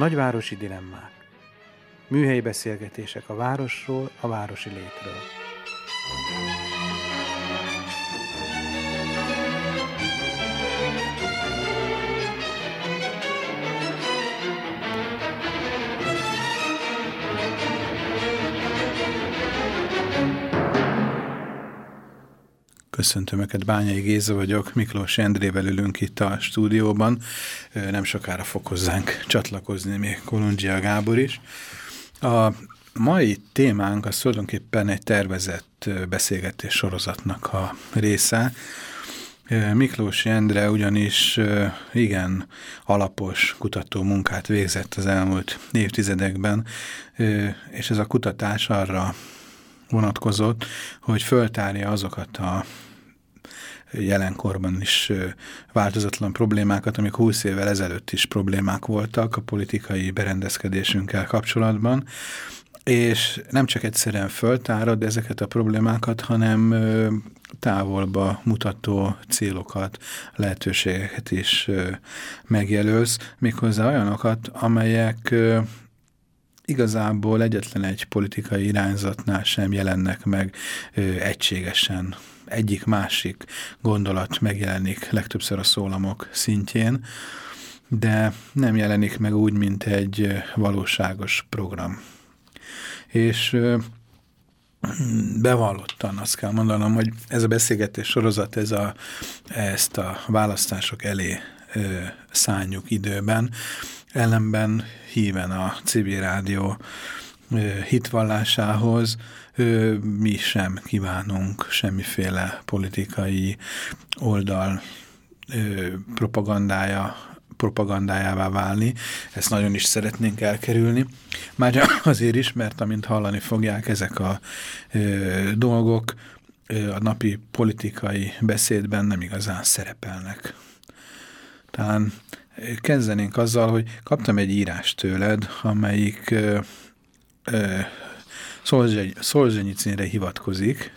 Nagyvárosi dilemmák. Műhelyi beszélgetések a városról, a városi létről. Köszöntöm Öket, Bányai Géza vagyok, Miklós Endrével ülünk itt a stúdióban. Nem sokára fog hozzánk csatlakozni még Kolundzsia Gábor is. A mai témánk az tulajdonképpen egy tervezett beszélgetés sorozatnak a része. Miklós Endre ugyanis igen alapos kutató munkát végzett az elmúlt évtizedekben, és ez a kutatás arra vonatkozott, hogy föltárja azokat a jelenkorban is változatlan problémákat, amik 20 évvel ezelőtt is problémák voltak a politikai berendezkedésünkkel kapcsolatban, és nem csak egyszerűen föltárad ezeket a problémákat, hanem távolba mutató célokat, lehetőségeket is megjelölsz, méghozzá olyanokat, amelyek igazából egyetlen egy politikai irányzatnál sem jelennek meg egységesen egyik-másik gondolat megjelenik legtöbbször a szólamok szintjén, de nem jelenik meg úgy, mint egy valóságos program. És bevallottan azt kell mondanom, hogy ez a beszélgetés sorozat, ez a, ezt a választások elé ö, szánjuk időben, ellenben híven a civil rádió hitvallásához, mi sem kívánunk semmiféle politikai oldal propagandája propagandájává válni. Ezt nagyon is szeretnénk elkerülni. Már azért is, mert amint hallani fogják, ezek a dolgok a napi politikai beszédben nem igazán szerepelnek. Talán kezdenénk azzal, hogy kaptam egy írást tőled, amelyik Szolzsenyicinre hivatkozik,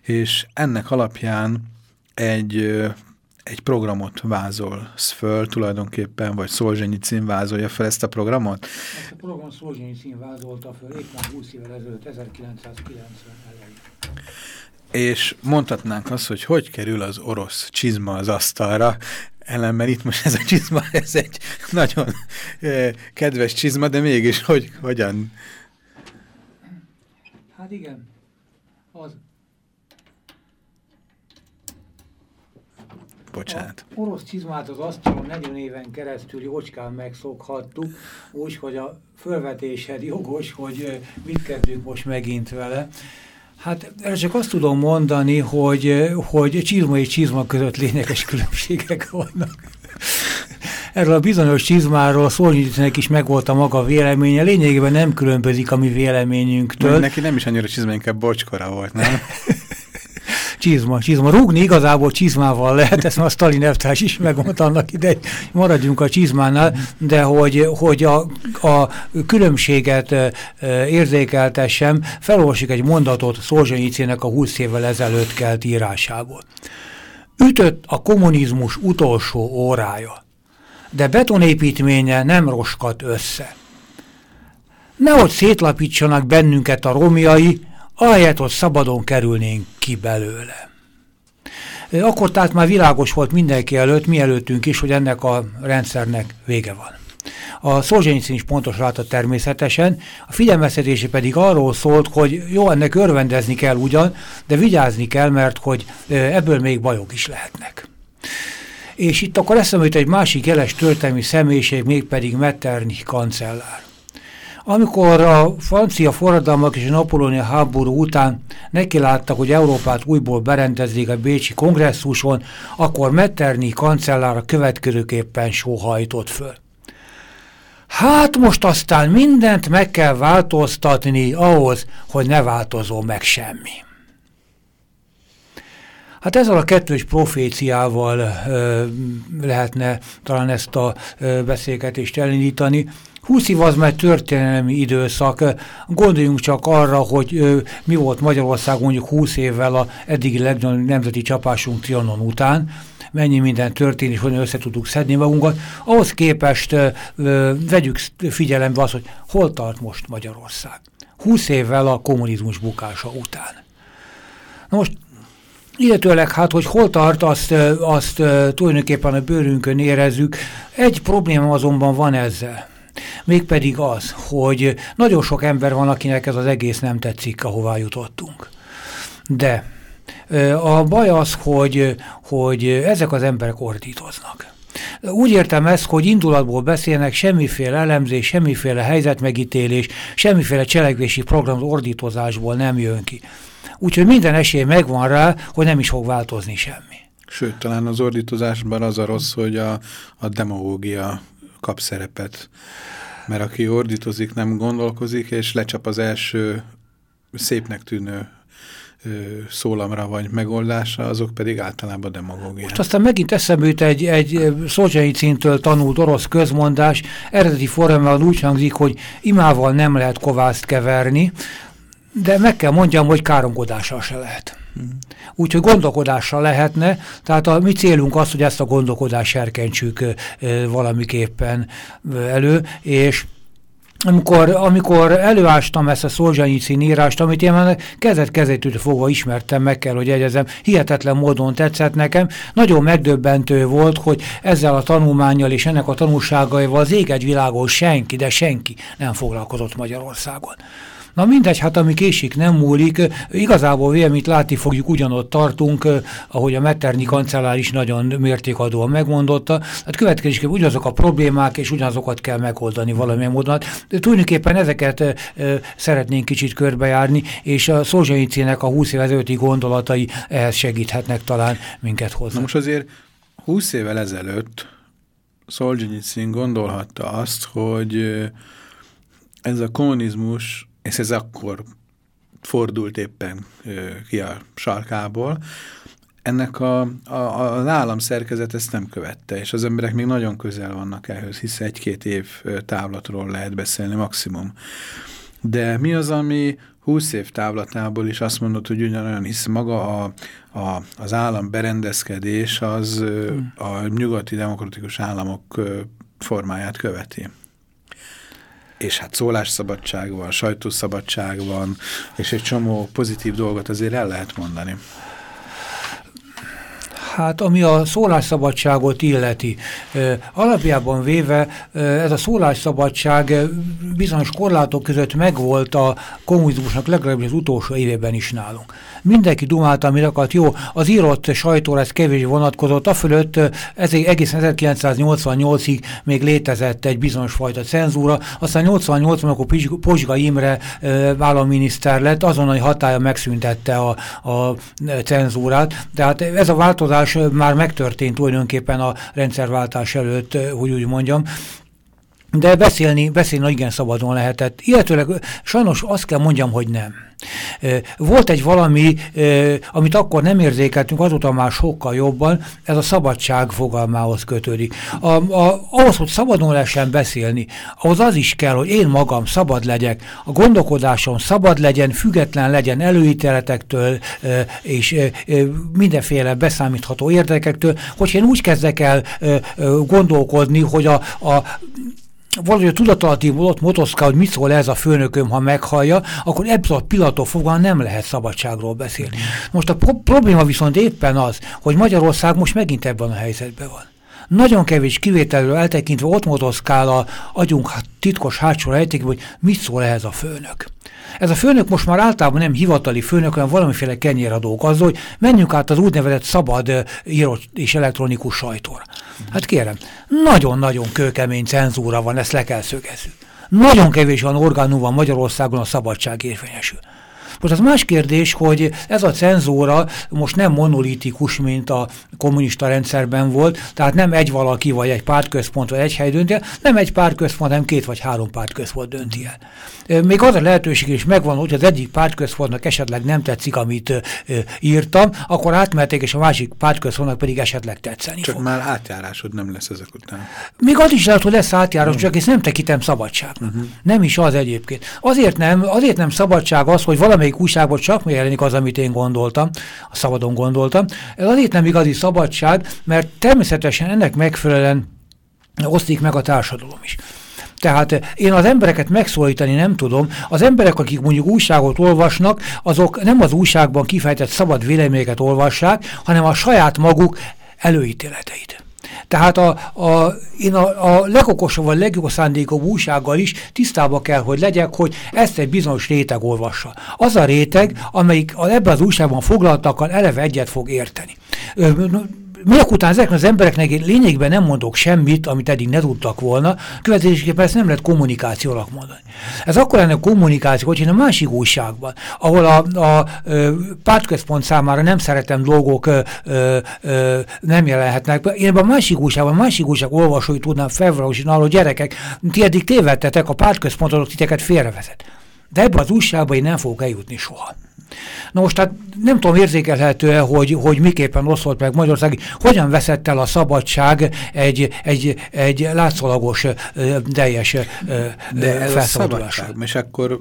és ennek alapján egy, egy programot vázolsz föl tulajdonképpen, vagy Szolzsenyicin vázolja fel ezt a programot? Ezt a program Szolzsenyicin vázolta föl éppen 20 évvel ezelőtt, 1990 elején. És mondhatnánk azt, hogy hogy kerül az orosz csizma az asztalra, ellenben itt most ez a csizma, ez egy nagyon kedves csizma, de mégis hogy, hogyan Hát igen, az. Bocsánat. A orosz csizmát az asztalon 40 éven keresztül jócskán megszokhattuk, úgy, hogy a fölvetésed jogos, hogy mit kezdjük most megint vele. Hát erre csak azt tudom mondani, hogy, hogy csizma és csizma között lényeges különbségek vannak erről a bizonyos csizmáról Szolnyicnek is megvolt a maga véleménye, lényegében nem különbözik a mi véleményünktől. Mert neki nem is annyira csizma, inkább bocskora volt, nem? csizma, csizma. Rúgni igazából csizmával lehet, ezt már Stalin elvtárs is megmondta annak idején, maradjunk a csizmánál, de hogy, hogy a, a különbséget érzékeltessem, felolvasjuk egy mondatot Szolzsanyicének a 20 évvel ezelőtt kelt írásából. Ütött a kommunizmus utolsó órája de betonépítménye nem roskat össze. Nehogy szétlapítsanak bennünket a romjai, ahelyett, hogy szabadon kerülnénk ki belőle. Akkor tehát már világos volt mindenki előtt, mi előttünk is, hogy ennek a rendszernek vége van. A Szolzsenyicin is pontos látta természetesen, a figyelmeztetése pedig arról szólt, hogy jó, ennek örvendezni kell ugyan, de vigyázni kell, mert hogy ebből még bajok is lehetnek. És itt akkor eszembe jut egy másik jeles történelmi személyiség, mégpedig Metternich kancellár. Amikor a francia forradalmak és a Napolónia háború után neki láttak, hogy Európát újból berendezik a Bécsi kongresszuson, akkor Metternich kancellár a következőképpen sóhajtott föl. Hát most aztán mindent meg kell változtatni ahhoz, hogy ne változó meg semmi. Hát ezzel a kettős proféciával ö, lehetne talán ezt a ö, beszélgetést elindítani. 20 év az már történelmi időszak. Gondoljunk csak arra, hogy ö, mi volt Magyarország mondjuk 20 évvel a eddigi legnagyobb nemzeti csapásunk Trianon után. mennyi minden történik, hogy össze tudjuk szedni magunkat. Ahhoz képest ö, ö, vegyük figyelembe azt, hogy hol tart most Magyarország. 20 évvel a kommunizmus bukása után. Na most Illetőleg hát, hogy hol tart, azt, azt tulajdonképpen a bőrünkön érezzük. Egy probléma azonban van ezzel. Mégpedig az, hogy nagyon sok ember van, akinek ez az egész nem tetszik, ahová jutottunk. De a baj az, hogy, hogy ezek az emberek ordítoznak. Úgy értem ezt, hogy indulatból beszélnek, semmiféle elemzés, semmiféle helyzetmegítélés, semmiféle cselekvési program ordítozásból nem jön ki. Úgyhogy minden esély megvan rá, hogy nem is fog változni semmi. Sőt, talán az ordítozásban az a rossz, hogy a, a demagógia kap szerepet. Mert aki ordítozik, nem gondolkozik, és lecsap az első szépnek tűnő szólamra vagy megoldásra, azok pedig általában demagógia. Most aztán megint eszembe jut egy, egy cintől tanult orosz közmondás, eredeti formában úgy hangzik, hogy imával nem lehet kovászt keverni, de meg kell mondjam, hogy káromkodással se lehet. Mm. Úgyhogy gondolkodással lehetne, tehát a mi célunk az, hogy ezt a gondolkodást serkentsük valamiképpen elő, és amikor, amikor előástam ezt a Szolzsanyicin írást, amit én már kezet-kezetűt fogva ismertem, meg kell, hogy egyezem, hihetetlen módon tetszett nekem. Nagyon megdöbbentő volt, hogy ezzel a tanulmányjal és ennek a tanulságaival az ég egy világon senki, de senki nem foglalkozott Magyarországon. Na mindegy, hát ami késik, nem múlik. Igazából véleményt látni fogjuk, ugyanott tartunk, ahogy a Metterni kancellár is nagyon mértékadóan megmondotta. Hát következésképpen ugyanazok a problémák, és ugyanazokat kell megoldani valamilyen módon. De tulajdonképpen ezeket e, szeretnénk kicsit körbejárni, és a Szolzsanyicének a 20 év ezelőtti gondolatai ehhez segíthetnek talán minket hozzá. Na most azért 20 évvel ezelőtt Szolzsanyicin gondolhatta azt, hogy ez a kommunizmus és ez akkor fordult éppen ki a sarkából, ennek a, a, az államszerkezet ezt nem követte, és az emberek még nagyon közel vannak ehhez, hisz egy-két év távlatról lehet beszélni maximum. De mi az, ami 20 év távlatából is azt mondod, hogy ugyanolyan, hisz maga a, a, az állam berendezkedés az hmm. a nyugati demokratikus államok formáját követi és hát szólásszabadság van, sajtószabadság van, és egy csomó pozitív dolgot azért el lehet mondani. Hát ami a szólásszabadságot illeti, alapjában véve ez a szólásszabadság bizonyos korlátok között megvolt a kommunizmusnak legalábbis az utolsó évében is nálunk. Mindenki dumálta, ami akart, jó, az írott sajtóra ez kevés vonatkozott, a ez egészen 1988-ig még létezett egy bizonyos fajta cenzúra, aztán 88-ban, akkor Pozsga Imre államminiszter lett, azonnali hatája megszüntette a, a cenzúrát, tehát ez a változás már megtörtént tulajdonképpen a rendszerváltás előtt, hogy úgy mondjam, de beszélni, beszélni igen szabadon lehetett. Illetőleg sajnos azt kell mondjam, hogy nem. Volt egy valami, amit akkor nem érzékeltünk, azóta már sokkal jobban, ez a szabadság fogalmához kötődik. A, a, ahhoz, hogy szabadon lehessen beszélni, ahhoz az is kell, hogy én magam szabad legyek, a gondolkodásom szabad legyen, független legyen előítéletektől és mindenféle beszámítható érdekektől, hogy én úgy kezdek el gondolkodni, hogy a, a valahogy a tudatalati ott motoszkál, hogy mit szól ez a főnököm, ha meghallja, akkor ebből a pillanattól fogva nem lehet szabadságról beszélni. Most a pro probléma viszont éppen az, hogy Magyarország most megint ebben a helyzetben van. Nagyon kevés kivételről eltekintve ott motoszkál a agyunk titkos hátsó rejtékben, hogy mit szól ehhez a főnök. Ez a főnök most már általában nem hivatali főnök, hanem valamiféle kenyéradók azzal, hogy menjünk át az úgynevezett szabad írott és elektronikus sajtóra. Hát kérem, nagyon-nagyon kőkemény cenzúra van, ezt le kell szögezni. Nagyon kevés van orgánum van Magyarországon a szabadság érvényesül. Most az más kérdés, hogy ez a cenzóra most nem monolitikus, mint a kommunista rendszerben volt, tehát nem egy valaki, vagy egy pártközpont, vagy egy hely dönti el, nem egy pártközpont, hanem két vagy három pártközpont dönti el. Még az a lehetőség is megvan, hogy az egyik pártközpontnak esetleg nem tetszik, amit írtam, akkor átmehetek, és a másik pártközpontnak pedig esetleg tetszeni Csak fog. már átjárásod nem lesz ezek után. Még az is lehet, hogy lesz átjárás, csak ezt nem tekintem szabadságnak. Uh -huh. Nem is az egyébként. Azért nem, azért nem szabadság az, hogy valamelyik valamelyik újságban csak megjelenik az, amit én gondoltam, a szabadon gondoltam. Ez azért nem igazi szabadság, mert természetesen ennek megfelelően osztik meg a társadalom is. Tehát én az embereket megszólítani nem tudom. Az emberek, akik mondjuk újságot olvasnak, azok nem az újságban kifejtett szabad véleményeket olvassák, hanem a saját maguk előítéleteit. Tehát a, a, én a, a legokosabb, vagy legjobb szándékú újsággal is tisztában kell, hogy legyek, hogy ezt egy bizonyos réteg olvassa. Az a réteg, amelyik ebben az újságban foglaltakkal eleve egyet fog érteni miak után ezeknek az embereknek lényegben nem mondok semmit, amit eddig ne tudtak volna, következésképpen ezt nem lehet kommunikációnak mondani. Ez akkor lenne kommunikáció, hogy én a másik újságban, ahol a, a, pártközpont számára nem szeretem dolgok ö, ö, nem jelenhetnek Én ebben a másik újságban, a másik újság olvasói tudnám felvalósítani, ahol gyerekek, ti eddig tévedtetek, a pártközpontot titeket félrevezet. De ebben az újságban én nem fogok eljutni soha. Na most tehát nem tudom érzékelhető-e, hogy, hogy miképpen osztott meg Magyarország, hogyan veszett el a szabadság egy, egy, egy látszólagos, teljes De ez a szabadság, és akkor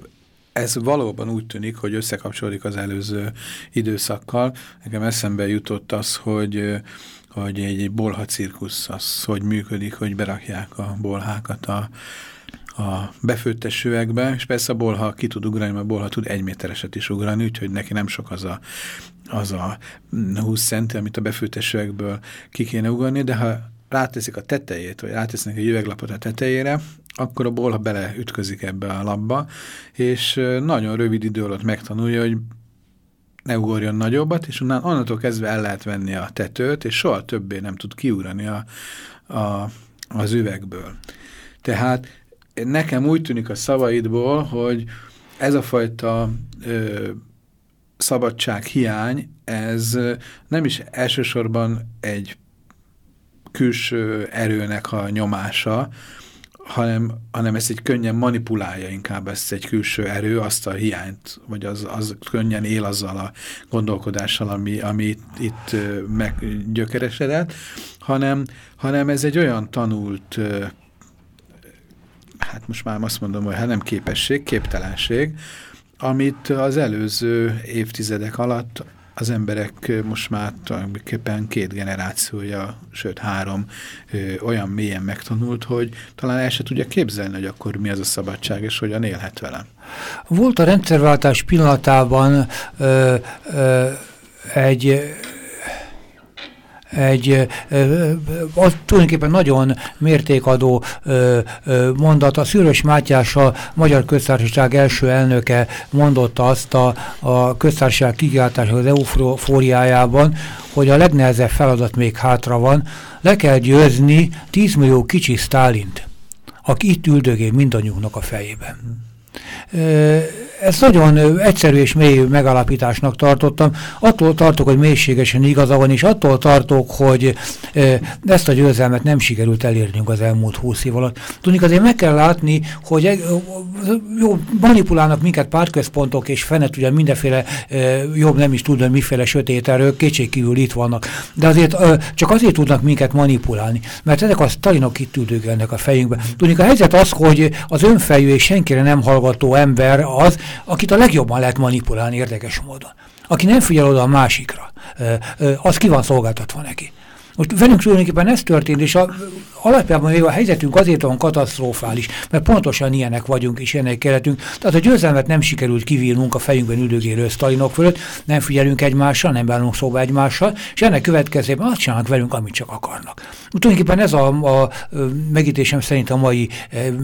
ez valóban úgy tűnik, hogy összekapcsolódik az előző időszakkal. Nekem eszembe jutott az, hogy hogy egy, egy bolha cirkusz az hogy működik, hogy berakják a bolhákat a, a befőttes üvegbe, és persze a bolha ki tud ugrani, mert a bolha tud egy métereset is ugrani, úgyhogy neki nem sok az a, az a 20 centi, amit a befőttes üvegből ki kéne ugrani, de ha ráteszik a tetejét, vagy rátesznek egy üveglapot a tetejére, akkor a bolha beleütközik ebbe a labba, és nagyon rövid idő alatt megtanulja, hogy ne ugorjon nagyobbat, és onnan, onnantól kezdve el lehet venni a tetőt, és soha többé nem tud kiugrani a, a, az üvegből. Tehát nekem úgy tűnik a szavaidból, hogy ez a fajta ö, szabadság hiány, ez nem is elsősorban egy külső erőnek a nyomása, hanem, hanem ezt egy könnyen manipulálja inkább ezt egy külső erő, azt a hiányt, vagy az, az könnyen él azzal a gondolkodással, ami, ami itt, itt meggyökeresedett, hanem, hanem ez egy olyan tanult hát most már azt mondom, hogy hát nem képesség, képtelenség, amit az előző évtizedek alatt az emberek most már tulajdonképpen két generációja, sőt három ö, olyan mélyen megtanult, hogy talán el se tudja képzelni, hogy akkor mi az a szabadság, és hogyan élhet vele. Volt a rendszerváltás pillanatában ö, ö, egy egy az tulajdonképpen nagyon mértékadó mondat. A Szűrös Mátyás, a Magyar Köztársaság első elnöke mondotta azt a, a köztársaság kikiáltása az eufóriájában, hogy a legnehezebb feladat még hátra van, le kell győzni 10 millió kicsi Sztálint, aki itt üldögél mindannyiunknak a fejében. Ezt nagyon egyszerű és mély megalapításnak tartottam. Attól tartok, hogy mélységesen igaza van, és attól tartok, hogy ezt a győzelmet nem sikerült elérnünk az elmúlt húsz év alatt. Tudnik, azért meg kell látni, hogy jó, manipulálnak minket pártközpontok, és fenet ugye mindenféle jobb nem is tudom, miféle sötét erők, kétségkívül itt vannak. De azért csak azért tudnak minket manipulálni, mert ezek a Stalinok itt ennek a fejünkbe. Tudnik, a helyzet az, hogy az önfejű és senkire nem hallgató ember az, akit a legjobban lehet manipulálni érdekes módon. Aki nem figyel oda a másikra, az ki van szolgáltatva neki. Most velünk tulajdonképpen ez történt, és a, alapjában a helyzetünk azért van katasztrofális, mert pontosan ilyenek vagyunk, és ilyenek keletünk. Tehát a győzelmet nem sikerült kivírnunk a fejünkben üldögélő sztalinok fölött, nem figyelünk egymással, nem bánunk szóba egymással, és ennek következtében azt csinálnak velünk, amit csak akarnak. Tulajdonképpen ez a, a megítésem szerint a mai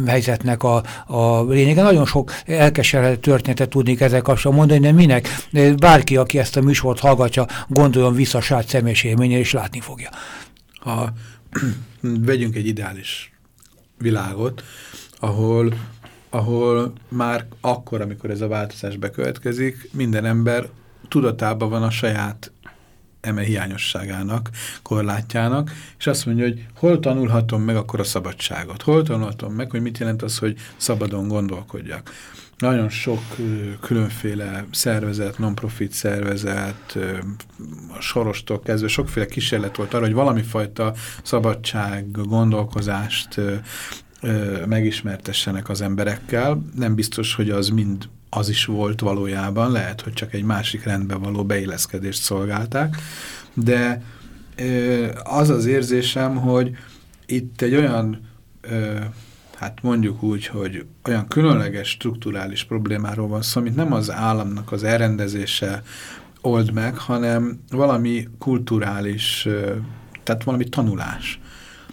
helyzetnek a, a lényege. Nagyon sok elkeserhető történetet tudnék ezzel kapcsolatban mondani, de minek bárki, aki ezt a műsort hallgatja, gondoljon vissza saját személyes élménye, és látni fogja. Ha vegyünk egy ideális világot, ahol, ahol már akkor, amikor ez a változás bekövetkezik, minden ember tudatában van a saját eme hiányosságának, korlátjának, és azt mondja, hogy hol tanulhatom meg akkor a szabadságot, hol tanulhatom meg, hogy mit jelent az, hogy szabadon gondolkodjak. Nagyon sok különféle szervezet, non-profit szervezet, a sorostól kezdve sokféle kísérlet volt arra, hogy valami fajta szabadság, gondolkozást megismertessenek az emberekkel. Nem biztos, hogy az mind az is volt valójában, lehet, hogy csak egy másik rendbe való beilleszkedést szolgálták, de az az érzésem, hogy itt egy olyan, hát mondjuk úgy, hogy olyan különleges strukturális problémáról van szó, amit nem az államnak az elrendezése old meg, hanem valami kulturális, tehát valami tanulás.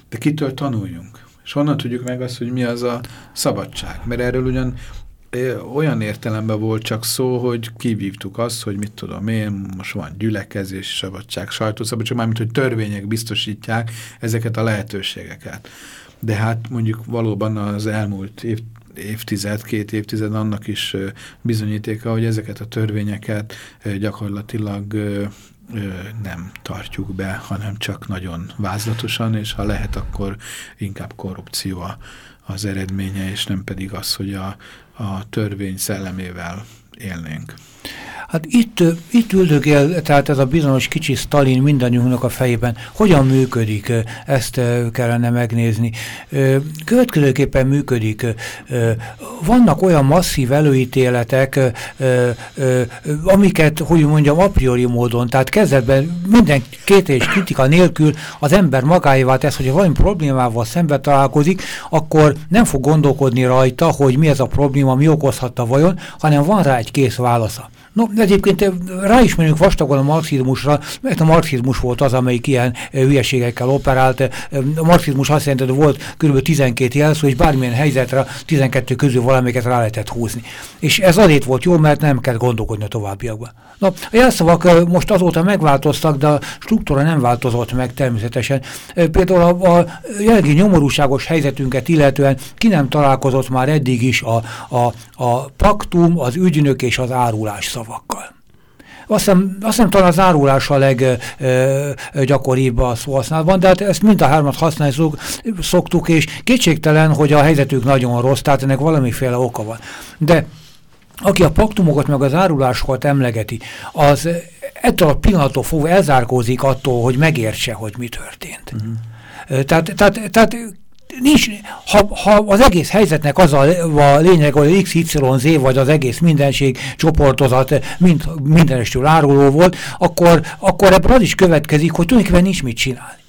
De kitől tanuljunk? És honnan tudjuk meg azt, hogy mi az a szabadság? Mert erről ugyan olyan értelemben volt csak szó, hogy kivívtuk azt, hogy mit tudom én, most van gyülekezés, szabadság, sajtószabadság, mármint, hogy törvények biztosítják ezeket a lehetőségeket. De hát mondjuk valóban az elmúlt év, évtized, két évtized annak is bizonyítéka, hogy ezeket a törvényeket gyakorlatilag nem tartjuk be, hanem csak nagyon vázlatosan, és ha lehet, akkor inkább korrupció az eredménye, és nem pedig az, hogy a, a törvény szellemével élnénk. Hát itt, itt üldögél, tehát ez a bizonyos kicsi Stalin mindannyiunknak a fejében. Hogyan működik? Ezt kellene megnézni. Következőképpen működik. Vannak olyan masszív előítéletek, amiket, hogy mondjam, a priori módon, tehát kezdetben minden két és kritika nélkül az ember magáévá tesz, hogy ha valami problémával szembe találkozik, akkor nem fog gondolkodni rajta, hogy mi ez a probléma, mi okozhatta vajon, hanem van rá egy kész válasza. No, egyébként ráismerünk vastagon a marxizmusra, mert a marxizmus volt az, amelyik ilyen hülyeségekkel operált. A marxizmus azt jelenti, hogy volt kb. 12 jelszó, és bármilyen helyzetre 12 közül valamiket rá lehetett húzni. És ez azért volt jó, mert nem kell gondolkodni a továbbiakban. Na, a jelszavak most azóta megváltoztak, de a struktúra nem változott meg természetesen. Például a, a jelenlegi nyomorúságos helyzetünket illetően ki nem találkozott már eddig is a, a, a paktum, az ügynök és az árulás szavakkal. Azt hiszem, azt hiszem talán az árulás a leggyakoribb a szóhasználatban, de hát ezt mind a hármat használni szoktuk, és kétségtelen, hogy a helyzetük nagyon rossz, tehát ennek valamiféle oka van. De aki a paktumokat meg az árulásokat emlegeti, az ettől a pillanattól fogva elzárkózik attól, hogy megértse, hogy mi történt. Uh -huh. Tehát, tehát, tehát nincs, ha, ha az egész helyzetnek az a, a lényeg, hogy XYZ vagy az egész mindenség csoportozat mind, mindenestől áruló volt, akkor, akkor ebből az is következik, hogy tulajdonképpen nincs mit csinálni.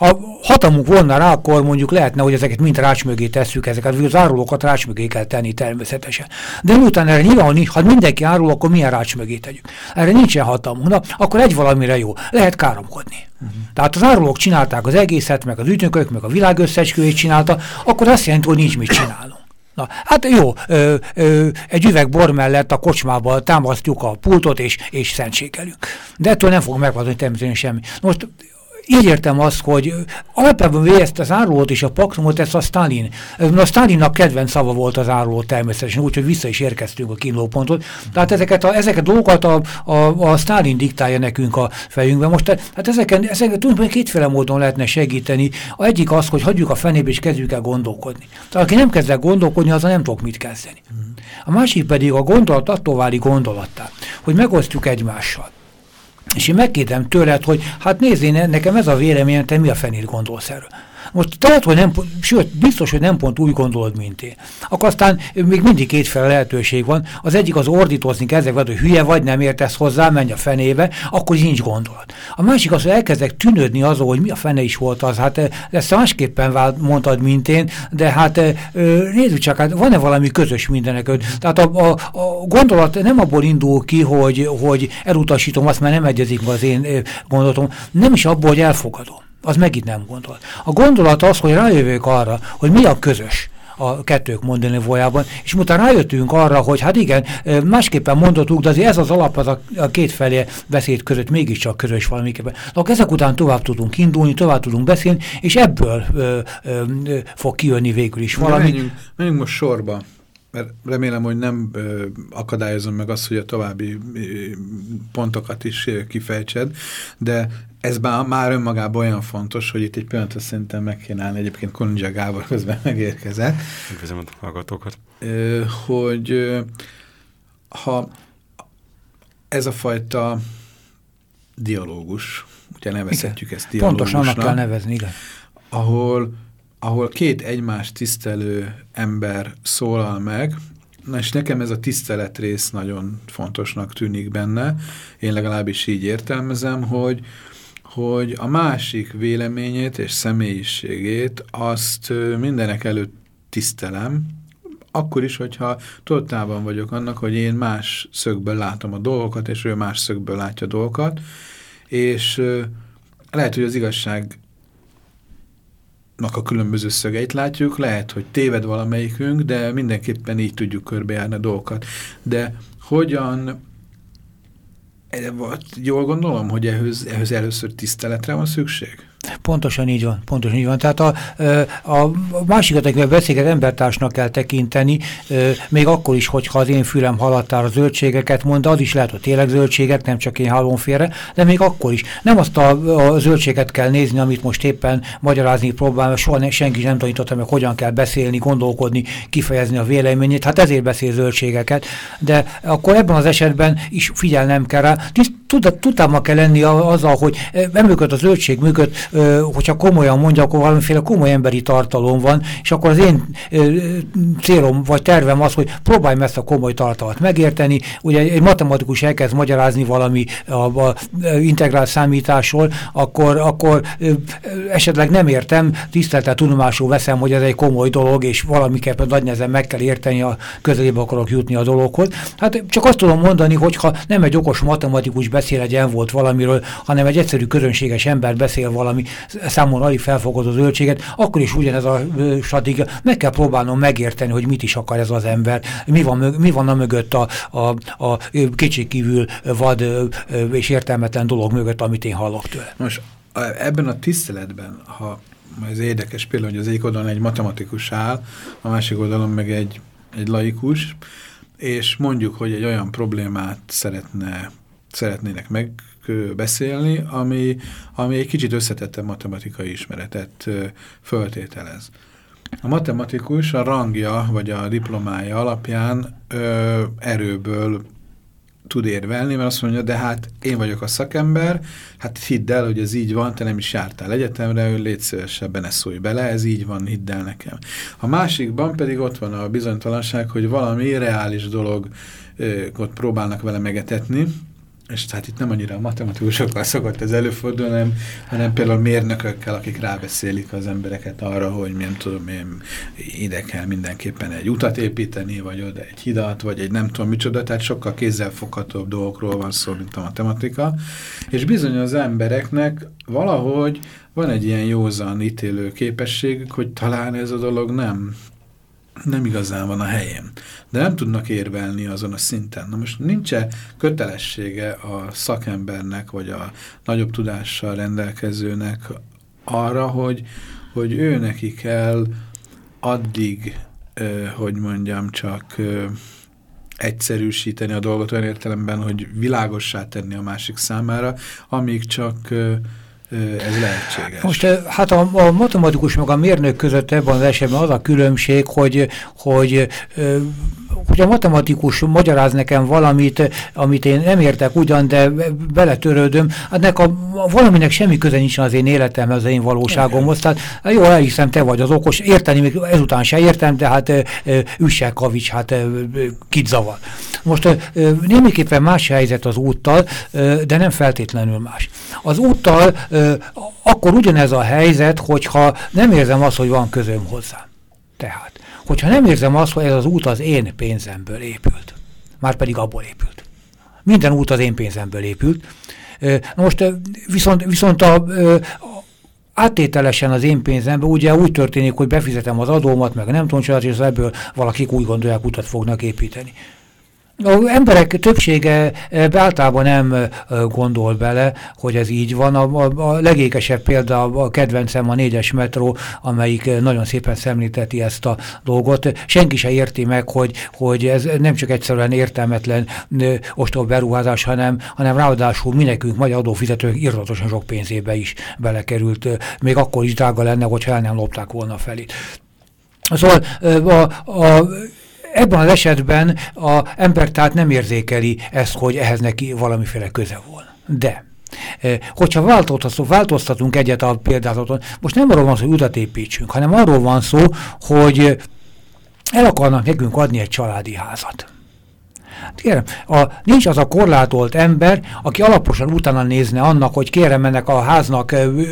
Ha hatalmunk volna rá, akkor mondjuk lehetne, hogy ezeket mind rács mögé tesszük, ezeket az árulókat rács mögé kell tenni természetesen. De miután erre nyilván nincs, ha mindenki árul, akkor milyen rács mögé tegyük? Erre nincsen hatalmunk. Na, akkor egy valamire jó. Lehet káromkodni. Uh-huh. Tehát az árulók csinálták az egészet, meg az ügynökök, meg a világ összecskőjét csinálta, akkor azt jelenti, hogy nincs mit csinálunk. Na, hát jó, ö, ö, egy üveg bor mellett a kocsmába támasztjuk a pultot és, és szentségelünk. De ettől nem fog megváltozni természetesen semmi. Most így értem azt, hogy alapvetően ezt az árulót és a paktumot, ezt a Stalin. A Stalinnak kedvenc szava volt az áruló természetesen, úgyhogy vissza is érkeztünk a kínlópontot. Tehát ezeket a, ezeket a dolgokat a, a, a Stalin diktálja nekünk a fejünkbe. Most hát ezeken, ezeken tulajdonképpen kétféle módon lehetne segíteni. A egyik az, hogy hagyjuk a fenébe és kezdjük el gondolkodni. Tehát aki nem kezd el gondolkodni, azzal nem tudok mit kezdeni. A másik pedig a gondolat attól válik gondolattá, hogy megosztjuk egymással. És én megkérdem tőled, hogy hát nézzél, nekem ez a véleményem, te mi a fenét gondolsz erről? Most tehát, hogy nem, sőt, biztos, hogy nem pont úgy gondolod, mint én. Akkor aztán még mindig kétféle lehetőség van. Az egyik az ordítozni kezdek, hogy hülye vagy, nem értesz hozzá, menj a fenébe, akkor nincs gondolat. A másik az, hogy elkezdek tűnődni azon, hogy mi a fene is volt az. Hát ezt másképpen mondtad, mint én, de hát nézzük csak, hát van-e valami közös mindenek? Tehát a, a, a gondolat nem abból indul ki, hogy, hogy elutasítom azt, mert nem egyezik az én gondolatom, nem is abból, hogy elfogadom az megint nem gondolat. A gondolat az, hogy rájövök arra, hogy mi a közös a kettők mondani voljában, és utána rájöttünk arra, hogy hát igen, másképpen mondottuk, de azért ez az alap az a, a két felé beszéd között mégiscsak közös valamiképpen. Akkor ezek után tovább tudunk indulni, tovább tudunk beszélni, és ebből ö, ö, ö, fog kijönni végül is valami. Menjünk, menjünk most sorba mert remélem, hogy nem ö, akadályozom meg azt, hogy a további ö, pontokat is ö, kifejtsed, de ez már, már önmagában olyan fontos, hogy itt egy pillanatra szerintem meg kéne állni, egyébként Kolundzsia Gábor közben megérkezett. Üdvözlöm a hallgatókat. Hogy ha ez a fajta dialógus, ugye nevezhetjük ezt dialógusnak. Pontosan annak kell nevezni, igen. Ahol, ahol két egymást tisztelő ember szólal meg, Na és nekem ez a tisztelet rész nagyon fontosnak tűnik benne. Én legalábbis így értelmezem, hogy, hogy a másik véleményét és személyiségét azt mindenek előtt tisztelem, akkor is, hogyha totálban vagyok annak, hogy én más szögből látom a dolgokat, és ő más szögből látja a dolgokat, és lehet, hogy az igazság a különböző szögeit látjuk, lehet, hogy téved valamelyikünk, de mindenképpen így tudjuk körbejárni a dolgokat. De hogyan, jól gondolom, hogy ehhez, ehhez először tiszteletre van szükség? Pontosan így van, pontosan így van. Tehát a, a másikat, akivel beszélget embertársnak kell tekinteni, még akkor is, hogyha az én fülem haladtára zöldségeket mond, az is lehet, hogy tényleg zöldségek, nem csak én hallom félre, de még akkor is. Nem azt a, a zöldséget kell nézni, amit most éppen magyarázni próbál, soha ne, senki nem tanította meg, hogyan kell beszélni, gondolkodni, kifejezni a véleményét. Hát ezért beszél zöldségeket, de akkor ebben az esetben is figyelnem kell rá. Tudtam kell lenni azzal, hogy emögött a zöldség mögött hogyha komolyan mondja, akkor valamiféle komoly emberi tartalom van, és akkor az én célom vagy tervem az, hogy próbálj ezt a komoly tartalmat megérteni. Ugye egy matematikus elkezd magyarázni valami a, a integrál számításról, akkor, akkor esetleg nem értem, tiszteltel tudomásul veszem, hogy ez egy komoly dolog, és valamiképpen nagy nehezen meg kell érteni, a közelébe akarok jutni a dologhoz. Hát csak azt tudom mondani, hogyha nem egy okos matematikus egy volt valamiről, hanem egy egyszerű közönséges ember beszél valami ami számomra alig felfogadó zöldséget, akkor is ugyanez a stratégia. Meg kell próbálnom megérteni, hogy mit is akar ez az ember, mi van, mi van a mögött a, a, a kétségkívül vad és értelmetlen dolog mögött, amit én hallok tőle. Most ebben a tiszteletben, ha ez érdekes például, hogy az egyik oldalon egy matematikus áll, a másik oldalon meg egy, egy laikus, és mondjuk, hogy egy olyan problémát szeretne, szeretnének meg beszélni, ami, ami egy kicsit összetette matematikai ismeretet föltételez. A matematikus a rangja vagy a diplomája alapján ö, erőből tud érvelni, mert azt mondja, de hát én vagyok a szakember, hát hidd el, hogy ez így van, te nem is jártál egyetemre, légy szívesebben ne szólj bele, ez így van, hidd el nekem. A másikban pedig ott van a bizonytalanság, hogy valami reális dolog ott próbálnak vele megetetni, és tehát itt nem annyira a matematikusokkal szokott ez előfordulni, hanem, hanem például mérnökökkel, akik rábeszélik az embereket arra, hogy nem tudom én, ide kell mindenképpen egy utat építeni, vagy oda egy hidat, vagy egy nem tudom micsoda, tehát sokkal kézzelfoghatóbb dolgokról van szó, mint a matematika. És bizony az embereknek valahogy van egy ilyen józan ítélő képességük, hogy talán ez a dolog nem nem igazán van a helyén. De nem tudnak érvelni azon a szinten. Na most nincs -e kötelessége a szakembernek, vagy a nagyobb tudással rendelkezőnek arra, hogy, hogy ő neki kell addig, hogy mondjam, csak egyszerűsíteni a dolgot olyan értelemben, hogy világossá tenni a másik számára, amíg csak ez lehetséges. Most hát a, a matematikus meg a mérnök között ebben az esetben az a különbség, hogy, hogy hogy a matematikus magyaráz nekem valamit, amit én nem értek ugyan, de beletörődöm, hát a, a valaminek semmi köze nincs az én életemhez, az én valóságomhoz. Tehát jó, elhiszem, te vagy az okos, érteni még ezután se értem, de hát üssel kavics, hát kit zavar. Most némiképpen más helyzet az úttal, de nem feltétlenül más. Az úttal akkor ugyanez a helyzet, hogyha nem érzem azt, hogy van közöm hozzá. Tehát, hogyha nem érzem azt, hogy ez az út az én pénzemből épült, már pedig abból épült. Minden út az én pénzemből épült. Most viszont, viszont a, a áttételesen az én pénzembe, ugye úgy történik, hogy befizetem az adómat, meg nem tudom, és ebből valakik úgy gondolják, utat fognak építeni. Az emberek többsége általában nem gondol bele, hogy ez így van. A, a, a legékesebb példa a kedvencem a négyes metró, amelyik nagyon szépen szemlíteti ezt a dolgot. Senki se érti meg, hogy, hogy ez nem csak egyszerűen értelmetlen ostob beruházás, hanem, hanem ráadásul mi nekünk, magyar adófizetők iratosan sok pénzébe is belekerült. Még akkor is drága lenne, hogyha el nem lopták volna felé. Szóval a, a ebben az esetben a ember tehát nem érzékeli ezt, hogy ehhez neki valamiféle köze volna. De Hogyha változtatunk, változtatunk egyet a példázaton, most nem arról van szó, hogy utat építsünk, hanem arról van szó, hogy el akarnak nekünk adni egy családi házat. Kérem, a, nincs az a korlátolt ember, aki alaposan utána nézne annak, hogy kérem ennek a háznak ö,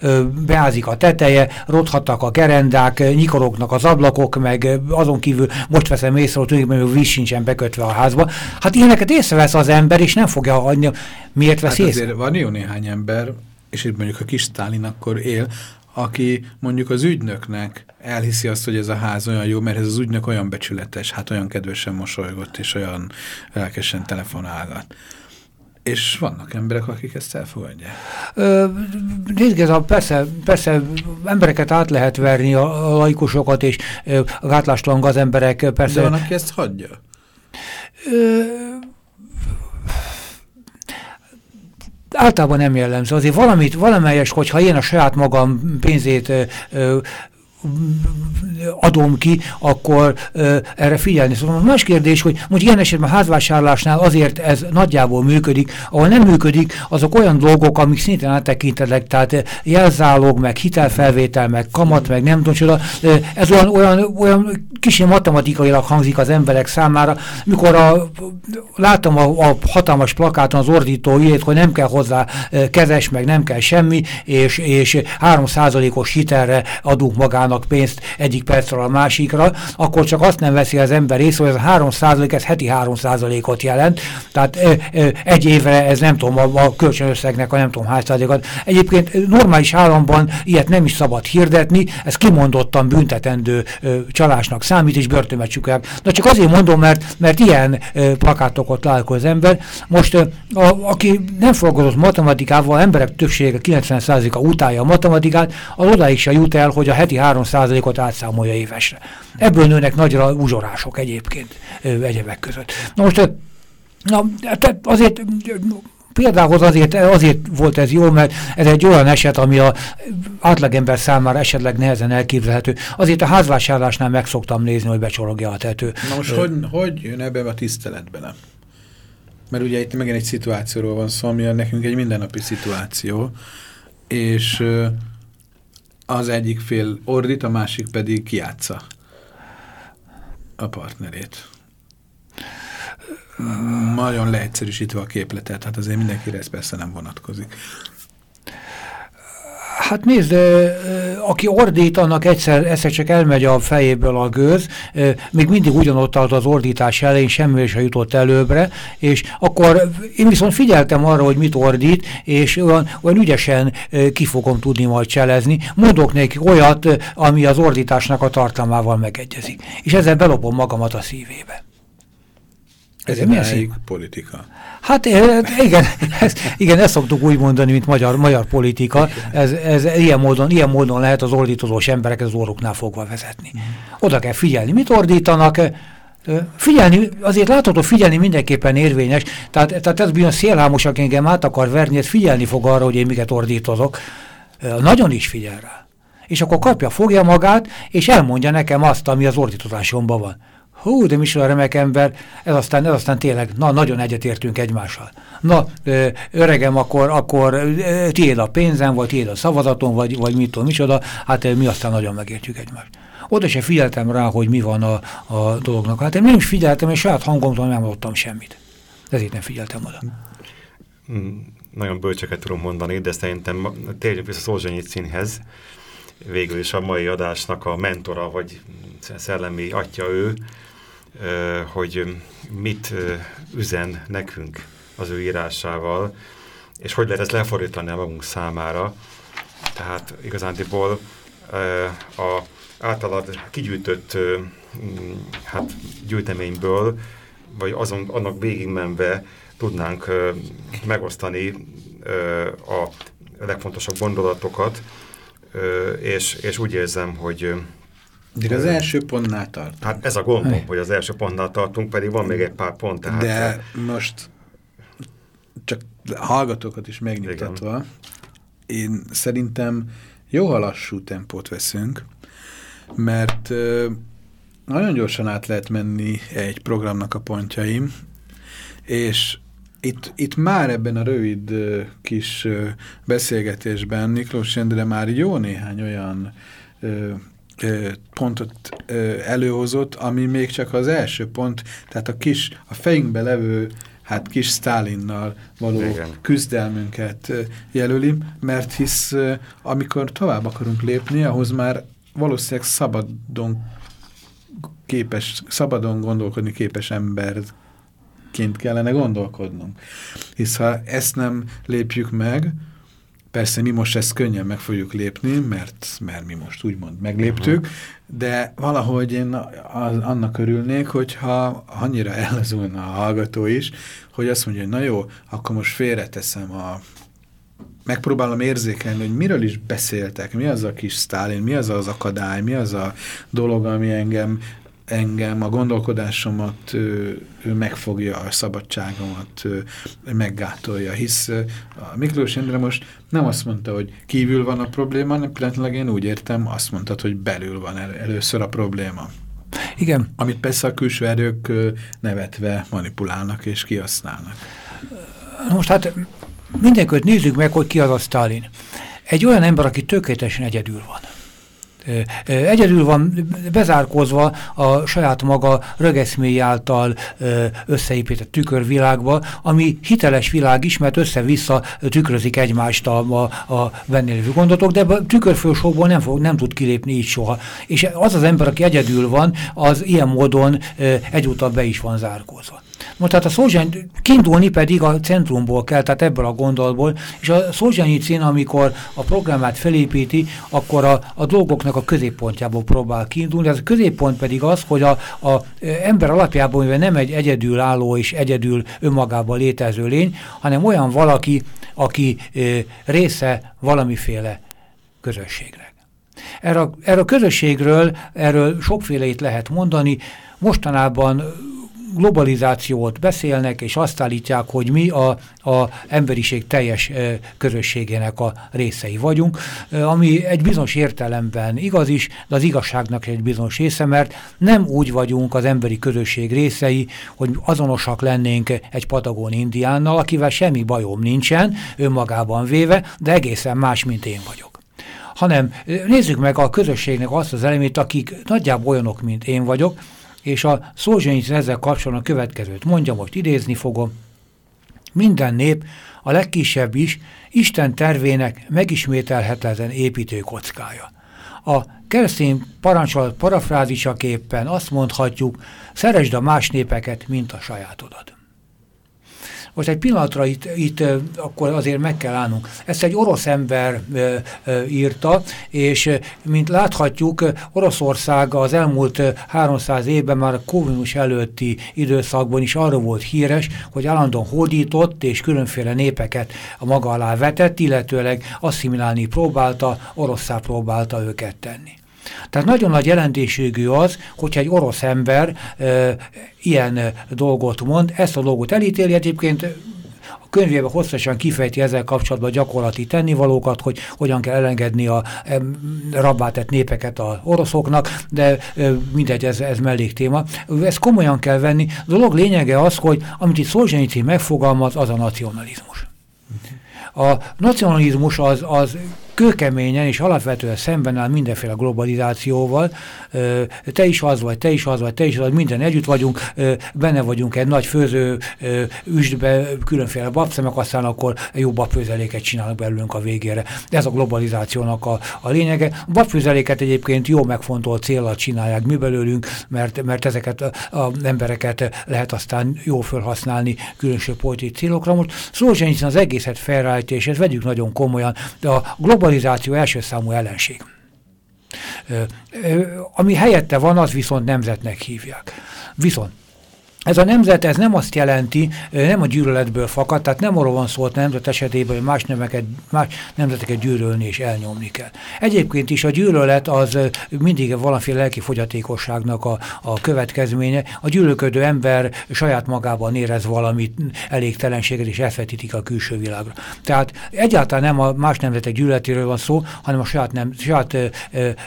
ö, beázik a teteje, rothattak a gerendák, nyikorognak az ablakok, meg azon kívül most veszem észre, hogy tulajdonképpen víz sincsen bekötve a házba. Hát ilyeneket észrevesz az ember, és nem fogja hagyni. Miért vesz hát észre? Van jó néhány ember, és itt mondjuk a kis Stálin akkor él, aki mondjuk az ügynöknek elhiszi azt, hogy ez a ház olyan jó, mert ez az ügynök olyan becsületes, hát olyan kedvesen mosolygott, és olyan lelkesen telefonálgat. És vannak emberek, akik ezt elfogadják. Nézd, persze, persze embereket át lehet verni, a laikusokat, és a gátlástalan gazemberek persze... De van, aki ezt hagyja? Ö, általában nem jellemző. Azért valamit, valamelyes, hogyha én a saját magam pénzét ö, adom ki, akkor ö, erre figyelni. Szóval más kérdés, hogy most ilyen esetben a házvásárlásnál azért ez nagyjából működik, ahol nem működik, azok olyan dolgok, amik szintén áttekintenek, tehát jelzálog, meg hitelfelvétel, meg kamat, meg nem tudom csoda, ez olyan, olyan, olyan kicsi matematikailag hangzik az emberek számára, mikor a, láttam a, a hatalmas plakáton az ordító írt, hogy nem kell hozzá kezes, meg nem kell semmi, és, és 3%-os hitelre adunk magának költenek pénzt egyik percről a másikra, akkor csak azt nem veszi az ember észre, hogy ez a 3 ez heti 3 ot jelent, tehát ö, ö, egy évre ez nem tudom, a, a kölcsönösszegnek a nem tudom hány százalékot. Egyébként normális államban ilyet nem is szabad hirdetni, ez kimondottan büntetendő ö, csalásnak számít, és börtönbe csukják. De csak azért mondom, mert, mert ilyen ö, plakátokat látja az ember. Most ö, a, aki nem foglalkozott matematikával, emberek többsége 90%-a utálja a matematikát, az odáig se jut el, hogy a heti 3 3%-ot átszámolja évesre. Ebből nőnek nagyra uzsorások egyébként egyebek között. Na most na, tehát azért Például azért, azért volt ez jó, mert ez egy olyan eset, ami a átlagember számára esetleg nehezen elképzelhető. Azért a házvásárlásnál meg szoktam nézni, hogy becsorogja a tető. Na most Ö... hogy, hogy jön ebbe a tiszteletbe? Nem? Mert ugye itt megint egy szituációról van szó, ami nekünk egy mindennapi szituáció, és az egyik fél ordít, a másik pedig kiátsza a partnerét. Nagyon leegyszerűsítve a képletet, hát azért mindenkire ez persze nem vonatkozik. Hát nézd, aki ordít, annak egyszer, egyszer csak elmegy a fejéből a gőz, még mindig ugyanott állt az ordítás elején, semmi se jutott előbbre, és akkor én viszont figyeltem arra, hogy mit ordít, és olyan, olyan ügyesen ki fogom tudni majd cselezni. Mondok neki olyat, ami az ordításnak a tartalmával megegyezik. És ezzel belopom magamat a szívébe. Ez, Ez milyen politika? Hát igen, ez, igen, ezt szoktuk úgy mondani, mint magyar, magyar politika. Ez, ez ilyen, módon, ilyen módon lehet az ordítozós embereket az orruknál fogva vezetni. Oda kell figyelni, mit ordítanak, Figyelni, azért látható figyelni mindenképpen érvényes, tehát, tehát ez bizony szélhámos, aki engem át akar verni, ez figyelni fog arra, hogy én miket ordítozok. Nagyon is figyel rá. És akkor kapja, fogja magát, és elmondja nekem azt, ami az ordítozásomban van. Hú, de micsoda remek ember, ez aztán, ez aztán tényleg, na, nagyon egyetértünk egymással. Na, öregem, akkor, akkor tiéd a pénzem, vagy tiéd a szavazatom, vagy, vagy mit tudom, micsoda, hát mi aztán nagyon megértjük egymást. Oda se figyeltem rá, hogy mi van a, a dolognak. Hát én nem is figyeltem, és saját hangomtól nem hallottam semmit. Ezért nem figyeltem oda. Mm, nagyon bölcseket tudom mondani, de szerintem térjünk vissza Szolzsanyicínhez. Végül is a mai adásnak a mentora, vagy szellemi atya ő, hogy mit üzen nekünk az ő írásával, és hogy lehet ezt lefordítani a magunk számára. Tehát igazándiból a általad kigyűjtött hát, gyűjteményből, vagy azon, annak végigmenve tudnánk megosztani a legfontosabb gondolatokat, és, és úgy érzem, hogy de az első pontnál tart. Hát ez a gondom, hogy az első pontnál tartunk, pedig van még egy pár pont. Tehát De most csak hallgatókat is megnyugtatva, Igen. én szerintem jó lassú tempót veszünk, mert nagyon gyorsan át lehet menni egy programnak a pontjaim, és itt, itt már ebben a rövid kis beszélgetésben Miklós Endre már jó néhány olyan pontot előhozott, ami még csak az első pont, tehát a kis, a fejünkbe levő hát kis Stálinnal való Igen. küzdelmünket jelöli, mert hisz amikor tovább akarunk lépni, ahhoz már valószínűleg szabadon képes, szabadon gondolkodni képes emberként kellene gondolkodnunk. Hisz ha ezt nem lépjük meg, Persze mi most ezt könnyen meg fogjuk lépni, mert, mert mi most úgymond megléptük, uh -huh. de valahogy én az, annak örülnék, hogyha annyira ellazulna a hallgató is, hogy azt mondja, hogy na jó, akkor most félreteszem a megpróbálom érzékelni, hogy miről is beszéltek, mi az a kis Sztálin, mi az az akadály, mi az a dolog, ami engem engem, a gondolkodásomat ő, ő megfogja, a szabadságomat ő, meggátolja, hisz a Miklós Endre most nem azt mondta, hogy kívül van a probléma, hanem pillanatilag én úgy értem, azt mondtad, hogy belül van el, először a probléma. Igen. Amit persze a külső erők nevetve manipulálnak és kihasználnak. Most hát mindenkit nézzük meg, hogy ki az a Stalin. Egy olyan ember, aki tökéletesen egyedül van Egyedül van bezárkózva a saját maga rögeszmély által összeépített tükörvilágba, ami hiteles világ is, mert össze-vissza tükrözik egymást a, a, a benne lévő gondolatok, de a tükörfősokból nem, fog, nem tud kilépni így soha. És az az ember, aki egyedül van, az ilyen módon egyúttal be is van zárkózva. Most tehát a Szolzsány, kiindulni pedig a centrumból kell, tehát ebből a gondolatból, és a Szolzsányi amikor a programát felépíti, akkor a, a dolgoknak a középpontjából próbál kiindulni. Ez a középpont pedig az, hogy a, a ember alapjában mivel nem egy egyedül álló és egyedül önmagában létező lény, hanem olyan valaki, aki e, része valamiféle közösségnek. Erre, erre a közösségről, erről sokféleit lehet mondani, mostanában globalizációt beszélnek, és azt állítják, hogy mi a, a emberiség teljes közösségének a részei vagyunk, ami egy bizonyos értelemben igaz is, de az igazságnak egy bizonyos része, mert nem úgy vagyunk az emberi közösség részei, hogy azonosak lennénk egy patagón indiánnal, akivel semmi bajom nincsen, önmagában véve, de egészen más, mint én vagyok. Hanem nézzük meg a közösségnek azt az elemét, akik nagyjából olyanok, mint én vagyok, és a Szolzsenyicin ezzel kapcsolatban a következőt mondja, most idézni fogom. Minden nép, a legkisebb is, Isten tervének megismételhetetlen építőkockája. A keresztény parancsolat parafrázisaképpen azt mondhatjuk, szeresd a más népeket, mint a sajátodat. Most egy pillanatra itt, itt akkor azért meg kell állnunk. Ezt egy orosz ember írta, és mint láthatjuk, Oroszország az elmúlt 300 évben már a kommunus előtti időszakban is arra volt híres, hogy állandóan hódított és különféle népeket a maga alá vetett, illetőleg asszimilálni próbálta, oroszá próbálta őket tenni. Tehát nagyon nagy jelentőségű az, hogyha egy orosz ember e, ilyen dolgot mond, ezt a dolgot elítéli, egyébként a könyvében hosszasan kifejti ezzel kapcsolatban gyakorlati tennivalókat, hogy hogyan kell elengedni a e, rabbátett népeket a oroszoknak, de e, mindegy, ez, ez melléktéma. Ezt komolyan kell venni. A dolog lényege az, hogy amit itt Szolzsenyici megfogalmaz, az a nacionalizmus. A nacionalizmus az, az kőkeményen és alapvetően szemben áll mindenféle globalizációval. Te is az vagy, te is az vagy, te is az vagy, minden együtt vagyunk, benne vagyunk egy nagy főző üstbe, különféle babszemek, aztán akkor jó babfőzeléket csinálnak belőlünk a végére. Ez a globalizációnak a, a lényege. A babfőzeléket egyébként jó megfontolt célra csinálják mi belőlünk, mert, mert ezeket az embereket lehet aztán jó felhasználni különböző politikai célokra. Most Szolzsenyicin az egészet felrállítja, és ezt vegyük nagyon komolyan, de a globalizáció globalizáció első számú ellenség. Ami helyette van, az viszont nemzetnek hívják. Viszont ez a nemzet, ez nem azt jelenti, nem a gyűlöletből fakad, tehát nem arról van szó a nemzet esetében, hogy más, nemeket, más nemzeteket gyűlölni és elnyomni kell. Egyébként is a gyűlölet az mindig valamiféle lelki fogyatékosságnak a, a következménye. A gyűlölködő ember saját magában érez valamit, elégtelenséget és elfetítik a külső világra. Tehát egyáltalán nem a más nemzetek gyűlöletéről van szó, hanem a saját, nem, saját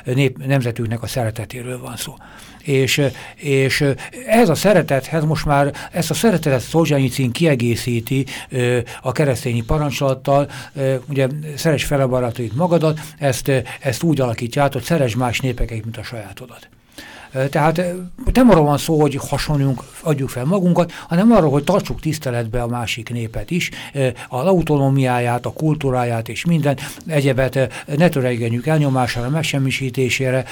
nép, nemzetüknek a szeretetéről van szó. És, és ez a szeretethez most már, ezt a szeretetet Szolzsányicin kiegészíti a keresztényi parancsolattal, ugye szeres fele magadat, ezt, ezt úgy alakítja át, hogy szeres más népeket, mint a sajátodat. Tehát nem arról van szó, hogy hasonlunk, adjuk fel magunkat, hanem arról, hogy tartsuk tiszteletbe a másik népet is, az autonómiáját, a kultúráját és minden egyebet ne töregenjük elnyomására, megsemmisítésére,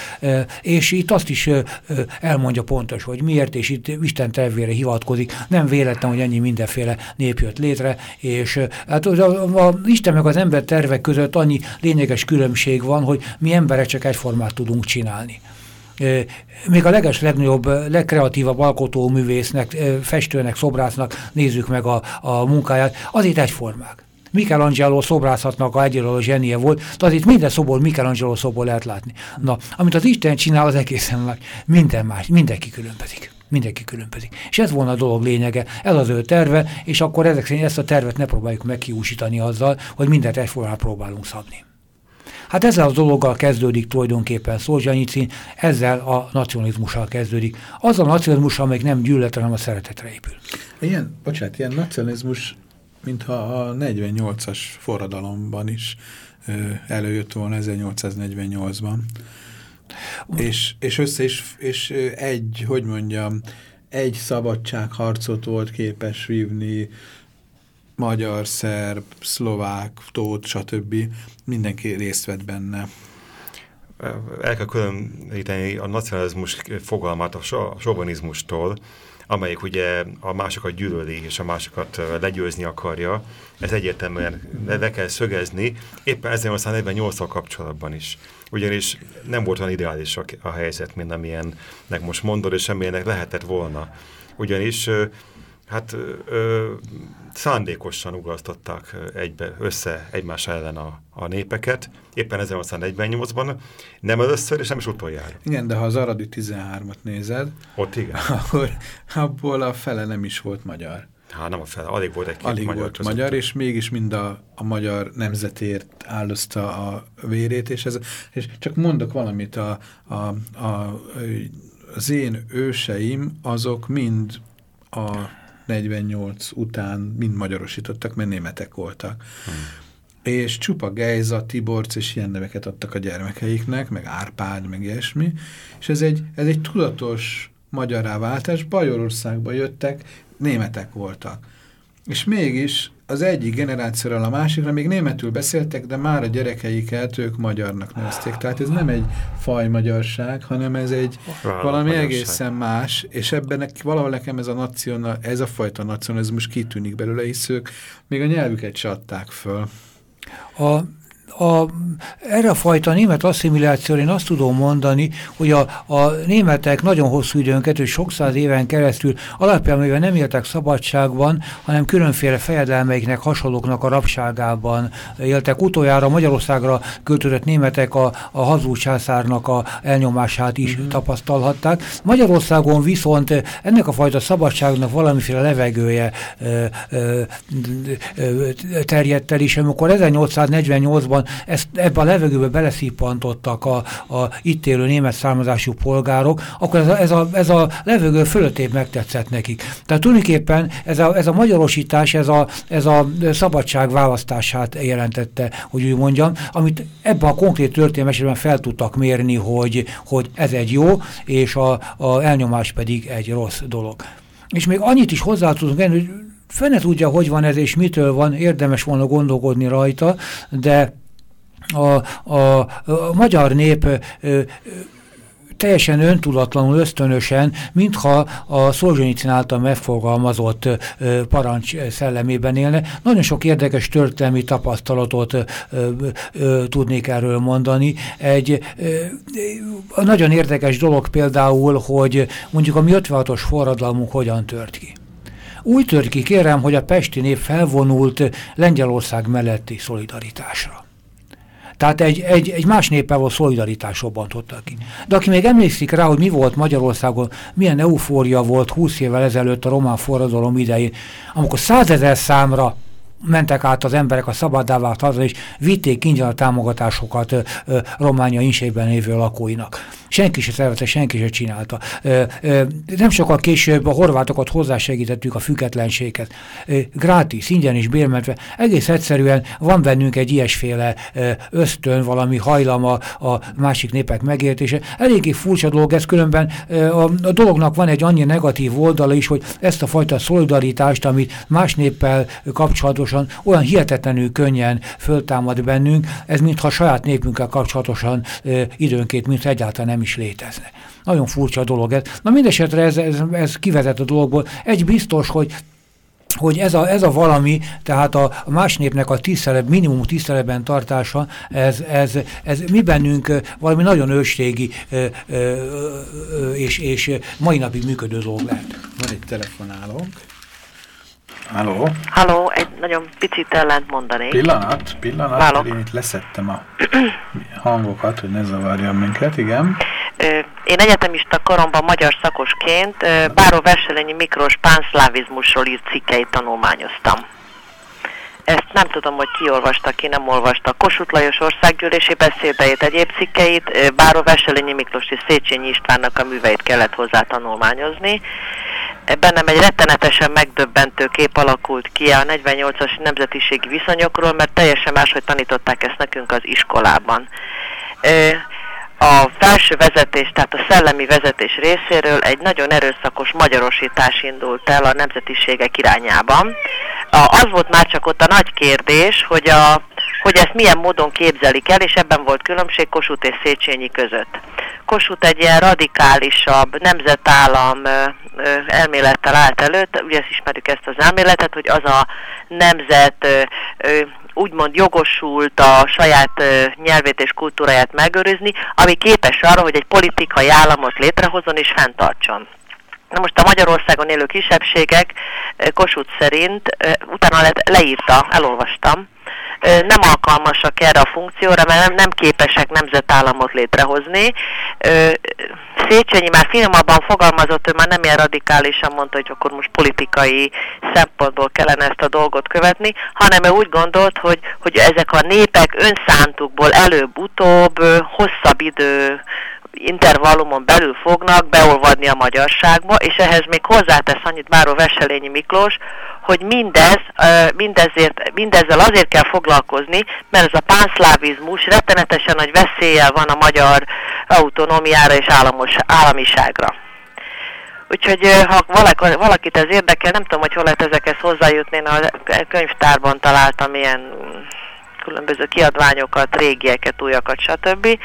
és itt azt is elmondja pontos, hogy miért, és itt Isten tervére hivatkozik. Nem véletlen, hogy ennyi mindenféle nép jött létre, és hát a, a Isten meg az ember tervek között annyi lényeges különbség van, hogy mi emberek csak egyformát tudunk csinálni még a leges legnagyobb, legkreatívabb alkotó művésznek, festőnek, szobrásznak nézzük meg a, a munkáját, azért egyformák. Michelangelo szobrászatnak a egyedül zsenie volt, de azért minden szobor Michelangelo szobor lehet látni. Na, amit az Isten csinál, az egészen. Minden más, mindenki különbözik. Mindenki különbözik. És ez volna a dolog lényege, ez az ő terve, és akkor ezek szerint ezt a tervet ne próbáljuk megkiúsítani azzal, hogy mindent egyformán próbálunk szabni. Hát ezzel a dologgal kezdődik tulajdonképpen Szolzsanyicin, ezzel a nacionalizmussal kezdődik. Az a nacionalizmus, amelyik nem gyűlöletre, hanem a szeretetre épül. Ilyen, bocsánat, ilyen nacionalizmus, mintha a 48-as forradalomban is ö, előjött volna 1848-ban. És, és össze is, és egy, hogy mondjam, egy szabadságharcot volt képes vívni magyar, szerb, szlovák, tót, stb. Mindenki részt vett benne. El kell különíteni a nacionalizmus fogalmát a sovinizmustól, amelyik ugye a másokat gyűlöli és a másokat legyőzni akarja. Ez egyértelműen le kell szögezni, éppen 1948-al kapcsolatban is. Ugyanis nem volt olyan ideális a, helyzet, mint amilyennek most mondod, és amilyennek lehetett volna. Ugyanis hát ö, szándékosan ugasztották egybe, össze egymás ellen a, a népeket, éppen 1848-ban, nem először és nem is utoljára. Igen, de ha az Aradi 13-at nézed, ott igen. akkor abból a fele nem is volt magyar. Hát nem a fele, alig volt egy-két alig magyar volt között. magyar, és mégis mind a, a magyar nemzetért áldozta a vérét, és, ez, és csak mondok valamit, a, a, a, az én őseim azok mind a 48 után mind magyarosítottak, mert németek voltak. Hmm. És csupa Gejza, Tiborc és ilyen neveket adtak a gyermekeiknek, meg Árpád, meg ilyesmi, és ez egy, ez egy tudatos magyaráváltás, Bajorországba jöttek, németek voltak. És mégis az egyik generációral a másikra még németül beszéltek, de már a gyerekeiket ők magyarnak nevezték. Tehát ez nem egy faj magyarság, hanem ez egy valami magyarság. egészen más, és ebben valahol nekem ez a, nacional, ez a fajta nacionalizmus kitűnik belőle, hisz ők még a nyelvüket se adták föl. A a, erre a fajta német asszimilációra én azt tudom mondani, hogy a, a németek nagyon hosszú időn keresztül, sok száz éven keresztül alapjában nem éltek szabadságban, hanem különféle fejedelmeiknek, hasonlóknak a rabságában éltek. Utoljára Magyarországra költözött németek a, a hazú császárnak a elnyomását is mm -hmm. tapasztalhatták. Magyarországon viszont ennek a fajta szabadságnak valamiféle levegője ö, ö, terjedt el is, amikor 1848-ban ezt, ebbe a levegőbe beleszípantottak a, a itt élő német származású polgárok, akkor ez a, ez a, ez a levegő fölöttébb megtetszett nekik. Tehát tulajdonképpen ez a, ez a magyarosítás, ez a, ez a szabadság választását jelentette, hogy úgy mondjam, amit ebben a konkrét történetben fel tudtak mérni, hogy, hogy ez egy jó, és a, a elnyomás pedig egy rossz dolog. És még annyit is hozzá tudunk enni, hogy fene tudja, hogy van ez és mitől van, érdemes volna gondolkodni rajta, de a, a, a magyar nép ö, teljesen öntudatlanul, ösztönösen, mintha a Szolzsonyicin által megfogalmazott parancs szellemében élne. Nagyon sok érdekes történelmi tapasztalatot tudnék erről mondani. Egy nagyon érdekes dolog például, hogy mondjuk a mi 56-os forradalmunk hogyan tört ki. Úgy tört ki, kérem, hogy a Pesti nép felvonult Lengyelország melletti szolidaritásra. Tehát egy, egy, egy más néppel volt szolidaritás robbantottak ki. De aki még emlékszik rá, hogy mi volt Magyarországon, milyen eufória volt 20 évvel ezelőtt a román forradalom idején, amikor százezer számra mentek át az emberek a szabadávát haza, és vitték ingyen a támogatásokat ö, Románia inségben lévő lakóinak. Senki se szervezte, senki se csinálta. Ö, ö, nem sokkal később a horvátokat hozzásegítettük a függetlenséget. Ö, gratis, ingyen és bérmentve. Egész egyszerűen van bennünk egy ilyesféle ö, ösztön, valami hajlama a másik népek megértése. Eléggé furcsa dolog ez, különben ö, a, a dolognak van egy annyi negatív oldala is, hogy ezt a fajta szolidaritást, amit más néppel kapcsolatosan olyan hihetetlenül könnyen föltámad bennünk, ez mintha saját népünkkel kapcsolatosan ö, időnként, mint egyáltalán nem is létezne. Nagyon furcsa dolog ez. Na mindesetre ez, ez, ez kivezet a dologból. Egy biztos, hogy hogy ez a, ez a valami, tehát a más népnek a tisztelet, minimum tiszteletben tartása, ez, ez, ez mi bennünk valami nagyon ősrégi és, és mai napig működő dolog lehet. Van egy telefonálónk. Halló? Halló, egy nagyon picit ellent mondanék. Pillanat, pillanat, Válok. én itt leszettem a hangokat, hogy ne zavarjam minket, igen. Én egyetemista koromban magyar szakosként Báró Veselényi Miklós pánszlávizmusról írt cikkeit tanulmányoztam. Ezt nem tudom, hogy ki olvasta, ki nem olvasta. Kossuth Lajos országgyűlési beszédeit, egyéb cikkeit, Báró Veselényi Miklós és Széchenyi Istvánnak a műveit kellett hozzá tanulmányozni. Bennem egy rettenetesen megdöbbentő kép alakult ki a 48-as nemzetiségi viszonyokról, mert teljesen máshogy tanították ezt nekünk az iskolában. A felső vezetés, tehát a szellemi vezetés részéről egy nagyon erőszakos magyarosítás indult el a nemzetiségek irányában. Az volt már csak ott a nagy kérdés, hogy, a, hogy ezt milyen módon képzelik el, és ebben volt különbség Kossuth és Széchenyi között. Kossuth egy ilyen radikálisabb nemzetállam elmélettel állt előtt, ugye ezt ismerjük ezt az elméletet, hogy az a nemzet úgymond jogosult a saját nyelvét és kultúráját megőrizni, ami képes arra, hogy egy politikai államot létrehozzon és fenntartson. Na most a Magyarországon élő kisebbségek Kossuth szerint, utána le, leírta, elolvastam, nem alkalmasak erre a funkcióra, mert nem, képesek nemzetállamot létrehozni. Széchenyi már finomabban fogalmazott, ő már nem ilyen radikálisan mondta, hogy akkor most politikai szempontból kellene ezt a dolgot követni, hanem ő úgy gondolt, hogy, hogy ezek a népek önszántukból előbb-utóbb hosszabb idő intervallumon belül fognak beolvadni a magyarságba, és ehhez még hozzátesz annyit Báró Veselényi Miklós, hogy mindez, mindezért, mindezzel azért kell foglalkozni, mert ez a pánszlávizmus rettenetesen nagy veszéllyel van a magyar autonómiára és államos, államiságra. Úgyhogy ha valaki, valakit ez érdekel, nem tudom, hogy hol lehet ezekhez hozzájutni, én a könyvtárban találtam ilyen különböző kiadványokat, régieket, újakat, stb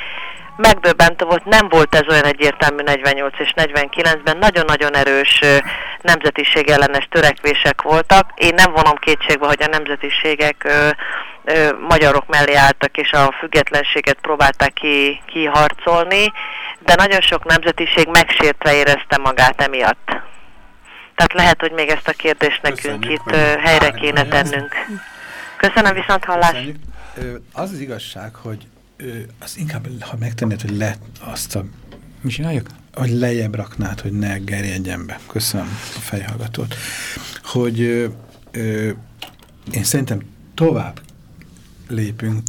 megdöbbentő volt, nem volt ez olyan egyértelmű 48 és 49-ben, nagyon-nagyon erős nemzetiség ellenes törekvések voltak. Én nem vonom kétségbe, hogy a nemzetiségek ö, ö, magyarok mellé álltak, és a függetlenséget próbálták ki, kiharcolni, de nagyon sok nemzetiség megsértve érezte magát emiatt. Tehát lehet, hogy még ezt a kérdést nekünk Köszönjük, itt helyre kéne tennünk. Köszönöm viszont hallás. Köszönjük. Az az igazság, hogy az inkább, ha megtennéd, hogy le azt a Mi csináljuk? hogy lejjebb raknád, hogy ne gerjedjen be. Köszönöm a fejhallgatót. Hogy ö, ö, én szerintem tovább lépünk,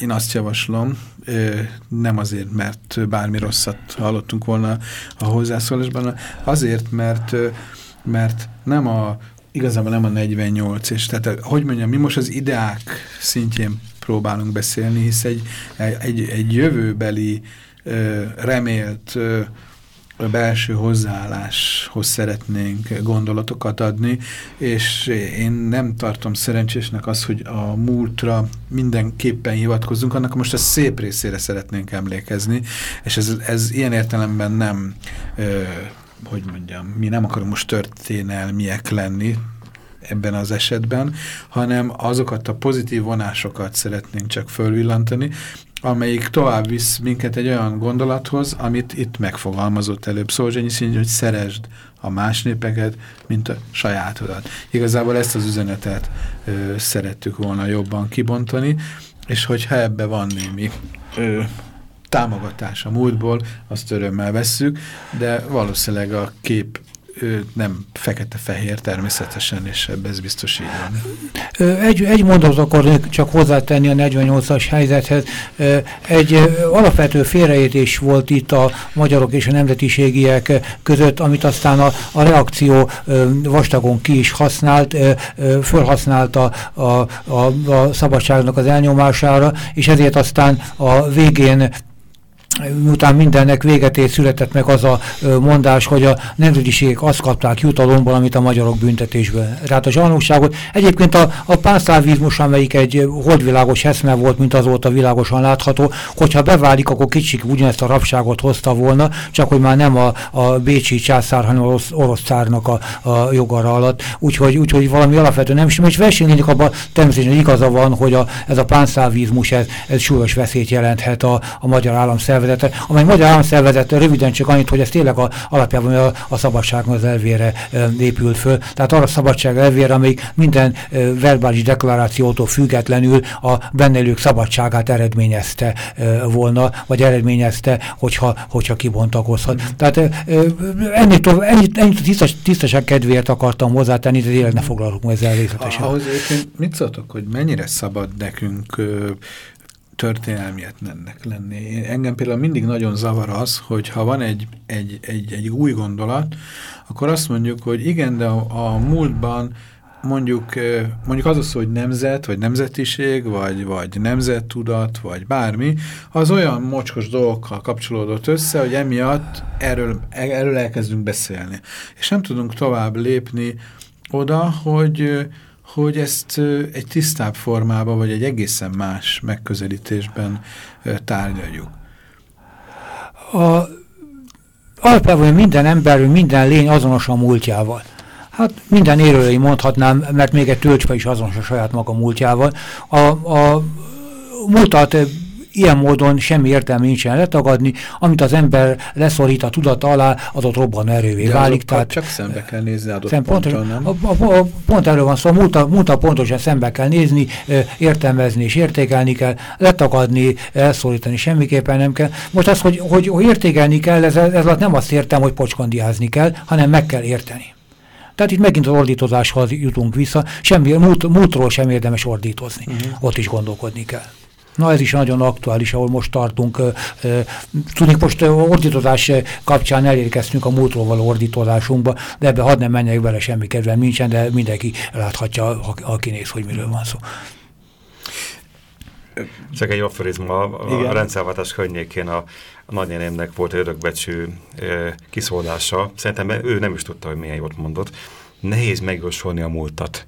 én azt javaslom, ö, nem azért, mert bármi rosszat hallottunk volna a hozzászólásban, azért, mert, ö, mert nem a igazából nem a 48, és tehát, hogy mondjam, mi most az ideák szintjén próbálunk beszélni, hisz egy, egy, egy jövőbeli remélt belső hozzáálláshoz szeretnénk gondolatokat adni, és én nem tartom szerencsésnek az, hogy a múltra mindenképpen hivatkozunk, annak most a szép részére szeretnénk emlékezni, és ez, ez ilyen értelemben nem, ö, hogy mondjam, mi nem akarunk most történelmiek lenni, ebben az esetben, hanem azokat a pozitív vonásokat szeretnénk csak fölvillantani, amelyik tovább visz minket egy olyan gondolathoz, amit itt megfogalmazott előbb Szolzsenyi színű, hogy szeresd a más népeket, mint a sajátodat. Igazából ezt az üzenetet ö, szerettük volna jobban kibontani, és hogyha ebbe van némi ö, támogatás a múltból, azt örömmel vesszük, de valószínűleg a kép nem fekete-fehér természetesen, és ebben ez biztos így van. Egy, egy mondatot akarnék csak hozzátenni a 48-as helyzethez. Egy alapvető félreértés volt itt a magyarok és a nemzetiségiek között, amit aztán a, a reakció vastagon ki is használt, felhasználta a, a, a szabadságnak az elnyomására, és ezért aztán a végén miután mindennek véget ért született meg az a mondás, hogy a nemzetiségek azt kapták jutalomból, amit a magyarok büntetésből. Tehát a zsalnokságot, egyébként a, a pánszlávizmus, amelyik egy holdvilágos eszme volt, mint azóta világosan látható, hogyha beválik, akkor kicsik ugyanezt a rabságot hozta volna, csak hogy már nem a, a bécsi császár, hanem orosz, orosz cárnak a, a jogara alatt. Úgyhogy, úgyhogy valami alapvető nem és versenyének abban természetesen igaza van, hogy a, ez a pánszlávizmus, ez, ez súlyos veszélyt jelenthet a, a magyar állam szervezete, amely magyar államszervezet röviden csak annyit, hogy ez tényleg a, alapjában a, a szabadság az elvére e, épült föl. Tehát arra a szabadság elvére, amelyik minden e, verbális deklarációtól függetlenül a bennelők szabadságát eredményezte e, volna, vagy eredményezte, hogyha, hogyha kibontakozhat. Mm. Tehát e, ennyit, ennyit, ennyit tisztas, tisztaság kedvéért akartam hozzátenni, de tényleg ne foglalkozunk ezzel részletesen. Ahhoz mit szóltok, hogy mennyire szabad nekünk történelmietlennek lenni. Engem például mindig nagyon zavar az, hogy ha van egy, egy, egy, egy új gondolat, akkor azt mondjuk, hogy igen, de a, a múltban mondjuk, mondjuk az az, hogy nemzet, vagy nemzetiség, vagy, vagy nemzettudat, vagy bármi, az olyan mocskos dolgokkal kapcsolódott össze, hogy emiatt erről, erről elkezdünk beszélni. És nem tudunk tovább lépni oda, hogy hogy ezt egy tisztább formában, vagy egy egészen más megközelítésben tárgyaljuk. A, alapjában minden ember, minden lény azonos a múltjával. Hát minden érői mondhatnám, mert még egy tölcspe is azonos a saját maga múltjával. A, a múltat ilyen módon semmi értelme nincsen letagadni, amit az ember leszorít a tudata alá, az ott robban erővé De válik. Tehát csak szembe kell nézni adott ponton, ponton nem? A, a, a, pont erről van szó, múlta, múlta pontosan szembe kell nézni, értelmezni és értékelni kell, letagadni, elszorítani semmiképpen nem kell. Most az, hogy, hogy, hogy értékelni kell, ez, ez nem azt értem, hogy pocskondiázni kell, hanem meg kell érteni. Tehát itt megint az ordítozáshoz jutunk vissza, semmi, múlt, múltról sem érdemes ordítozni, uh mhm. -huh. ott is gondolkodni kell. Na ez is nagyon aktuális, ahol most tartunk. Tudnék, most ordítozás kapcsán elérkeztünk a múltról való ordítozásunkba, de ebbe hadd nem menjek bele, semmi kedvem nincsen, de mindenki láthatja, aki néz, hogy miről van szó. Csak egy aforizma, a, a rendszerváltás környékén a, a nagynénémnek volt örökbecsű e, kiszólása. Szerintem ő nem is tudta, hogy milyen jót mondott. Nehéz megjósolni a múltat.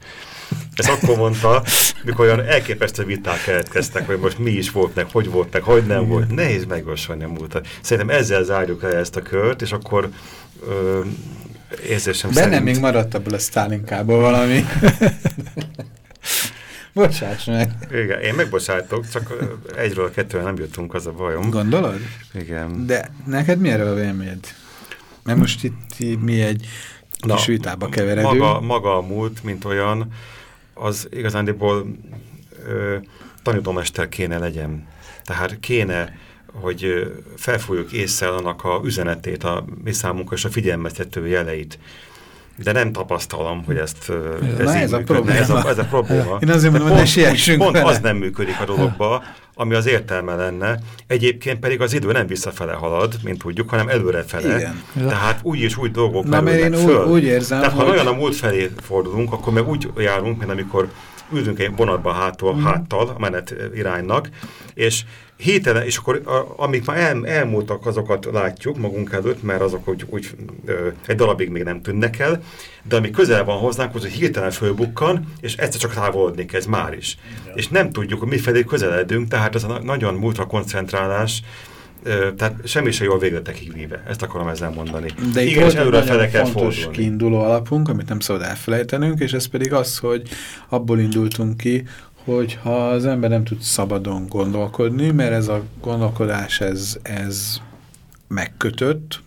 Ezt akkor mondta, mikor olyan elképesztő viták keletkeztek, hogy most mi is volt meg, hogy volt meg, hogy nem volt. Nehéz megvasolni a múltat. Szerintem ezzel zárjuk le ezt a kört, és akkor ö, érzésem Bennem szerint... még maradt abból a Stalinkából valami. Bocsáss meg. Igen, én megbocsátok, csak egyről a kettőre nem jutunk, az a bajom. Gondolod? Igen. De neked mi erről a véleményed? Mert most itt mi egy Na, kis vitába keveredünk. Maga, maga a múlt, mint olyan, az igazándiból ö, tanítómester kéne legyen. Tehát kéne, hogy felfújjuk észre annak a üzenetét, a mi számunkra és a figyelmeztető jeleit. De nem tapasztalom, hogy ezt ez, Na, ez, a probléma. ez, a, ez a probléma. Én azért mondom, hogy ne Pont vele. az nem működik a dologba, ami az értelme lenne. Egyébként pedig az idő nem visszafele halad, mint tudjuk, hanem előrefele. Igen. Tehát úgy és úgy dolgok Na, merülnek én föl. Úgy, úgy érzem, Tehát ha olyan a múlt felé fordulunk, akkor meg úgy járunk, mint amikor ülünk egy vonatban hátul, mm. háttal a menet iránynak, és hétele, és akkor a, amik már el, elmúltak, azokat látjuk magunk előtt, mert azok úgy, úgy ö, egy darabig még nem tűnnek el, de ami közel van hozzánk, az, hogy hirtelen fölbukkan, és egyszer csak távolodni kezd már is. Igen. És nem tudjuk, hogy mifelé közeledünk, tehát ez a nagyon múltra koncentrálás, tehát semmi se jól végletekig víve. Ezt akarom ezzel mondani. De itt Igen, előre fele kell fontos fordulni. kiinduló alapunk, amit nem szabad elfelejtenünk, és ez pedig az, hogy abból indultunk ki, hogy ha az ember nem tud szabadon gondolkodni, mert ez a gondolkodás ez, ez megkötött,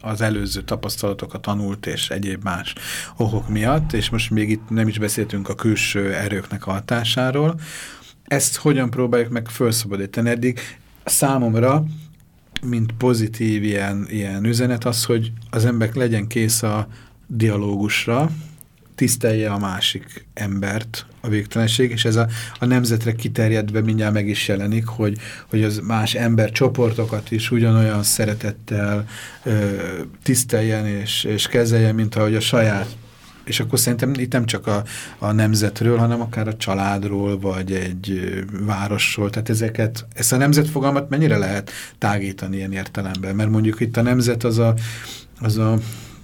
az előző tapasztalatokat tanult és egyéb más okok miatt, és most még itt nem is beszéltünk a külső erőknek a hatásáról. Ezt hogyan próbáljuk meg felszabadítani? Eddig számomra mint pozitív ilyen, ilyen üzenet az, hogy az emberek legyen kész a dialógusra, tisztelje a másik embert a végtelenség, és ez a, a nemzetre kiterjedve mindjárt meg is jelenik, hogy, hogy az más ember csoportokat is ugyanolyan szeretettel ö, tiszteljen és, és kezeljen, mint ahogy a saját és akkor szerintem itt nem csak a, a nemzetről, hanem akár a családról, vagy egy városról. Tehát ezeket, ezt a nemzetfogalmat mennyire lehet tágítani ilyen értelemben? Mert mondjuk itt a nemzet az a, az a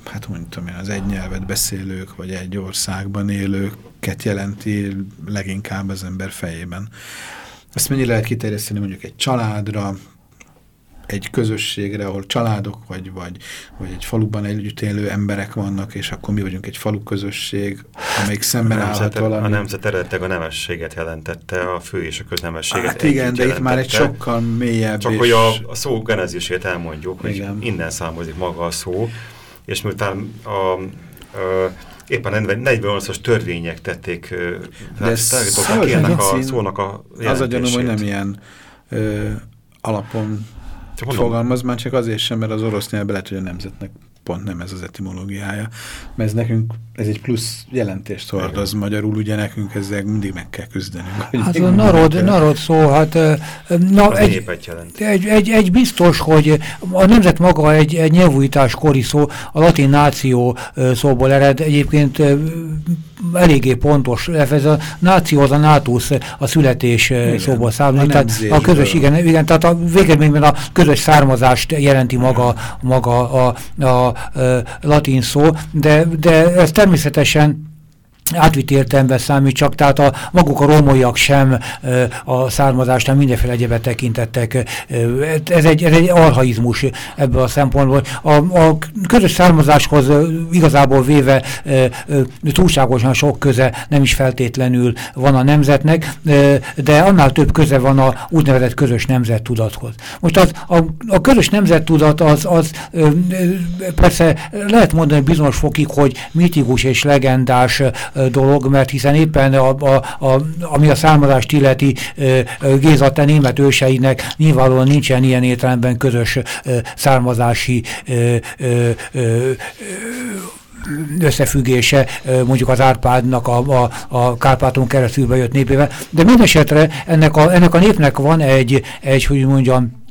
hát mondtam én, az egy nyelvet beszélők, vagy egy országban élőket jelenti leginkább az ember fejében. Ezt mennyire lehet kiterjeszteni mondjuk egy családra, egy közösségre, ahol családok vagy, vagy, vagy egy faluban együtt élő emberek vannak, és akkor mi vagyunk egy falu közösség, amelyik szemben a állhat valami. A nemzet eredetileg a nemességet jelentette, a fő és a köznemességet Hát igen, de jelentette. itt már egy sokkal mélyebb. Csak és... hogy a, a szó genezését elmondjuk, hogy igen. innen számozik maga a szó, és miután a, a éppen a 48-as törvények tették, de ez ennek a szónak a Az a gyanúm, hogy nem ilyen ö, alapon fogalmaz már csak azért sem, mert az orosz nyelvben lehet, hogy a nemzetnek pont nem ez az etimológiája, mert ez nekünk, ez egy plusz jelentést hordoz Igen. magyarul, ugye nekünk ezzel mindig meg kell küzdenünk. Hát a narod, narod szó, hát na, egy, egy, egy, egy, biztos, hogy a nemzet maga egy, egy nyelvújítás kori szó, a latin náció szóból ered, egyébként eléggé pontos, ez a náció az a nátusz, a születés igen, szóból számít. A, tehát a közös, igen, igen, tehát a végeredményben a közös származást jelenti maga, maga a, a latin szó, de, de ez természetesen átvitt értelemben számít csak, tehát a, maguk a rómaiak sem a származásnál mindenféle egyebet tekintettek. Ez, egy, ez egy arhaizmus ebből a szempontból. A, a közös származáshoz igazából véve túlságosan sok köze nem is feltétlenül van a nemzetnek, de annál több köze van a úgynevezett közös nemzettudathoz. Most az, a, a közös nemzettudat az, az persze lehet mondani bizonyos fokig, hogy mitikus és legendás dolog, mert hiszen éppen a, a, a, ami a származást illeti Géza te német őseinek nyilvánvalóan nincsen ilyen értelemben közös származási összefüggése mondjuk az Árpádnak a, a, a Kárpáton keresztül bejött népével, de mindesetre ennek a, ennek a népnek van egy, egy hogy mondjam,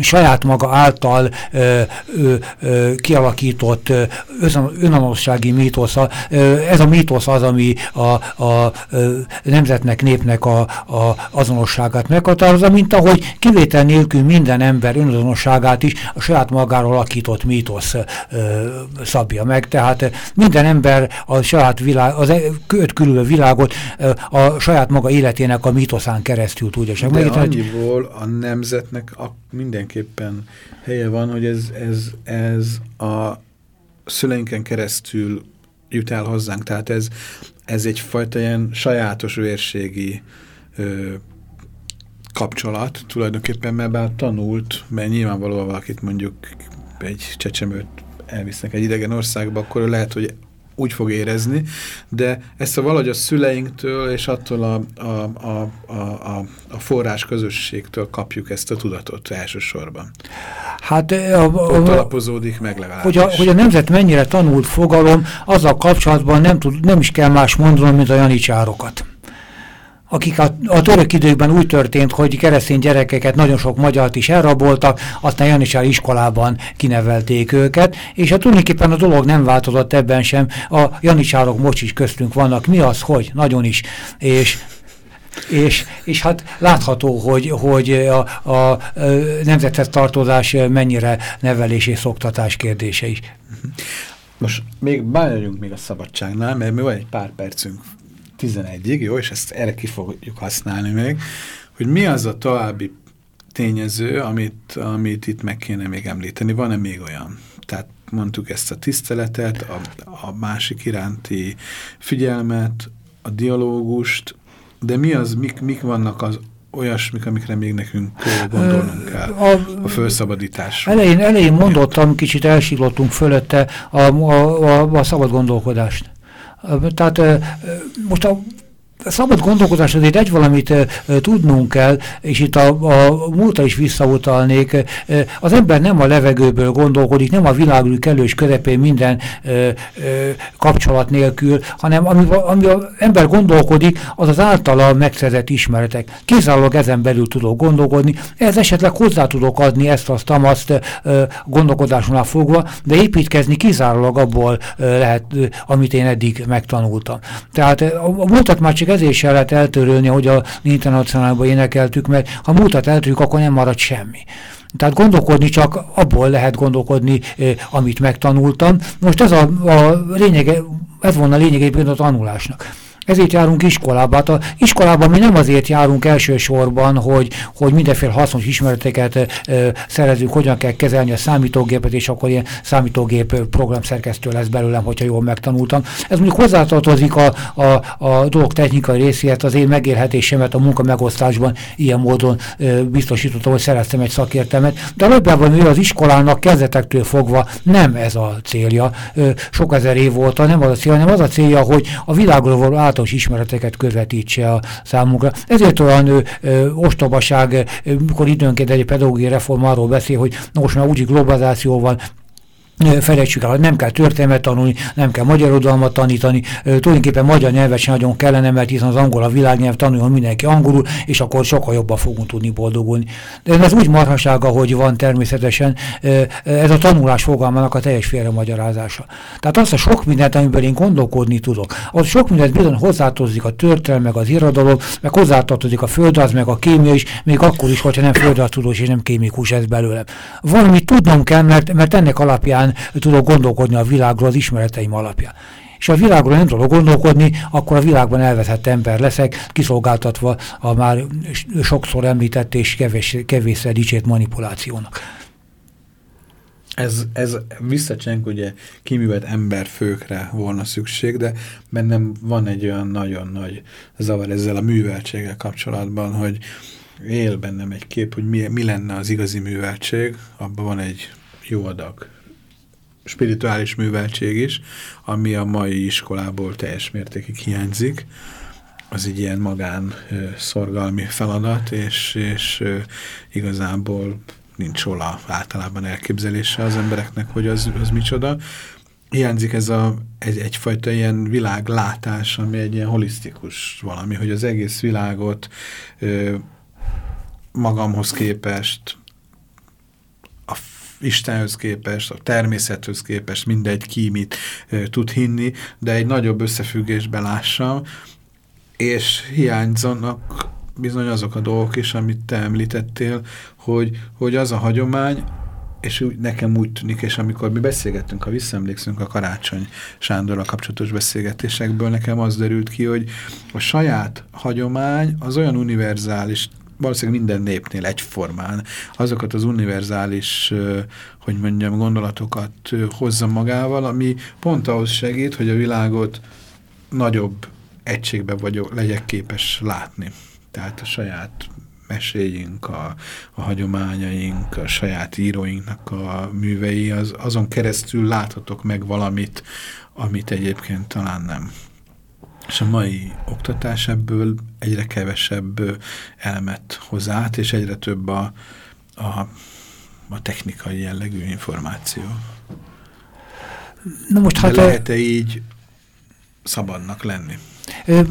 saját maga által ö, ö, ö, kialakított önazonossági mítosza. Ez a mítosz az, ami a, a ö, nemzetnek, népnek a, a azonosságát meghatározza, mint ahogy kivétel nélkül minden ember önazonosságát is a saját magáról alakított mítosz ö, szabja meg. Tehát minden ember a saját világ, az öt külülő világot ö, a saját maga életének a mítoszán keresztül tudja. De meg, annyiból a nemzetnek a minden mindenképpen helye van, hogy ez, ez, ez a szüleinken keresztül jut el hozzánk. Tehát ez, ez egyfajta ilyen sajátos vérségi ö, kapcsolat tulajdonképpen, mert bár tanult, mert nyilvánvalóan valakit mondjuk egy csecsemőt elvisznek egy idegen országba, akkor lehet, hogy úgy fog érezni, de ezt a valahogy a szüleinktől és attól a, a, a, a, a forrás közösségtől kapjuk ezt a tudatot elsősorban. Hát a, a, Ott alapozódik meg legalábbis. Hogy a, hogy a nemzet mennyire tanult fogalom, azzal kapcsolatban nem, tud, nem is kell más mondanom, mint a janicsárokat akik a, a török időkben úgy történt, hogy keresztény gyerekeket, nagyon sok magyart is elraboltak, aztán Janicsár iskolában kinevelték őket, és hát tulajdonképpen a dolog nem változott ebben sem, a Janicsárok most is köztünk vannak, mi az, hogy? Nagyon is. És és, és hát látható, hogy, hogy a, a, a nemzethez tartozás mennyire nevelés és szoktatás kérdése is. Most még bájjunk még a szabadságnál, mert mi van egy pár percünk 11-ig, jó, és ezt erre ki fogjuk használni még, hogy mi az a további tényező, amit, amit itt meg kéne még említeni. Van-e még olyan? Tehát mondtuk ezt a tiszteletet, a, a másik iránti figyelmet, a dialógust, de mi az, mik, mik vannak az olyasmik, amikre még nekünk gondolnunk kell a, a felszabadítás. Elején, elején mondottam, kicsit elsílottunk fölötte a, a, a, a szabad gondolkodást. Tehát most a szabad gondolkodás azért egy valamit e, tudnunk kell, és itt a, a múltra is visszautalnék, e, az ember nem a levegőből gondolkodik, nem a világű kellős közepén minden e, e, kapcsolat nélkül, hanem ami, ami az ember gondolkodik, az az általa megszerzett ismeretek. Kizárólag ezen belül tudok gondolkodni, ez esetleg hozzá tudok adni ezt, azt, azt e, gondolkodásonál fogva, de építkezni kizárólag abból e, lehet, e, amit én eddig megtanultam. Tehát a múltat már csak ezért sem lehet eltörölni, hogy a internacionálban énekeltük, mert ha múltat eltörjük, akkor nem marad semmi. Tehát gondolkodni csak abból lehet gondolkodni, amit megtanultam. Most ez a, a lényege, ez volna a lényegében a tanulásnak. Ezért járunk iskolába. Hát a iskolában mi nem azért járunk elsősorban, hogy, hogy mindenféle hasznos ismereteket e, szerezünk, hogyan kell kezelni a számítógépet, és akkor ilyen számítógép programszerkesztő lesz belőlem, hogyha jól megtanultam. Ez mondjuk hozzátartozik a, a, a dolog technikai részéhez, az én megélhetésemet a munka megosztásban ilyen módon e, biztosítottam, hogy szereztem egy szakértelmet. De alapjában ő az iskolának kezdetektől fogva nem ez a célja. E, sok ezer év óta nem az a célja, hanem az a célja, hogy a világról való általános ismereteket közvetítse a számunkra. Ezért olyan ö, ö, ostobaság, mikor időnként egy pedagógiai reform arról beszél, hogy most már úgy globalizációval felejtsük el, nem kell történelmet tanulni, nem kell magyarodalmat tanítani, tulajdonképpen magyar nyelvet sem nagyon kellene, mert hiszen az angol a világnyelv, tanuljon mindenki angolul, és akkor sokkal jobban fogunk tudni boldogulni. De ez úgy marhasága, hogy van természetesen, ez a tanulás fogalmának a teljes félre magyarázása. Tehát azt a sok mindent, amiből én gondolkodni tudok, az sok mindent bizony hozzátartozik a történelem, meg az irodalom, meg hozzátartozik a földrajz, meg a kémia is, még akkor is, hogyha nem földrajztudós és nem kémikus ez belőle. Valamit tudnom kell, mert, mert ennek alapján alapján tudok gondolkodni a világról az ismereteim alapján. És a világról nem tudok gondolkodni, akkor a világban elveszett ember leszek, kiszolgáltatva a már sokszor említett és kevés, kevésszer dicsért manipulációnak. Ez, ez visszacseng, ugye kiművelt emberfőkre volna szükség, de bennem van egy olyan nagyon nagy zavar ezzel a műveltséggel kapcsolatban, hogy él bennem egy kép, hogy mi, mi lenne az igazi műveltség, abban van egy jó adag spirituális műveltség is, ami a mai iskolából teljes mértékig hiányzik. Az egy ilyen magán szorgalmi feladat, és, és igazából nincs hol általában elképzelése az embereknek, hogy az, az micsoda. Hiányzik ez a, egy, egyfajta ilyen világlátás, ami egy ilyen holisztikus valami, hogy az egész világot ö, magamhoz képest Istenhöz képest, a természethez képest mindegy ki mit tud hinni, de egy nagyobb összefüggésbe lássam, és hiányzanak bizony azok a dolgok is, amit te említettél, hogy, hogy az a hagyomány, és úgy, nekem úgy tűnik, és amikor mi beszélgettünk, ha visszaemlékszünk a Karácsony Sándorral kapcsolatos beszélgetésekből, nekem az derült ki, hogy a saját hagyomány az olyan univerzális valószínűleg minden népnél egyformán azokat az univerzális, hogy mondjam, gondolatokat hozza magával, ami pont ahhoz segít, hogy a világot nagyobb egységbe vagyok, legyek képes látni. Tehát a saját meséink, a, a hagyományaink, a saját íróinknak a művei, az, azon keresztül láthatok meg valamit, amit egyébként talán nem. És a mai oktatás ebből egyre kevesebb elemet hoz át, és egyre több a, a, a technikai jellegű információ. Na most hát lehet-e így szabadnak lenni?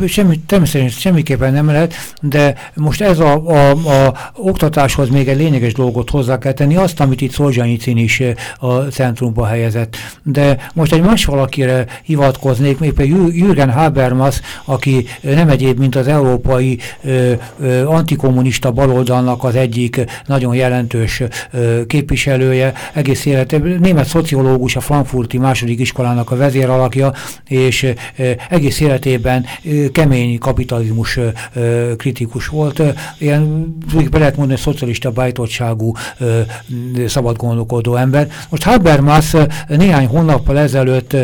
Semmi, természetesen semmiképpen nem lehet, de most ez a, a, a oktatáshoz még egy lényeges dolgot hozzá kell tenni, azt, amit itt Szolzsanyicin is a centrumba helyezett. De most egy más valakire hivatkoznék, még Jürgen Habermas, aki nem egyéb, mint az európai ö, ö, antikommunista baloldalnak az egyik nagyon jelentős ö, képviselője, egész életében, német szociológus, a Frankfurti második iskolának a vezéralakja, és ö, egész életében kemény kapitalizmus kritikus volt. Ilyen, be lehet mondani, szocialista bájtottságú szabad gondolkodó ember. Most Habermas néhány hónappal ezelőtt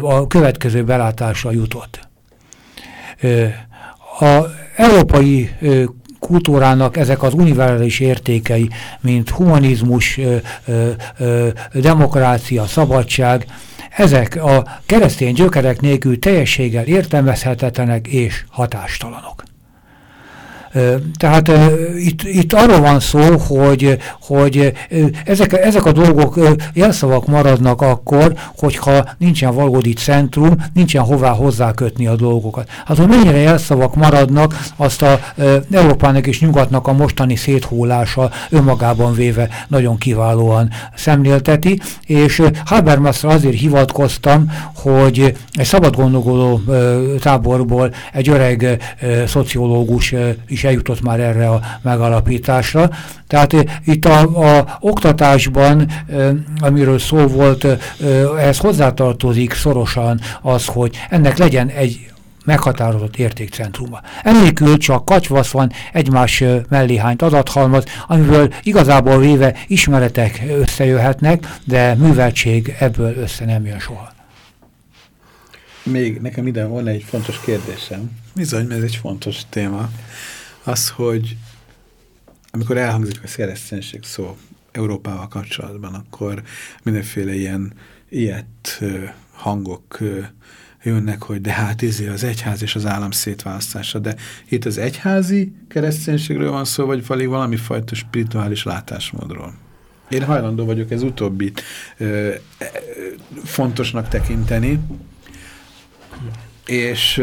a következő belátásra jutott. A európai kultúrának ezek az univerzális értékei, mint humanizmus, demokrácia, szabadság, ezek a keresztény gyökerek nélkül teljességgel értelmezhetetlenek és hatástalanok. Tehát itt, itt arról van szó, hogy, hogy ezek, ezek a dolgok jelszavak maradnak akkor, hogyha nincsen valódi centrum, nincsen hová hozzákötni a dolgokat. Hát, hogy mennyire jelszavak maradnak, azt a Európának és Nyugatnak a mostani széthullása önmagában véve nagyon kiválóan szemlélteti, és Habermasra azért hivatkoztam, hogy egy szabadgondolkodó táborból egy öreg szociológus is eljutott már erre a megalapításra. Tehát itt a, a oktatásban, amiről szó volt, ehhez hozzátartozik szorosan az, hogy ennek legyen egy meghatározott értékcentruma. Ennélkül csak kacsvasz van egymás melléhányt adathalmaz, amiből igazából véve ismeretek összejöhetnek, de műveltség ebből össze nem jön soha. Még nekem ide van egy fontos kérdésem. Bizony, ez egy fontos téma az, hogy amikor elhangzik a kereszténység szó Európával kapcsolatban, akkor mindenféle ilyen ilyet hangok jönnek, hogy de hát izé az egyház és az állam szétválasztása, de itt az egyházi kereszténységről van szó, vagy valami, valami fajta spirituális látásmódról. Én hajlandó vagyok ez utóbbit ö, ö, fontosnak tekinteni, és,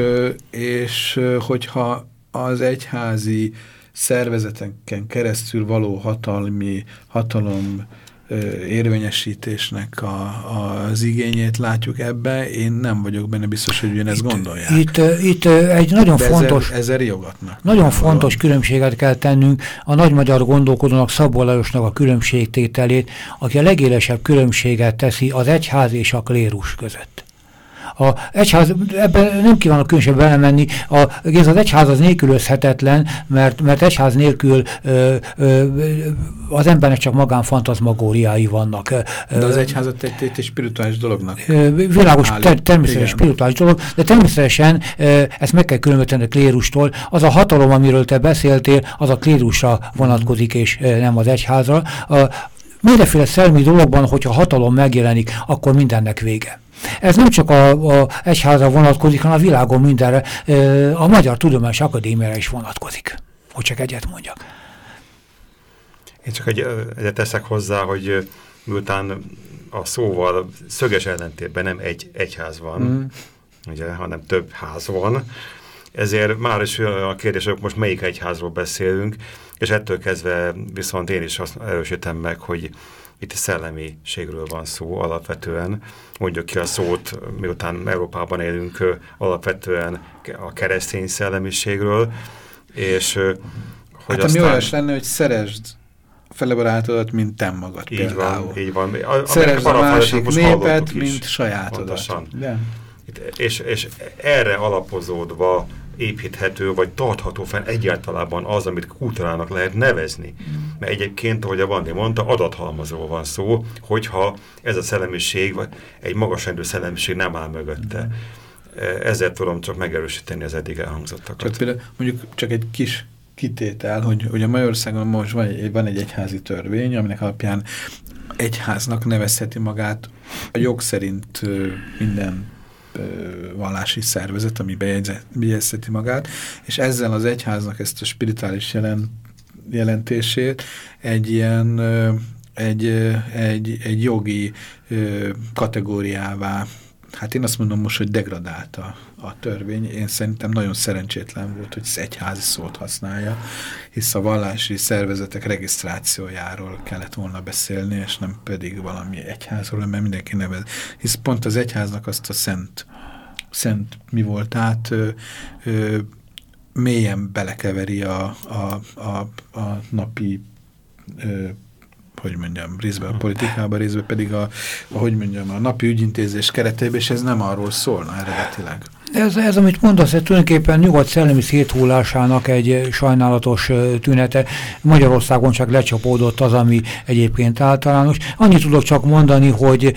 és hogyha az egyházi szervezeteken keresztül való hatalmi, hatalom érvényesítésnek a, az igényét látjuk ebbe, én nem vagyok benne biztos, hogy ugyanezt gondolják. Itt, itt egy nagyon De fontos, ezer, ezer jogatnak. Nagyon fontos való. különbséget kell tennünk a nagy magyar gondolkodónak Szabó Lajosnak a különbségtételét, aki a legélesebb különbséget teszi az egyház és a klérus között. A egyház, ebben nem kívánok különösen belemenni, a, ez az egyház az nélkülözhetetlen, mert, mert egyház nélkül ö, ö, az embernek csak magánfantazmagóriái vannak. De az egyházat egy, egy, egy spirituális dolognak. Világos, ter, természetesen spirituális dolog, de természetesen ezt meg kell különböztetni a klérustól. Az a hatalom, amiről te beszéltél, az a klérusra vonatkozik, és nem az egyházra. Mindenféle szellemi dologban, hogyha hatalom megjelenik, akkor mindennek vége. Ez nem csak a, a egyházra vonatkozik, hanem a világon mindenre, a Magyar Tudományos Akadémiára is vonatkozik, hogy csak egyet mondjak. Én csak egy, egyet teszek hozzá, hogy miután a szóval szöges ellentétben nem egy egyház van, mm. ugye, hanem több ház van, ezért már is a kérdés, hogy most melyik egyházról beszélünk, és ettől kezdve viszont én is azt erősítem meg, hogy itt szellemiségről van szó alapvetően. Mondjuk ki a szót, miután Európában élünk, alapvetően a keresztény szellemiségről, és hogy hát aztán... ami olyas lenne, hogy szeresd felebarátodat, mint te magad így például. Van, így van. A, Szeresd a másik népet, mint sajátodat. Pontosan. De. És, és erre alapozódva építhető, vagy tartható fenn egyáltalában az, amit kultúrának lehet nevezni. Mert egyébként, ahogy a Vandi mondta, adathalmazról van szó, hogyha ez a szellemiség, vagy egy magas rendű szellemiség nem áll mögötte. Ezzel tudom csak megerősíteni az eddig elhangzottakat. Csak például mondjuk csak egy kis kitétel, hogy ugye Magyarországon most van egy, van egy egyházi törvény, aminek alapján egyháznak nevezheti magát a jog szerint minden vallási szervezet, ami bejegyzeti magát, és ezzel az egyháznak ezt a spirituális jelen, jelentését egy ilyen egy, egy, egy jogi kategóriává hát én azt mondom most, hogy degradálta a törvény. Én szerintem nagyon szerencsétlen volt, hogy az egyházi szót használja, hisz a vallási szervezetek regisztrációjáról kellett volna beszélni, és nem pedig valami egyházról, mert mindenki nevez. Hisz pont az egyháznak azt a szent, szent mi volt át, ö, ö, mélyen belekeveri a, a, a, a napi ö, hogy mondjam, részben a politikába, részben pedig a, a, hogy mondjam, a napi ügyintézés keretében, és ez nem arról szólna eredetileg. Ez, ez amit mondasz, ez tulajdonképpen nyugat szellemi széthullásának egy sajnálatos tünete. Magyarországon csak lecsapódott az, ami egyébként általános. Annyit tudok csak mondani, hogy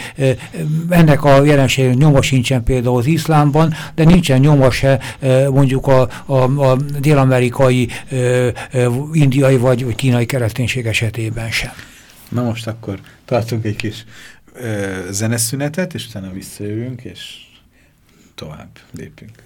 ennek a jelenség nyoma sincsen például az iszlámban, de nincsen nyoma se mondjuk a, a, a dél-amerikai, indiai vagy, vagy kínai kereszténység esetében sem. Na most akkor tartunk egy kis ö, zeneszünetet, és utána visszajövünk, és tovább lépünk.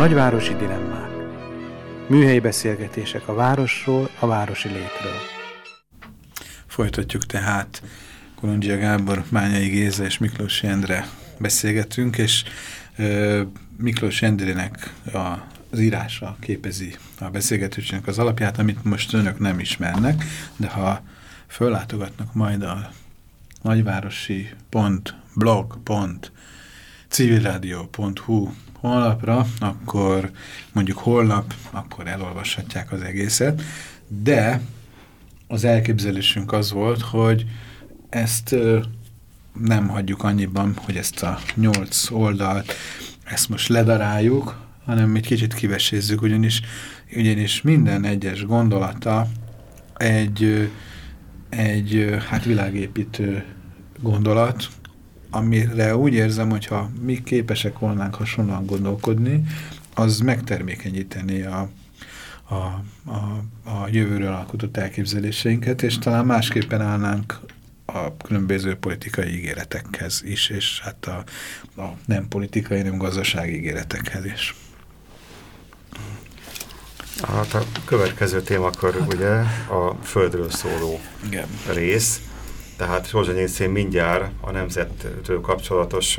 Nagyvárosi dilemmák. Műhelyi beszélgetések a városról, a városi létről. Folytatjuk tehát Kolondzsia Gábor, Mányai Géza és Miklós Endre beszélgetünk, és ö, Miklós Endrének az írása képezi a beszélgetésnek az alapját, amit most önök nem ismernek, de ha föllátogatnak majd a nagyvárosi.blog.civilradio.hu honlapra, akkor mondjuk holnap, akkor elolvashatják az egészet, de az elképzelésünk az volt, hogy ezt nem hagyjuk annyiban, hogy ezt a nyolc oldalt, ezt most ledaráljuk, hanem egy kicsit kivesézzük, ugyanis, ugyanis minden egyes gondolata egy, egy hát világépítő gondolat, amire úgy érzem, hogyha mi képesek volnánk hasonlóan gondolkodni, az megtermékenyíteni a, a, a, a jövőről alkotott elképzeléseinket, és talán másképpen állnánk a különböző politikai ígéretekhez is, és hát a, a nem politikai, nem gazdasági ígéretekhez is. Hát a következő témakör hát. ugye a földről szóló Igen. rész, tehát Zsolzsanyészén mindjárt a nemzettől kapcsolatos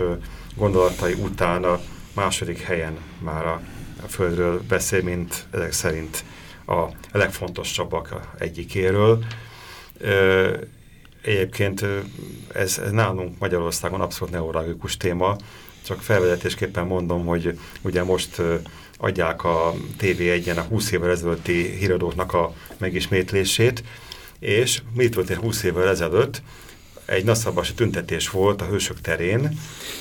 gondolatai után a második helyen már a, a földről beszél, mint ezek szerint a legfontosabbak egyikéről. Egyébként ez, ez nálunk Magyarországon abszolút neuralgikus téma, csak felvezetésképpen mondom, hogy ugye most adják a TV1-en a 20 évvel ezelőtti híradóknak a megismétlését, és mi történt 20 évvel ezelőtt? Egy nagyszabasi tüntetés volt a Hősök terén,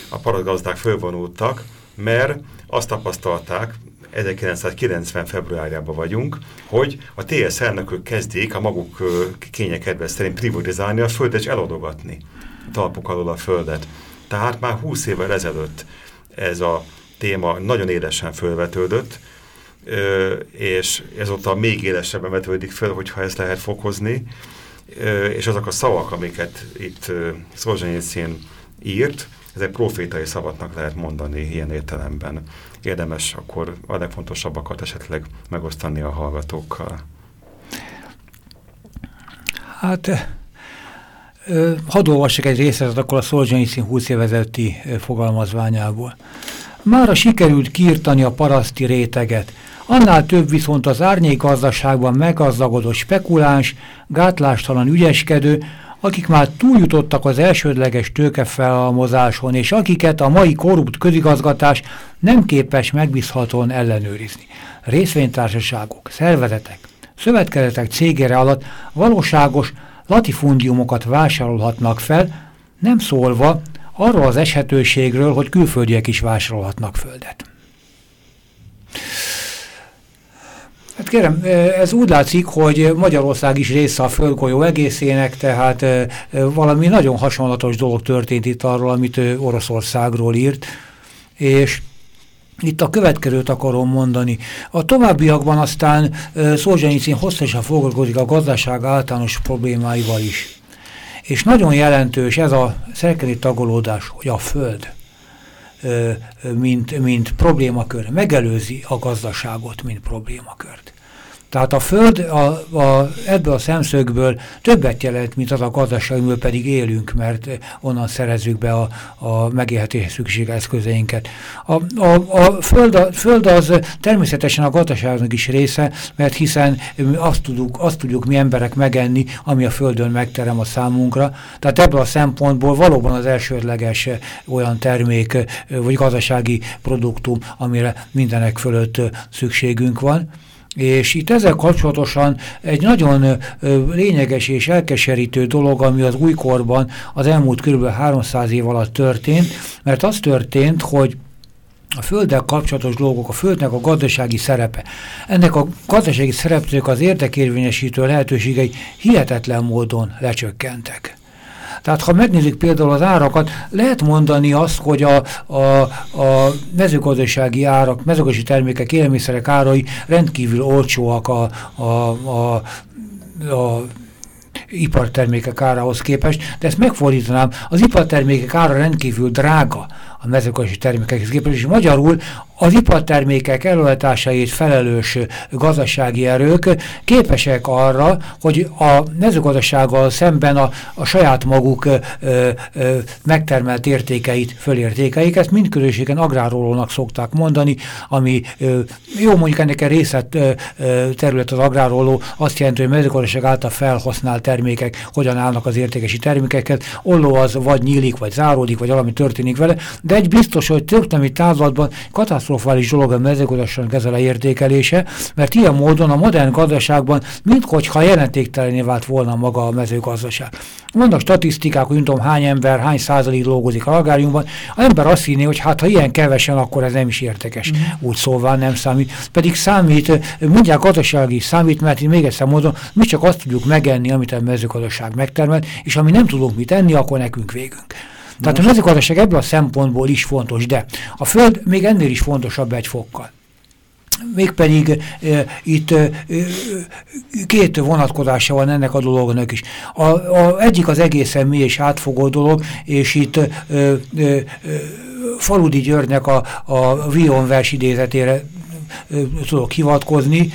a paragazdák fölvonultak, mert azt tapasztalták, 1990 februárjában vagyunk, hogy a TSZ elnökök kezdik a maguk kényekedves szerint privatizálni a földet és eladogatni talpuk alól a földet. Tehát már 20 évvel ezelőtt ez a téma nagyon élesen fölvetődött, és ezóta még élesebben vetődik föl, hogyha ezt lehet fokozni, és azok a szavak, amiket itt Szolzsanyészén írt, ezek profétai szavatnak lehet mondani ilyen értelemben. Érdemes akkor a legfontosabbakat esetleg megosztani a hallgatókkal. Hát hadd olvassak egy részletet akkor a Szolzsanyszín 20 évezetti fogalmazványából. Mára sikerült kiirtani a paraszti réteget, annál több viszont az árnyékgazdaságban meggazdagodott spekuláns, gátlástalan ügyeskedő, akik már túljutottak az elsődleges tőkefelhalmozáson, és akiket a mai korrupt közigazgatás nem képes megbízhatóan ellenőrizni. Részvénytársaságok, szervezetek, szövetkezetek cégére alatt valóságos latifundiumokat vásárolhatnak fel, nem szólva arról az eshetőségről, hogy külföldiek is vásárolhatnak földet. Hát kérem, ez úgy látszik, hogy Magyarország is része a földgolyó egészének, tehát valami nagyon hasonlatos dolog történt itt arról, amit Oroszországról írt, és itt a következőt akarom mondani. A továbbiakban aztán Szolzsenyicin hosszasan foglalkozik a gazdaság általános problémáival is. És nagyon jelentős ez a szerkeli tagolódás, hogy a föld mint, mint problémakör megelőzi a gazdaságot, mint problémakört. Tehát a Föld a, a, ebből a szemszögből többet jelent, mint az a gazdaság, amiből pedig élünk, mert onnan szerezzük be a, a megélhetés szükséges eszközeinket. A, a, a föld, a Föld az természetesen a gazdaságnak is része, mert hiszen azt tudjuk, azt tudjuk mi emberek megenni, ami a Földön megterem a számunkra. Tehát ebből a szempontból valóban az elsődleges olyan termék, vagy gazdasági produktum, amire mindenek fölött szükségünk van. És itt ezzel kapcsolatosan egy nagyon lényeges és elkeserítő dolog, ami az újkorban az elmúlt kb. 300 év alatt történt, mert az történt, hogy a földdel kapcsolatos dolgok, a földnek a gazdasági szerepe. Ennek a gazdasági szereplők az érdekérvényesítő lehetőségei hihetetlen módon lecsökkentek. Tehát ha megnézzük például az árakat, lehet mondani azt, hogy a, a, a mezőgazdasági árak, mezőgazdasági termékek, élelmiszerek árai rendkívül olcsóak a, a, a, a ipartermékek árához képest, de ezt megfordítanám, az ipartermékek ára rendkívül drága a mezőgazdasági termékekhez képest, és magyarul az ipartermékek előállításait felelős gazdasági erők képesek arra, hogy a mezőgazdasággal szemben a, a saját maguk ö, ö, megtermelt értékeit fölértékeik. Ezt mindközösségen agrárólónak szokták mondani, ami ö, jó mondjuk ennek a részlet ö, terület az agráróló azt jelenti, hogy mezőgazdaság által felhasznált termékek hogyan állnak az értékesi termékeket. Olló az vagy nyílik, vagy záródik, vagy valami történik vele, de egy biztos, hogy történelmi távlatban katasztrofális dolog a mezőgazdaságnak ez a leértékelése, mert ilyen módon a modern gazdaságban minthogyha jelentéktelené vált volna maga a mezőgazdaság. Vannak statisztikák, hogy nem tudom hány ember, hány százalék dolgozik a agráriumban. A ember azt hinné, hogy hát ha ilyen kevesen, akkor ez nem is értékes. Mm. Úgy szóval nem számít. Pedig számít, mindjárt gazdasági számít, mert én még egyszer mondom, mi csak azt tudjuk megenni, amit a mezőgazdaság megtermel, és ami nem tudunk mit enni, akkor nekünk végünk. Tehát a mezőgazdaság ebből a szempontból is fontos, de a föld még ennél is fontosabb egy fokkal. Mégpedig e, itt e, két vonatkozása van ennek a dolognak is. A, a, egyik az egészen mély és átfogó dolog, és itt e, e, e, Faludi Györgynek a, a Vion vers idézetére e, tudok hivatkozni.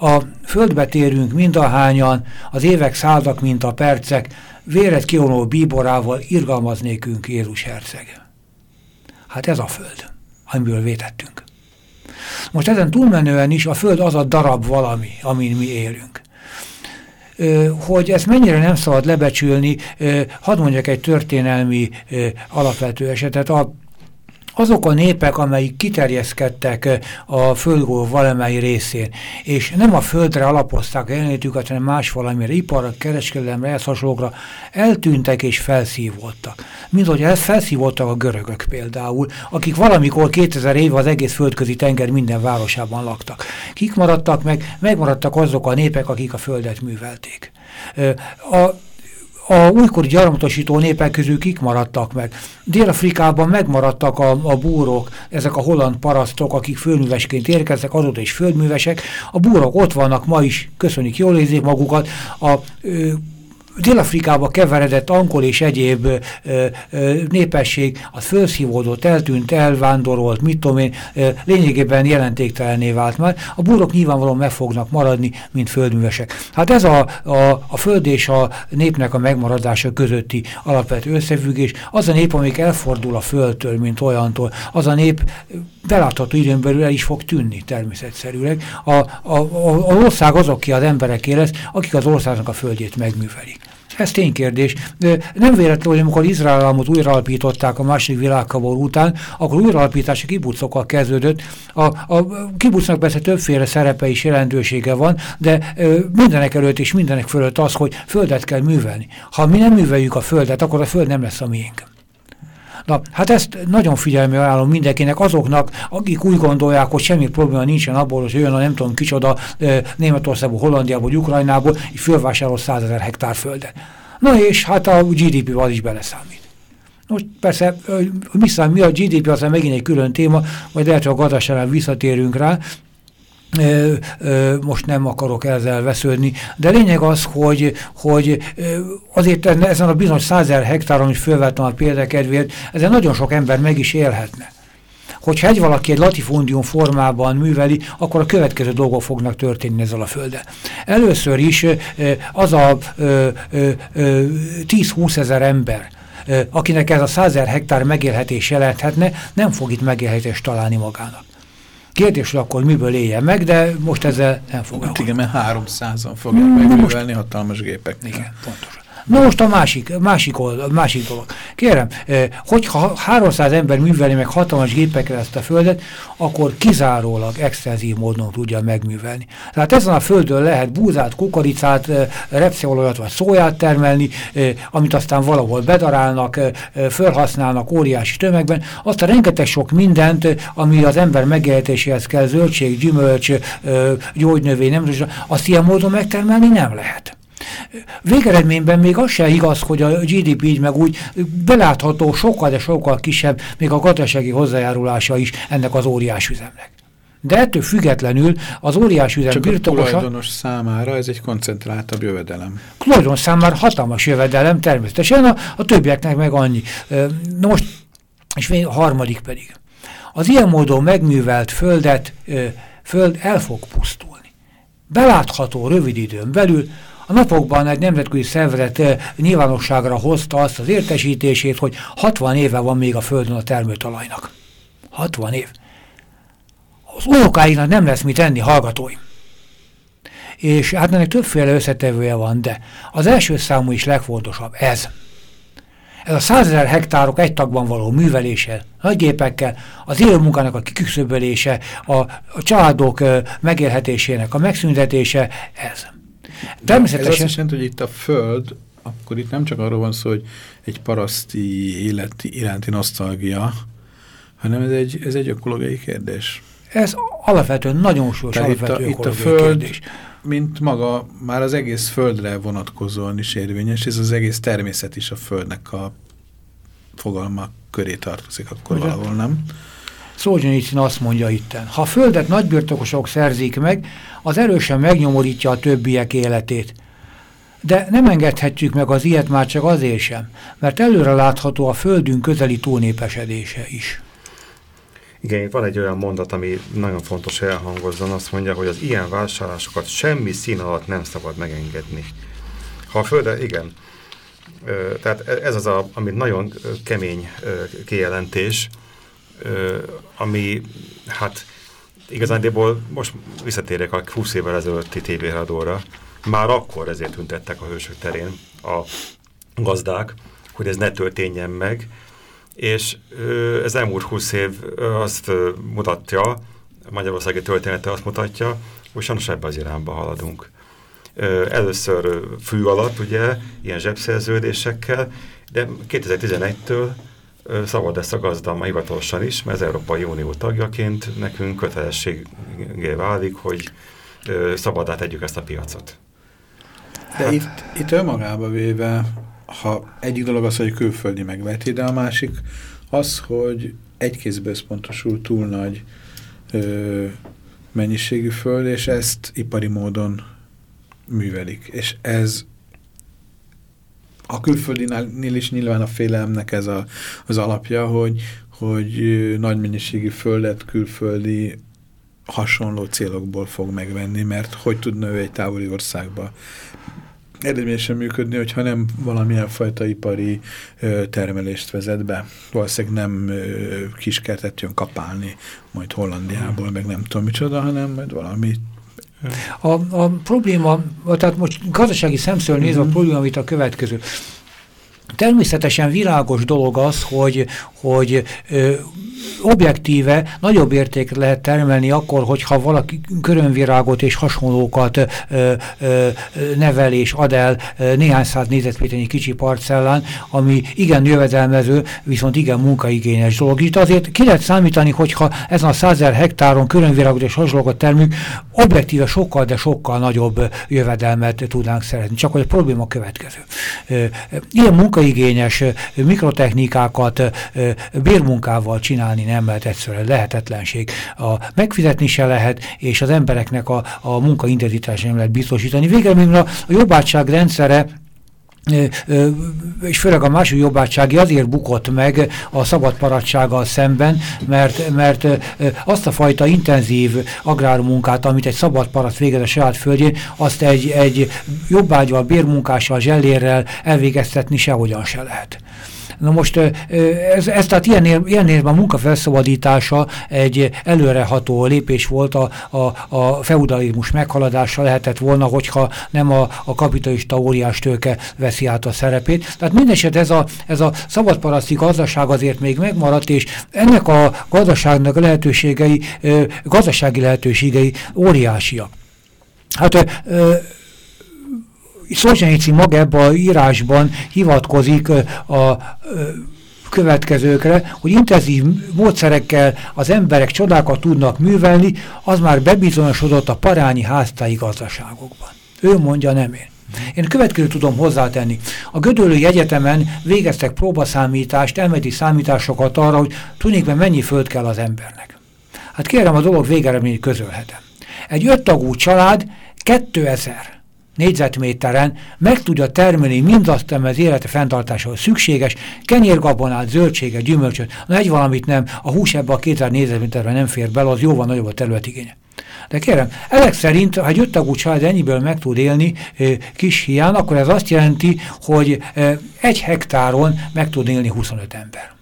A földbe térünk mindahányan, az évek szálltak, mint a percek, véret kionó bíborával irgalmaz nékünk Jézus herceg. Hát ez a föld, amiből vétettünk. Most ezen túlmenően is a föld az a darab valami, amin mi élünk. Hogy ezt mennyire nem szabad lebecsülni, hadd mondjak egy történelmi alapvető esetet. A azok a népek, amelyik kiterjeszkedtek a földgó valamely részén, és nem a földre alapozták a jelenlétüket, hanem más valamire, iparra, kereskedelemre, ehhez hasonlókra, eltűntek és felszívódtak. Mint hogy ezt felszívódtak a görögök például, akik valamikor 2000 év az egész földközi tenger minden városában laktak. Kik maradtak meg? Megmaradtak azok a népek, akik a földet művelték. A a újkori gyarmatosító népek közül kik maradtak meg. Dél-Afrikában megmaradtak a, a búrok, ezek a holland parasztok, akik földművesként érkeztek, azóta is földművesek. A búrok ott vannak ma is, köszönik, jól érzik magukat. A ö, Dél-Afrikába keveredett ankol és egyéb ö, ö, népesség, az felszívódott, eltűnt, elvándorolt, mit tudom én, ö, lényegében jelentéktelenné vált már. A búrok nyilvánvalóan meg fognak maradni, mint földművesek. Hát ez a, a, a föld és a népnek a megmaradása közötti alapvető összefüggés. Az a nép, amik elfordul a földtől, mint olyantól, az a nép belátható időn belül el is fog tűnni természetszerűleg. A, a, a, az ország azok, aki az embereké lesz, akik az országnak a földjét megművelik. Ez ténykérdés. Nem véletlenül, amikor Izrael államot újraalapították a második világháború után, akkor újraalapítási kibucokkal kezdődött. A, a kibucnak persze többféle szerepe és jelentősége van, de mindenek előtt és mindenek fölött az, hogy földet kell művelni. Ha mi nem műveljük a földet, akkor a föld nem lesz a miénk. Na, hát ezt nagyon figyelme ajánlom mindenkinek, azoknak, akik úgy gondolják, hogy semmi probléma nincsen abból, hogy jön a nem tudom kicsoda Németországból, Hollandiából, Ukrajnából, és fölvásárol 100 ezer hektár földet. Na és hát a GDP az is beleszámít. Most persze, mi, szám, mi a GDP, az megint egy külön téma, majd lehet, hogy a gazdaságban visszatérünk rá, most nem akarok ezzel vesződni, de lényeg az, hogy, hogy azért ezen a bizonyos százer hektáron, amit fölvettem a példakedvéért, ezen nagyon sok ember meg is élhetne. Hogyha egy valaki egy latifundium formában műveli, akkor a következő dolgok fognak történni ezzel a földdel. Először is az a 10-20 ezer ember, akinek ez a 100 hektár megélhetés jelenthetne, nem fog itt megélhetést találni magának. Kérdés, hogy akkor miből éljen meg, de most ezzel nem foglalkozunk. Hát igen, mert 300-an fogják hmm, megművelni hatalmas gépek. Igen, pontosan. Na most a másik, másik, oldal, másik dolog. Kérem, hogyha 300 ember műveli meg hatalmas gépekre ezt a földet, akkor kizárólag extenzív módon tudja megművelni. Tehát ezen a földön lehet búzát, kukoricát, repszeolajat vagy szóját termelni, amit aztán valahol bedarálnak, felhasználnak óriási tömegben. Azt a rengeteg sok mindent, ami az ember megélhetéséhez kell, zöldség, gyümölcs, gyógynövény, nem azt ilyen módon megtermelni nem lehet. Végeredményben még az se igaz, hogy a GDP így meg úgy belátható sokkal, de sokkal kisebb, még a gazdasági hozzájárulása is ennek az óriás üzemnek. De ettől függetlenül az óriás üzem Csak birtokosa... a tulajdonos számára ez egy koncentráltabb jövedelem. Tulajdonos számára hatalmas jövedelem természetesen, a, a többieknek meg annyi. Na most, és még a harmadik pedig. az ilyen módon megművelt földet, föld el fog pusztulni. Belátható rövid időn belül a napokban egy nemzetközi szervezet nyilvánosságra hozta azt az értesítését, hogy 60 éve van még a Földön a termőtalajnak. 60 év. Az unokáinak nem lesz mit enni, hallgatóim. És hát ennek többféle összetevője van, de az első számú is legfontosabb, ez. Ez a százezer hektárok egy tagban való művelése, nagy gépekkel, az élő a kiküszöbölése, a, a családok megélhetésének a megszüntetése, ez. Természetesen... Ez azt jelenti, hogy itt a Föld, akkor itt nem csak arról van szó, hogy egy paraszti életi iránti nosztalgia, hanem ez egy, ez egy ökológiai kérdés. Ez alapvetően nagyon súlyos alapvető itt a, itt a Föld, kérdés. mint maga, már az egész Földre vonatkozóan is érvényes, ez az egész természet is a Földnek a fogalma köré tartozik, akkor Ugye? valahol nem. Szolzsenyicin azt mondja itten, ha földet nagybirtokosok szerzik meg, az erősen megnyomorítja a többiek életét. De nem engedhetjük meg az ilyet már csak azért sem, mert előre látható a földünk közeli túlnépesedése is. Igen, itt van egy olyan mondat, ami nagyon fontos elhangozzon, azt mondja, hogy az ilyen vásárlásokat semmi szín alatt nem szabad megengedni. Ha a földre, igen, tehát ez az, a, ami nagyon kemény kijelentés, ami hát igazándiból most visszatérek a 20 évvel ezelőtti tévéhadóra, már akkor ezért tüntettek a hősök terén a gazdák, hogy ez ne történjen meg, és ez elmúlt 20 év azt mutatja, a Magyarországi története azt mutatja, hogy sajnos ebbe az irányba haladunk. Először fű alatt, ugye, ilyen zsebszerződésekkel, de 2011-től szabad lesz a gazda hivatalosan is, mert az Európai Unió tagjaként nekünk kötelességé válik, hogy szabadá tegyük ezt a piacot. De hát, itt, itt önmagába véve, ha egyik dolog az, hogy külföldi megveti, de a másik az, hogy egy kézbe összpontosul túl nagy ö, mennyiségű föld, és ezt ipari módon művelik. És ez a külföldinél is nyilván a félelemnek ez a, az alapja, hogy, hogy nagy mennyiségű földet külföldi hasonló célokból fog megvenni, mert hogy tudna ő egy távoli országba eredményesen működni, hogyha nem valamilyen fajta ipari ö, termelést vezet be. Valószínűleg nem ö, kiskertet jön kapálni, majd Hollandiából, meg nem tudom micsoda, hanem majd valami a, a probléma, tehát most gazdasági szemszöl nézve a mhm. probléma, amit a következő. Természetesen világos dolog az, hogy, hogy ö, objektíve nagyobb értéket lehet termelni akkor, hogyha valaki körönvirágot és hasonlókat ö, ö, nevel és ad el néhány száz négyzetméternyi kicsi parcellán, ami igen jövedelmező, viszont igen munkaigényes dolog. Itt azért ki lehet számítani, hogyha ezen a százer hektáron körönvirágot és hasonlókat termünk, objektíve sokkal, de sokkal nagyobb jövedelmet tudnánk szeretni. Csak hogy a probléma következő. Ilyen munkaigényes mikrotechnikákat bérmunkával csinálni nem lehet egyszerűen lehetetlenség. A megfizetni se lehet, és az embereknek a, a munkaintenzitását nem lehet biztosítani. Végeredményben a, a jobbátság rendszere és főleg a második jobbátsági azért bukott meg a szabad paradsággal szemben, mert, mert azt a fajta intenzív agrármunkát, amit egy szabad parat végez a saját földjén, azt egy, egy jobbágyval, bérmunkással, zsellérrel elvégeztetni sehogyan se lehet. Na most ez, ez tehát ilyen, ilyen érben a munkafelszabadítása egy előreható lépés volt a, a, a feudalizmus meghaladása lehetett volna, hogyha nem a, a kapitalista óriás tőke veszi át a szerepét. Tehát mindeset ez a, ez a szabadparaszti gazdaság azért még megmaradt, és ennek a gazdaságnak lehetőségei, gazdasági lehetőségei óriásiak. Hát Szolzsenyici maga ebben a írásban hivatkozik a következőkre, hogy intenzív módszerekkel az emberek csodákat tudnak művelni, az már bebizonyosodott a parányi háztáji gazdaságokban. Ő mondja, nem én. Én következőt tudom hozzátenni. A Gödöllői Egyetemen végeztek próbaszámítást, elméleti számításokat arra, hogy tulajdonképpen mennyi föld kell az embernek. Hát kérem, a dolog végeredményét közölhetem. Egy öttagú család 2000 négyzetméteren meg tudja termelni mindazt, ami az élete fenntartásához szükséges, kenyérgabonát, zöldséget, gyümölcsöt, na egy valamit nem, a hús ebbe a 2000 négyzetméterben nem fér bele, az jóval nagyobb a területigénye. De kérem, ezek szerint, ha egy öttagú család ennyiből meg tud élni kis hián, akkor ez azt jelenti, hogy egy hektáron meg tud élni 25 ember.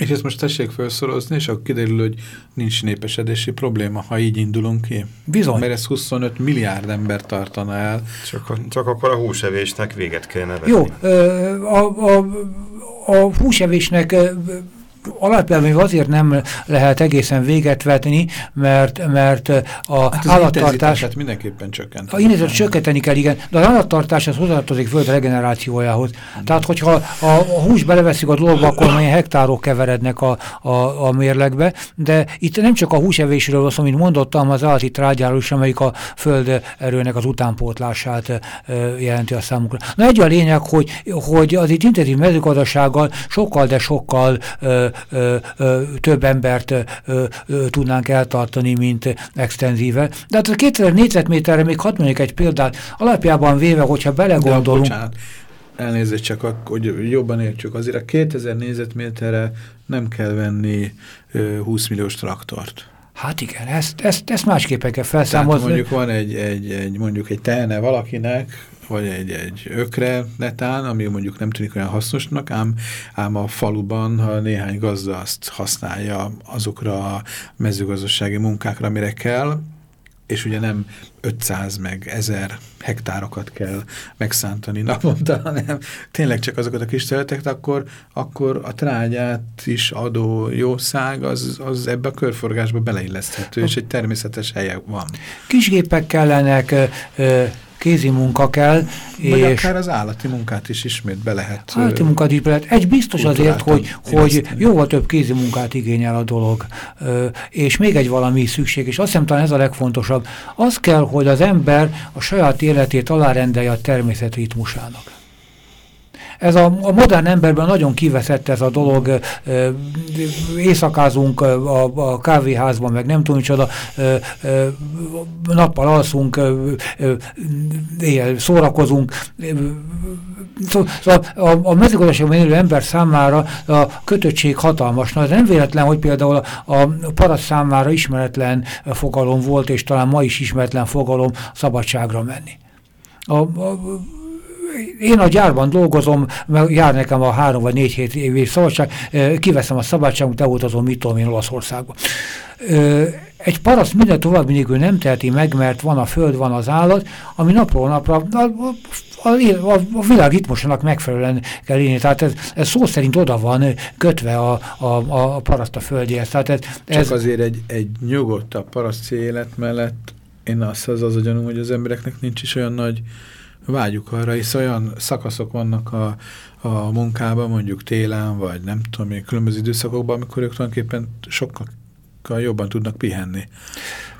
És ezt most tessék felszorozni, és akkor kiderül, hogy nincs népesedési probléma, ha így indulunk ki. Bizony. Mert ez 25 milliárd ember tartana el. Csak, csak akkor a húsevésnek véget kellene vetni. Jó, a, a, a húsevésnek alapjában azért nem lehet egészen véget vetni, mert, mert a hát állattartás... mindenképpen csökkent. A intenzitását csökkenteni kell, igen, de az állattartás az hozzátartozik föld regenerációjához. Hmm. Tehát, hogyha a, a hús beleveszik a dologba, akkor milyen hektárok keverednek a, a, a mérlegbe, de itt nem csak a húsevésről van mint mondottam, az állati trágyáról is, amelyik a föld erőnek az utánpótlását jelenti a számukra. Na egy a lényeg, hogy, hogy az itt intenzív mezőgazdasággal sokkal, de sokkal ö, több embert tudnánk eltartani, mint extenzíve. De hát a 2000 négyzetméterre még hadd mondjuk egy példát, alapjában véve, hogyha belegondolunk... De, elnézést csak, hogy jobban értsük, azért a 2000 négyzetméterre nem kell venni ö, 20 milliós traktort. Hát igen, ezt, ezt, ezt másképpen kell felszámozni. Tehát mondjuk van egy, egy, egy, mondjuk egy telne valakinek, vagy egy, egy ökre netán, ami mondjuk nem tűnik olyan hasznosnak, ám, ám a faluban ha néhány gazda azt használja azokra a mezőgazdasági munkákra, amire kell, és ugye nem 500 meg 1000 hektárokat kell megszántani naponta, hanem tényleg csak azokat a kis területeket, akkor, akkor a trágyát is adó jószág az, az ebbe a körforgásba beleilleszthető, és egy természetes helye van. Kisgépek kellenek, kézi munka kell. Vagy és akár az állati munkát is ismét be lehet. Állati munkát is be lehet. Egy biztos azért, hogy, hogy jóval több kézi munkát igényel a dolog. És még egy valami szükség, és azt hiszem talán ez a legfontosabb. Az kell, hogy az ember a saját életét alárendelje a természet ritmusának. Ez a, a modern emberben nagyon kiveszett ez a dolog, éjszakázunk a, a kávéházban, meg nem tudom micsoda, nappal alszunk, éjjel szórakozunk, Szóval a, a mezőgazdaságban élő ember számára a kötöttség hatalmas. Na, ez nem véletlen, hogy például a, a paraszt számára ismeretlen fogalom volt, és talán ma is ismeretlen fogalom szabadságra menni. A, a, én a gyárban dolgozom, mert jár nekem a három vagy négy hét évi szabadság, kiveszem a szabadságot, elutazom, mit tudom én Olaszországba. Egy paraszt minden tovább nélkül nem teheti meg, mert van a föld, van az állat, ami napról napra a, a, a, a világ ritmusának megfelelően kell élni. Tehát ez, ez szó szerint oda van kötve a, a, a paraszt a földjéhez. Tehát ez, ez Csak azért egy, egy nyugodtabb paraszt élet mellett én azt az az a gyanúm, hogy az embereknek nincs is olyan nagy vágyuk arra, és olyan szakaszok vannak a, a munkában, mondjuk télen, vagy nem tudom különböző időszakokban, amikor ők tulajdonképpen sokkal jobban tudnak pihenni.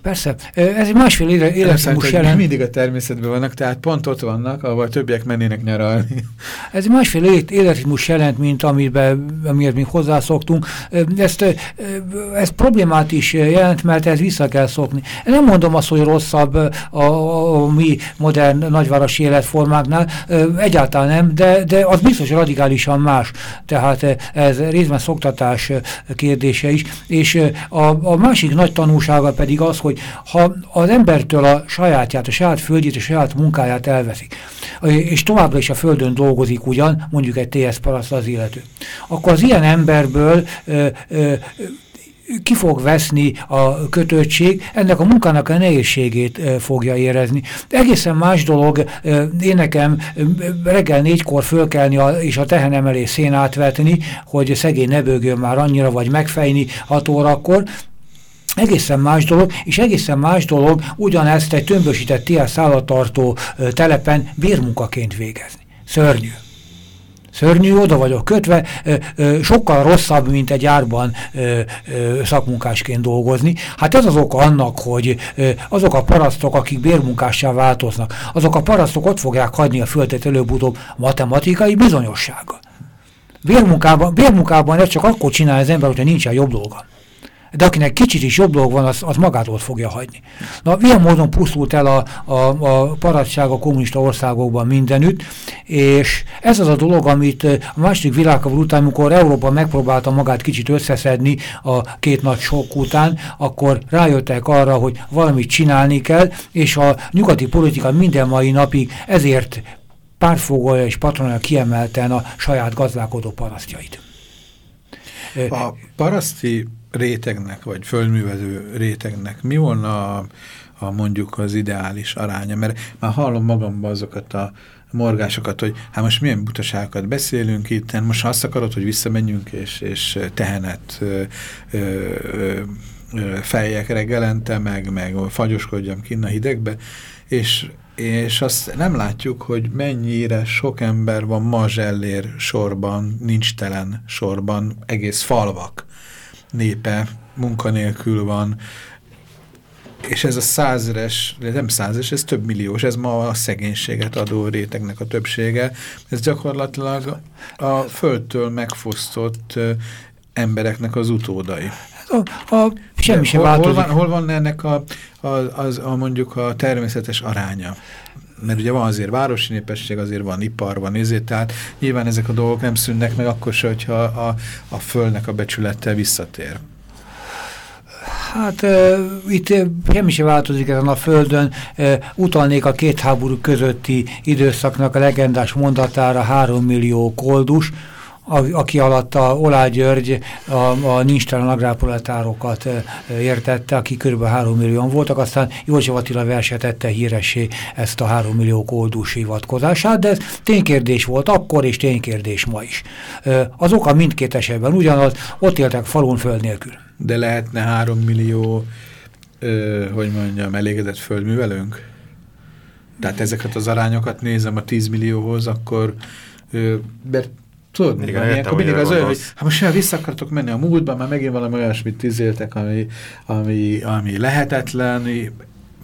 Persze, ez egy másfél életritmus jelent. Mindig a természetben vannak, tehát pont ott vannak, ahol többiek mennének nyaralni. Ez egy másfél életritmus jelent, mint amiben, amiért mi hozzászoktunk. Ezt, ez problémát is jelent, mert ez vissza kell szokni. Nem mondom azt, hogy rosszabb a, a, a mi modern nagyvárosi életformáknál, egyáltalán nem, de, de az biztos radikálisan más. Tehát ez részben szoktatás kérdése is. És a, a másik nagy tanulsága pedig az, hogy hogy ha az embertől a sajátját, a saját földjét, a saját munkáját elveszik, és továbbra is a földön dolgozik ugyan, mondjuk egy TS paraszt az illető, akkor az ilyen emberből ö, ö, ki fog veszni a kötöttség, ennek a munkának a nehézségét fogja érezni. Egészen más dolog, én nekem reggel négykor fölkelni a, és a tehenem elé szénát vetni, hogy szegény ne bőgjön már annyira, vagy megfejni 6 órakor, Egészen más dolog, és egészen más dolog ugyanezt egy tömbösített TS szállatartó telepen bérmunkaként végezni. Szörnyű. Szörnyű, oda vagyok kötve, ö, ö, sokkal rosszabb, mint egy árban ö, ö, szakmunkásként dolgozni. Hát ez az oka annak, hogy ö, azok a parasztok, akik bérmunkássá változnak, azok a parasztok ott fogják hagyni a földet előbb-utóbb matematikai bizonyossága. Bérmunkában, bérmunkában ezt csak akkor csinál az ember, hogyha nincsen jobb dolga de akinek kicsit is jobb dolog van, az, az magától fogja hagyni. Na, ilyen módon pusztult el a, a, a paradság a kommunista országokban mindenütt, és ez az a dolog, amit a második világháború után, amikor Európa megpróbálta magát kicsit összeszedni a két nagy sok után, akkor rájöttek arra, hogy valamit csinálni kell, és a nyugati politika minden mai napig ezért pártfogolja és patronálja kiemelten a saját gazdálkodó parasztjait. A paraszti rétegnek, vagy földművelő rétegnek mi volna a, a mondjuk az ideális aránya? Mert már hallom magamban azokat a morgásokat, hogy hát most milyen butaságokat beszélünk itt, most azt akarod, hogy visszamenjünk és, és tehenet ö, ö, ö, feljek reggelente, meg, meg fagyoskodjam kinn a hidegbe, és, és azt nem látjuk, hogy mennyire sok ember van ma zsellér sorban, nincs telen sorban, egész falvak népe munkanélkül van, és ez a százeres, nem százeres, ez több milliós, ez ma a szegénységet adó rétegnek a többsége. Ez gyakorlatilag a földtől megfosztott embereknek az utódai. A, a, semmi sem hol, hol, van, hol van ennek a, a, az, a mondjuk a természetes aránya? Mert ugye van azért városi népesség, azért van ipar, van ezért, tehát nyilván ezek a dolgok nem szűnnek meg akkor se, hogyha a, a földnek a becsülete visszatér. Hát e, itt semmi sem változik ezen a földön. E, utalnék a két háború közötti időszaknak a legendás mondatára 3 millió koldus, aki alatt a Olá György a, a nincstelen agrárproletárokat értette, aki kb. 3 millió voltak, aztán József Attila versetette híresé ezt a 3 millió koldus hivatkozását, de ez ténykérdés volt akkor, és ténykérdés ma is. Az oka mindkét esetben ugyanaz, ott éltek falun föld nélkül. De lehetne 3 millió, ö, hogy mondjam, elégedett földművelőnk? Tehát ezeket az arányokat nézem a 10 millióhoz, akkor mert Tudod, még van ilyenkor mindig az olyan, hogy hát most olyan vissza akartok menni a múltba, már megint valami olyasmit tizéltek, ami, ami, ami lehetetlen,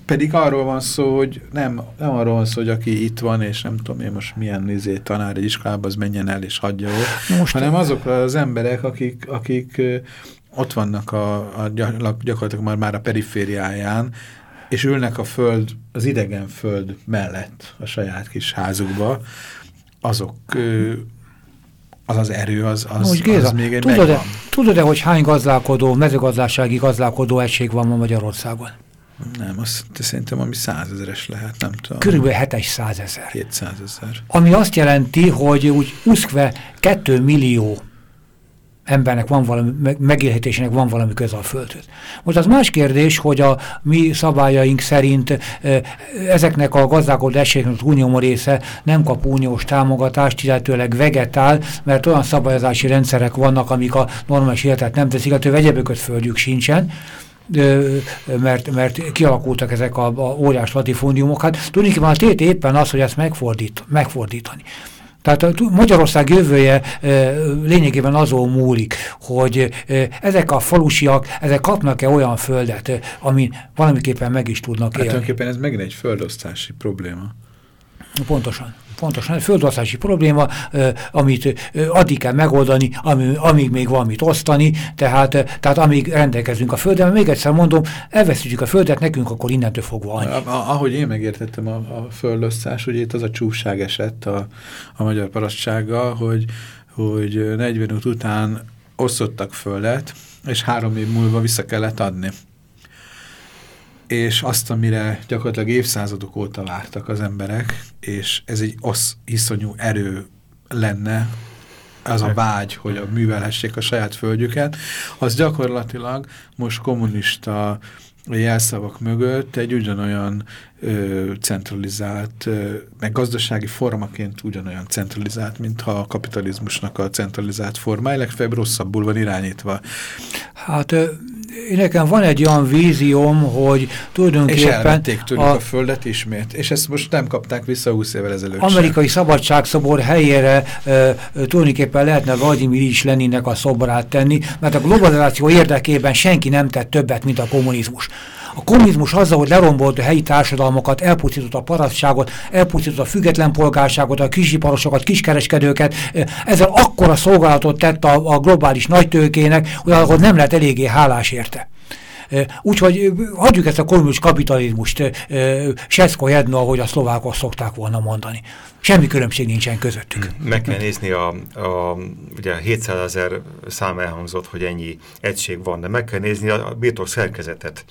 pedig arról van szó, hogy nem, nem arról van szó, hogy aki itt van, és nem tudom én most milyen nézé, tanár egy iskolába, az menjen el és hagyja ott, most hanem azok az emberek, akik, akik ott vannak a, a gyakorlatilag már, már a perifériáján, és ülnek a föld, az idegen föld mellett a saját kis házukba, azok az az erő, az, az, Úgy, Géza, az még egy tudod-e, tudod-e, hogy hány gazdálkodó, mezőgazdasági gazdálkodó egység van ma Magyarországon? Nem, azt szerintem ami százezeres lehet, nem tudom. Körülbelül 700 ezer. 700 ezer. Ami azt jelenti, hogy úgy uszkve 2 millió embernek van valami, megélhetésének van valami köze a földhöz. Most az más kérdés, hogy a mi szabályaink szerint ezeknek a gazdálkodó esélyeknek az unió része nem kap uniós támogatást, illetőleg vegetál, mert olyan szabályozási rendszerek vannak, amik a normális életet nem teszik, illetve egyebököt földjük sincsen, mert, mert kialakultak ezek a, a óriás latifóniumok. Hát tulajdonképpen a tét éppen az, hogy ezt megfordít, megfordítani. Tehát a Magyarország jövője lényegében azon múlik, hogy ezek a falusiak, ezek kapnak-e olyan földet, ami valamiképpen meg is tudnak hát élni. Hát tulajdonképpen ez megint egy földosztási probléma. Pontosan. Pontosan, földosztási probléma, amit addig kell megoldani, amíg még van mit osztani, tehát, tehát amíg rendelkezünk a földet. Még egyszer mondom, elveszítjük a földet nekünk, akkor innentől fogva annyi. Ahogy én megértettem a, a földosztás, ugye itt az a csúfság esett a, a magyar parasztsággal, hogy, hogy 45 után osztottak földet, és három év múlva vissza kellett adni és azt, amire gyakorlatilag évszázadok óta vártak az emberek, és ez egy osz iszonyú erő lenne, az a vágy, hogy a művelhessék a saját földjüket, az gyakorlatilag most kommunista jelszavak mögött egy ugyanolyan ö, centralizált, ö, meg gazdasági formaként ugyanolyan centralizált, mintha a kapitalizmusnak a centralizált formája, legfeljebb rosszabbul van irányítva. Hát nekem van egy olyan vízióm, hogy tulajdonképpen... És elvették tőlük a, a földet ismét, és ezt most nem kapták vissza 20 évvel ezelőtt Amerikai sem. szabadságszobor helyére e, tulajdonképpen lehetne Vladimir is Leninnek a szobrát tenni, mert a globalizáció érdekében senki nem tett többet, mint a kommunizmus. A kommunizmus azzal, hogy lerombolt a helyi társadalmakat, elpusztított a parasztságot, elpusztított a független polgárságot, a kisiparosokat, kiskereskedőket, ezzel akkora szolgálatot tett a, a globális nagytőkének, hogy ahol nem lett eléggé hálás érte. Úgyhogy hagyjuk ezt a kommunista kapitalizmust, Seszko jedno, ahogy a szlovákok szokták volna mondani. Semmi különbség nincsen közöttük. Meg kell nézni, a, a, ugye 700 ezer szám elhangzott, hogy ennyi egység van, de meg kell nézni a birtok szerkezetet.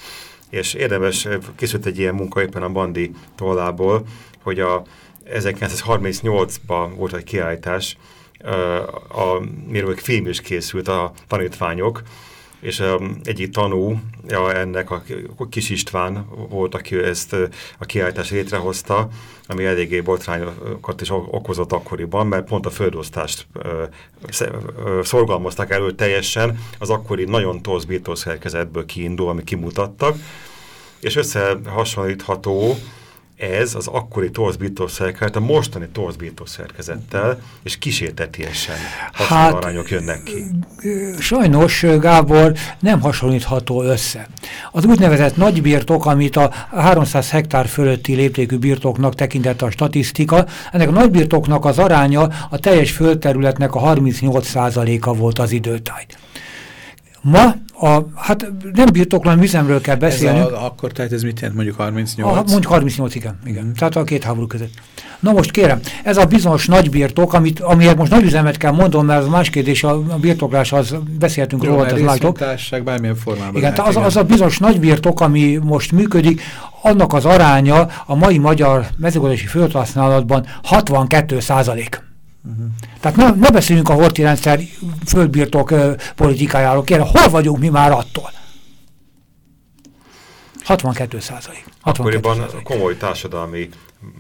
És érdemes, készült egy ilyen munka éppen a Bandi tollából, hogy a 1938-ban volt egy kiállítás, a, amiről film is készült a tanítványok, és egyik tanú ja, ennek a Kis István volt, aki ezt a kiállítást létrehozta, ami eléggé botrányokat is okozott akkoriban, mert pont a földosztást szorgalmazták elő teljesen, az akkori nagyon torz szerkezetből kiindul, ami kimutattak, és összehasonlítható ez az akkori torz szerkezet a mostani torz szerkezettel, és kísértetiesen hasonló hát, arányok jönnek ki. Sajnos, Gábor, nem hasonlítható össze. Az úgynevezett nagybirtok, amit a 300 hektár fölötti léptékű birtoknak tekintett a statisztika, ennek a nagybirtoknak az aránya a teljes földterületnek a 38%-a volt az időtájt. Ma, a, hát nem birtoklan üzemről kell beszélni. Ez a, akkor tehát ez mit jelent mondjuk 38? A, mondjuk 38, igen, igen. Tehát a két háború között. Na most kérem, ez a bizonyos nagy birtok, amit, amiért most nagy üzemet kell mondom, mert az más kérdés, a, a birtoklás, az beszéltünk Jó, róla, az látok. bármilyen formában. Igen, lehet, az, igen. az a bizonyos nagy birtok, ami most működik, annak az aránya a mai magyar mezőgazdasági földhasználatban 62 százalék. Uh-huh. Tehát ne, ne beszéljünk a horti rendszer földbirtok uh, politikájáról. Kérem, hol vagyunk mi már attól? 62 százalék. Akkoriban komoly társadalmi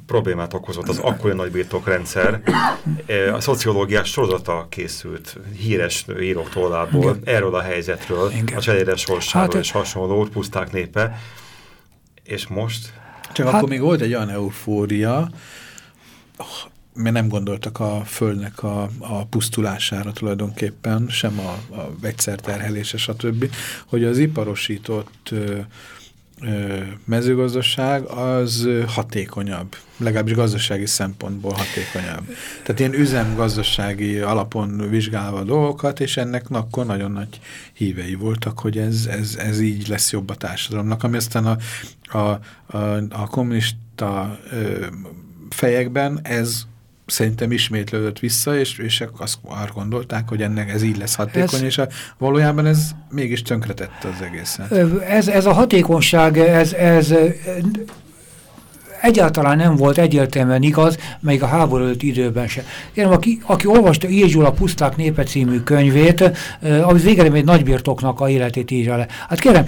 problémát okozott az akkori nagybirtokrendszer. A szociológiás sorozata készült híres írók tollából, erről a helyzetről, Igen. a cselédes sorsáról hát, és hasonló, puszták népe. És most? Csak hát, akkor még volt egy olyan eufória, mert nem gondoltak a Földnek a, a pusztulására tulajdonképpen, sem a, a vegyszerterhelése, stb., hogy az iparosított ö, ö, mezőgazdaság az hatékonyabb, legalábbis gazdasági szempontból hatékonyabb. Tehát ilyen üzemgazdasági alapon vizsgálva a dolgokat, és ennek akkor nagyon nagy hívei voltak, hogy ez, ez, ez így lesz jobb a társadalomnak, ami aztán a, a, a, a kommunista ö, fejekben ez szerintem ismétlődött vissza, és, és azt arra gondolták, hogy ennek ez így lesz hatékony, ez, és a, valójában ez mégis tönkretette az egészet. Ez, ez a hatékonyság, ez, ez egyáltalán nem volt egyértelműen igaz, még a háború előtt időben se. Kérem, aki, aki olvasta Ézsula Puszták népe című könyvét, az végre egy nagybirtoknak a életét írja le. Hát kérem,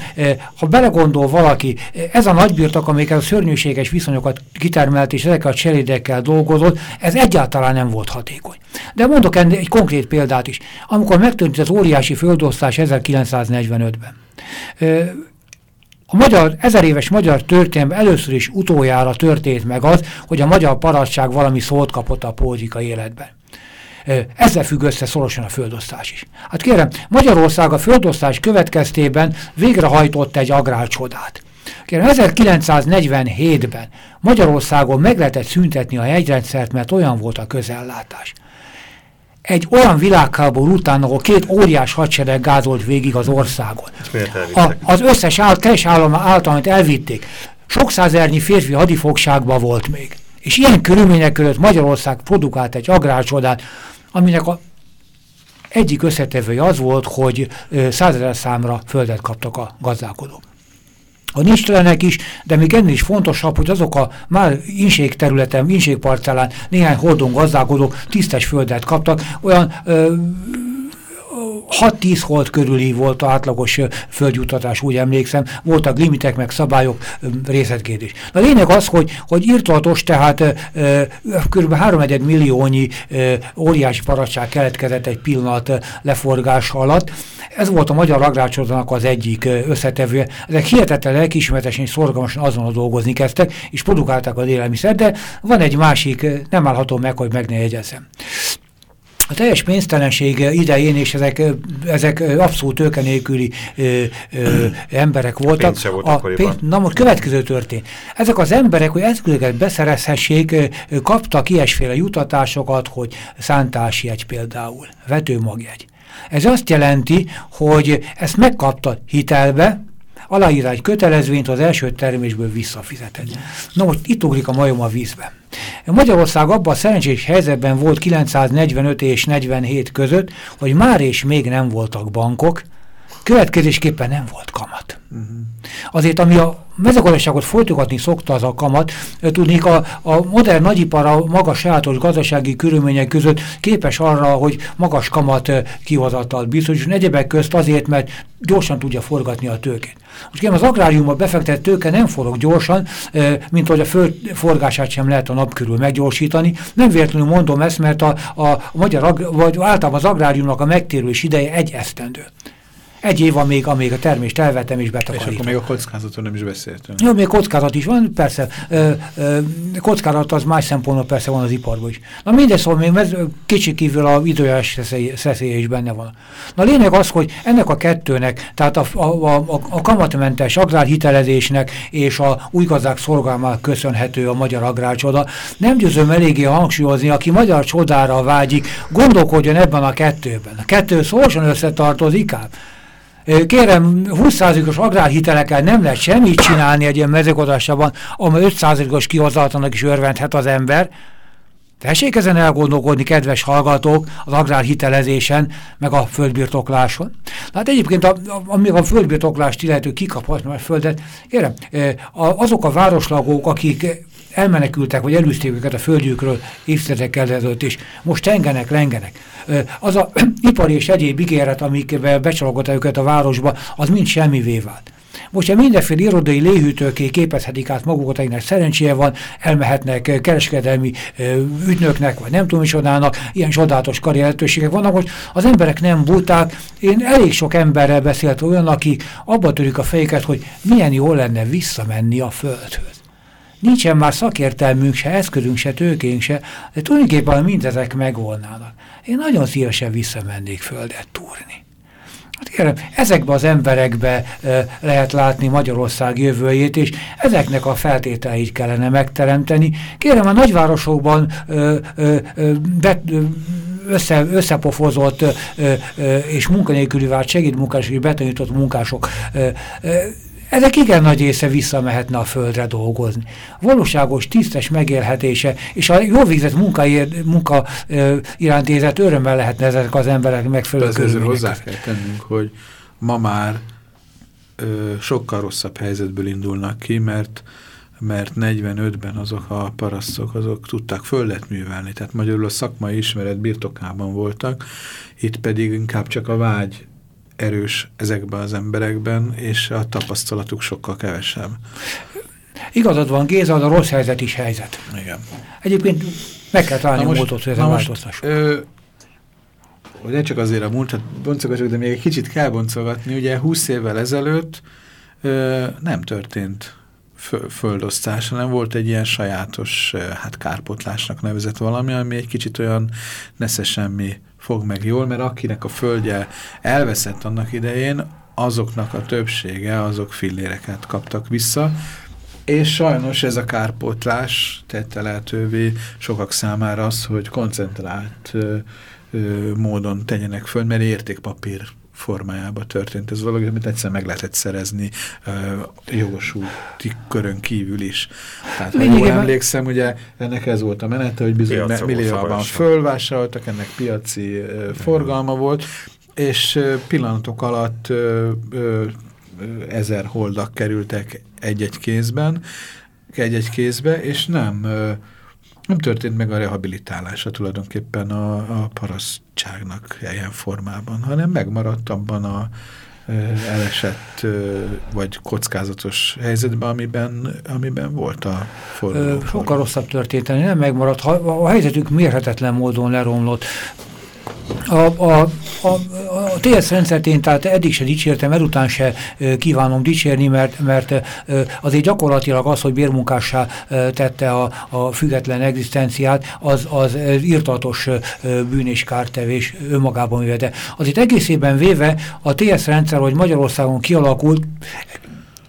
ha belegondol valaki, ez a nagybirtok, amiket a szörnyűséges viszonyokat kitermelt, és ezekkel a cselédekkel dolgozott, ez egyáltalán nem volt hatékony. De mondok ennél egy konkrét példát is. Amikor megtörtént az óriási földosztás 1945-ben, a magyar, ezer éves magyar történelem először is utoljára történt meg az, hogy a magyar paradság valami szót kapott a politikai életben. Ezzel függ össze szorosan a földosztás is. Hát kérem, Magyarország a földosztás következtében végrehajtott egy agrárcsodát. Kérem, 1947-ben Magyarországon meg lehetett szüntetni a hegyrendszert, mert olyan volt a közellátás egy olyan világháború után, ahol két óriás hadsereg gázolt végig az országon. A, az összes áll, teljes állam által, amit elvitték, sok százernyi férfi hadifogságban volt még. És ilyen körülmények között Magyarország produkált egy agrárcsodát, aminek a egyik összetevője az volt, hogy százezer számra földet kaptak a gazdálkodók a nincstelenek is, de még ennél is fontosabb, hogy azok a már inségterületen, inségparcellán néhány hordon gazdálkodók tisztes földet kaptak, olyan ö, 6-10 hold körüli volt a átlagos földjutatás, úgy emlékszem, voltak limitek, meg szabályok, részletkérdés. A lényeg az, hogy, hogy írtatos, tehát e, kb. 3 milliónyi e, óriási paradság keletkezett egy pillanat leforgás alatt. Ez volt a magyar agrárcsodának az egyik összetevője. Ezek hihetetlen lelkismeretesen és szorgalmasan azonnal dolgozni kezdtek, és produkálták az élelmiszer, de van egy másik, nem állhatom meg, hogy meg ne jegyezzem. A teljes pénztelenség idején, és ezek, ezek abszolút tőkenélküli ö, ö, emberek voltak. a pénz, na most következő történt. Ezek az emberek, hogy eszközöket beszerezhessék, kaptak ilyesféle jutatásokat, hogy szántási egy például, vetőmagjegy. Ez azt jelenti, hogy ezt megkapta hitelbe, aláírja egy kötelezvényt, az első termésből visszafizeted. Na most itt ugrik a majom a vízbe. Magyarország abban a szerencsés helyzetben volt 945 és 47 között, hogy már és még nem voltak bankok, következésképpen nem volt kamat. Uh -huh. Azért, ami a mezőgazdaságot folytogatni szokta az a kamat, tudnék a, a modern nagyipar a magas sajátos gazdasági körülmények között képes arra, hogy magas kamat kihozattal biztos, és egyebek közt azért, mert gyorsan tudja forgatni a tőkét. Most kérem, az agráriumba befektett tőke nem forog gyorsan, mint hogy a föld forgását sem lehet a nap körül meggyorsítani. Nem véletlenül mondom ezt, mert a, a magyar, vagy általában az agráriumnak a megtérülés ideje egy esztendő. Egy év, amíg, amíg a termést elvetem és betakarítom. És akkor még a kockázaton nem is beszéltünk. Jó, még kockázat is van, persze. Ö, ö, kockázat az más szempontból persze van az iparban is. Na mindez, szóval még kicsi kívül a időjárás szeszélye is benne van. Na lényeg az, hogy ennek a kettőnek, tehát a, a, a, a kamatmentes agrárhitelezésnek és a új gazdák szorgalmának köszönhető a magyar agrárcsoda. Nem győzöm eléggé hangsúlyozni, aki magyar csodára vágyik, gondolkodjon ebben a kettőben. A kettő szorosan összetartozik ám. Kérem, 20%-os agrárhitelekkel nem lehet semmit csinálni egy ilyen mezőgazdaságban, amely 5%-os kihozatlanak is örvendhet az ember. Tessék ezen elgondolkodni, kedves hallgatók, az agrárhitelezésen, meg a földbirtokláson. Hát egyébként, a, a, amíg a földbirtoklást illető kikaphatna a földet, kérem, azok a városlagók, akik elmenekültek, vagy elűzték őket a földjükről évtizedekkel ezelőtt, és most tengenek, lengenek. Az a ipari és egyéb ígéret, amikbe becsalogatta őket a városba, az mind semmivé vált. Most, ha mindenféle irodai léhűtőké képezhetik át magukat, akinek szerencséje van, elmehetnek kereskedelmi ügynöknek, vagy nem tudom is odának, ilyen csodálatos karrierlehetőségek vannak, hogy az emberek nem buták. Én elég sok emberrel beszélt olyan, aki abba törik a fejüket, hogy milyen jó lenne visszamenni a földhöz. Nincsen már szakértelmünk se, eszközünk se, tőkénk se, de tulajdonképpen mindezek megvolnának. Én nagyon szívesen visszamennék földet túrni. Hát kérem, ezekbe az emberekbe e, lehet látni Magyarország jövőjét, és ezeknek a feltételeit kellene megteremteni. Kérem, a nagyvárosokban e, e, be, össze, összepofozott és munkanélküli vált segédmunkások és betanított munkások ezek igen nagy része visszamehetne a földre dolgozni. A valóságos, tisztes megélhetése és a jó végzett munka, munka ö, iránt érzett örömmel lehetne ezek az emberek megfelelő körülmények. hozzá kell tennünk, hogy ma már ö, sokkal rosszabb helyzetből indulnak ki, mert mert 45-ben azok a parasztok, azok tudták földet művelni, tehát magyarul a szakmai ismeret birtokában voltak, itt pedig inkább csak a vágy erős ezekben az emberekben, és a tapasztalatuk sokkal kevesebb. Igazad van, Géza, a rossz helyzet is helyzet. Igen. Egyébként meg kell találni a módot, hogy ezen változtassuk. Hogy ne csak azért a múltat boncogatok, de még egy kicsit kell boncogatni. Ugye 20 évvel ezelőtt ö, nem történt földosztás, hanem volt egy ilyen sajátos hát kárpotlásnak nevezett valami, ami egy kicsit olyan nesze semmi fog meg jól, mert akinek a földje elveszett annak idején, azoknak a többsége, azok filléreket kaptak vissza, és sajnos ez a kárpótlás tette lehetővé sokak számára az, hogy koncentrált ö, ö, módon tegyenek föl, mert értékpapír formájába történt. Ez valami, amit egyszer meg lehetett szerezni uh, jogosulti körön kívül is. Tehát, ha jól emlékszem, ugye ennek ez volt a menete, hogy bizony millióban fölvásároltak, ennek piaci uh, forgalma volt, és uh, pillanatok alatt uh, uh, ezer holdak kerültek egy-egy kézben, egy-egy kézbe, és nem uh, nem történt meg a rehabilitálása tulajdonképpen a, a parasztságnak ilyen formában, hanem megmaradt abban a elesett vagy kockázatos helyzetben, amiben, amiben volt a forduló. Sokkal rosszabb történeteni, nem megmaradt. A helyzetük mérhetetlen módon leromlott. A, a, a, a a TS rendszert én tehát eddig se dicsértem, ezután se kívánom dicsérni, mert, mert azért gyakorlatilag az, hogy bérmunkássá tette a, a független egzisztenciát, az, az írtatos bűn és kártevés önmagában véve. De azért egészében véve a TS rendszer, hogy Magyarországon kialakult,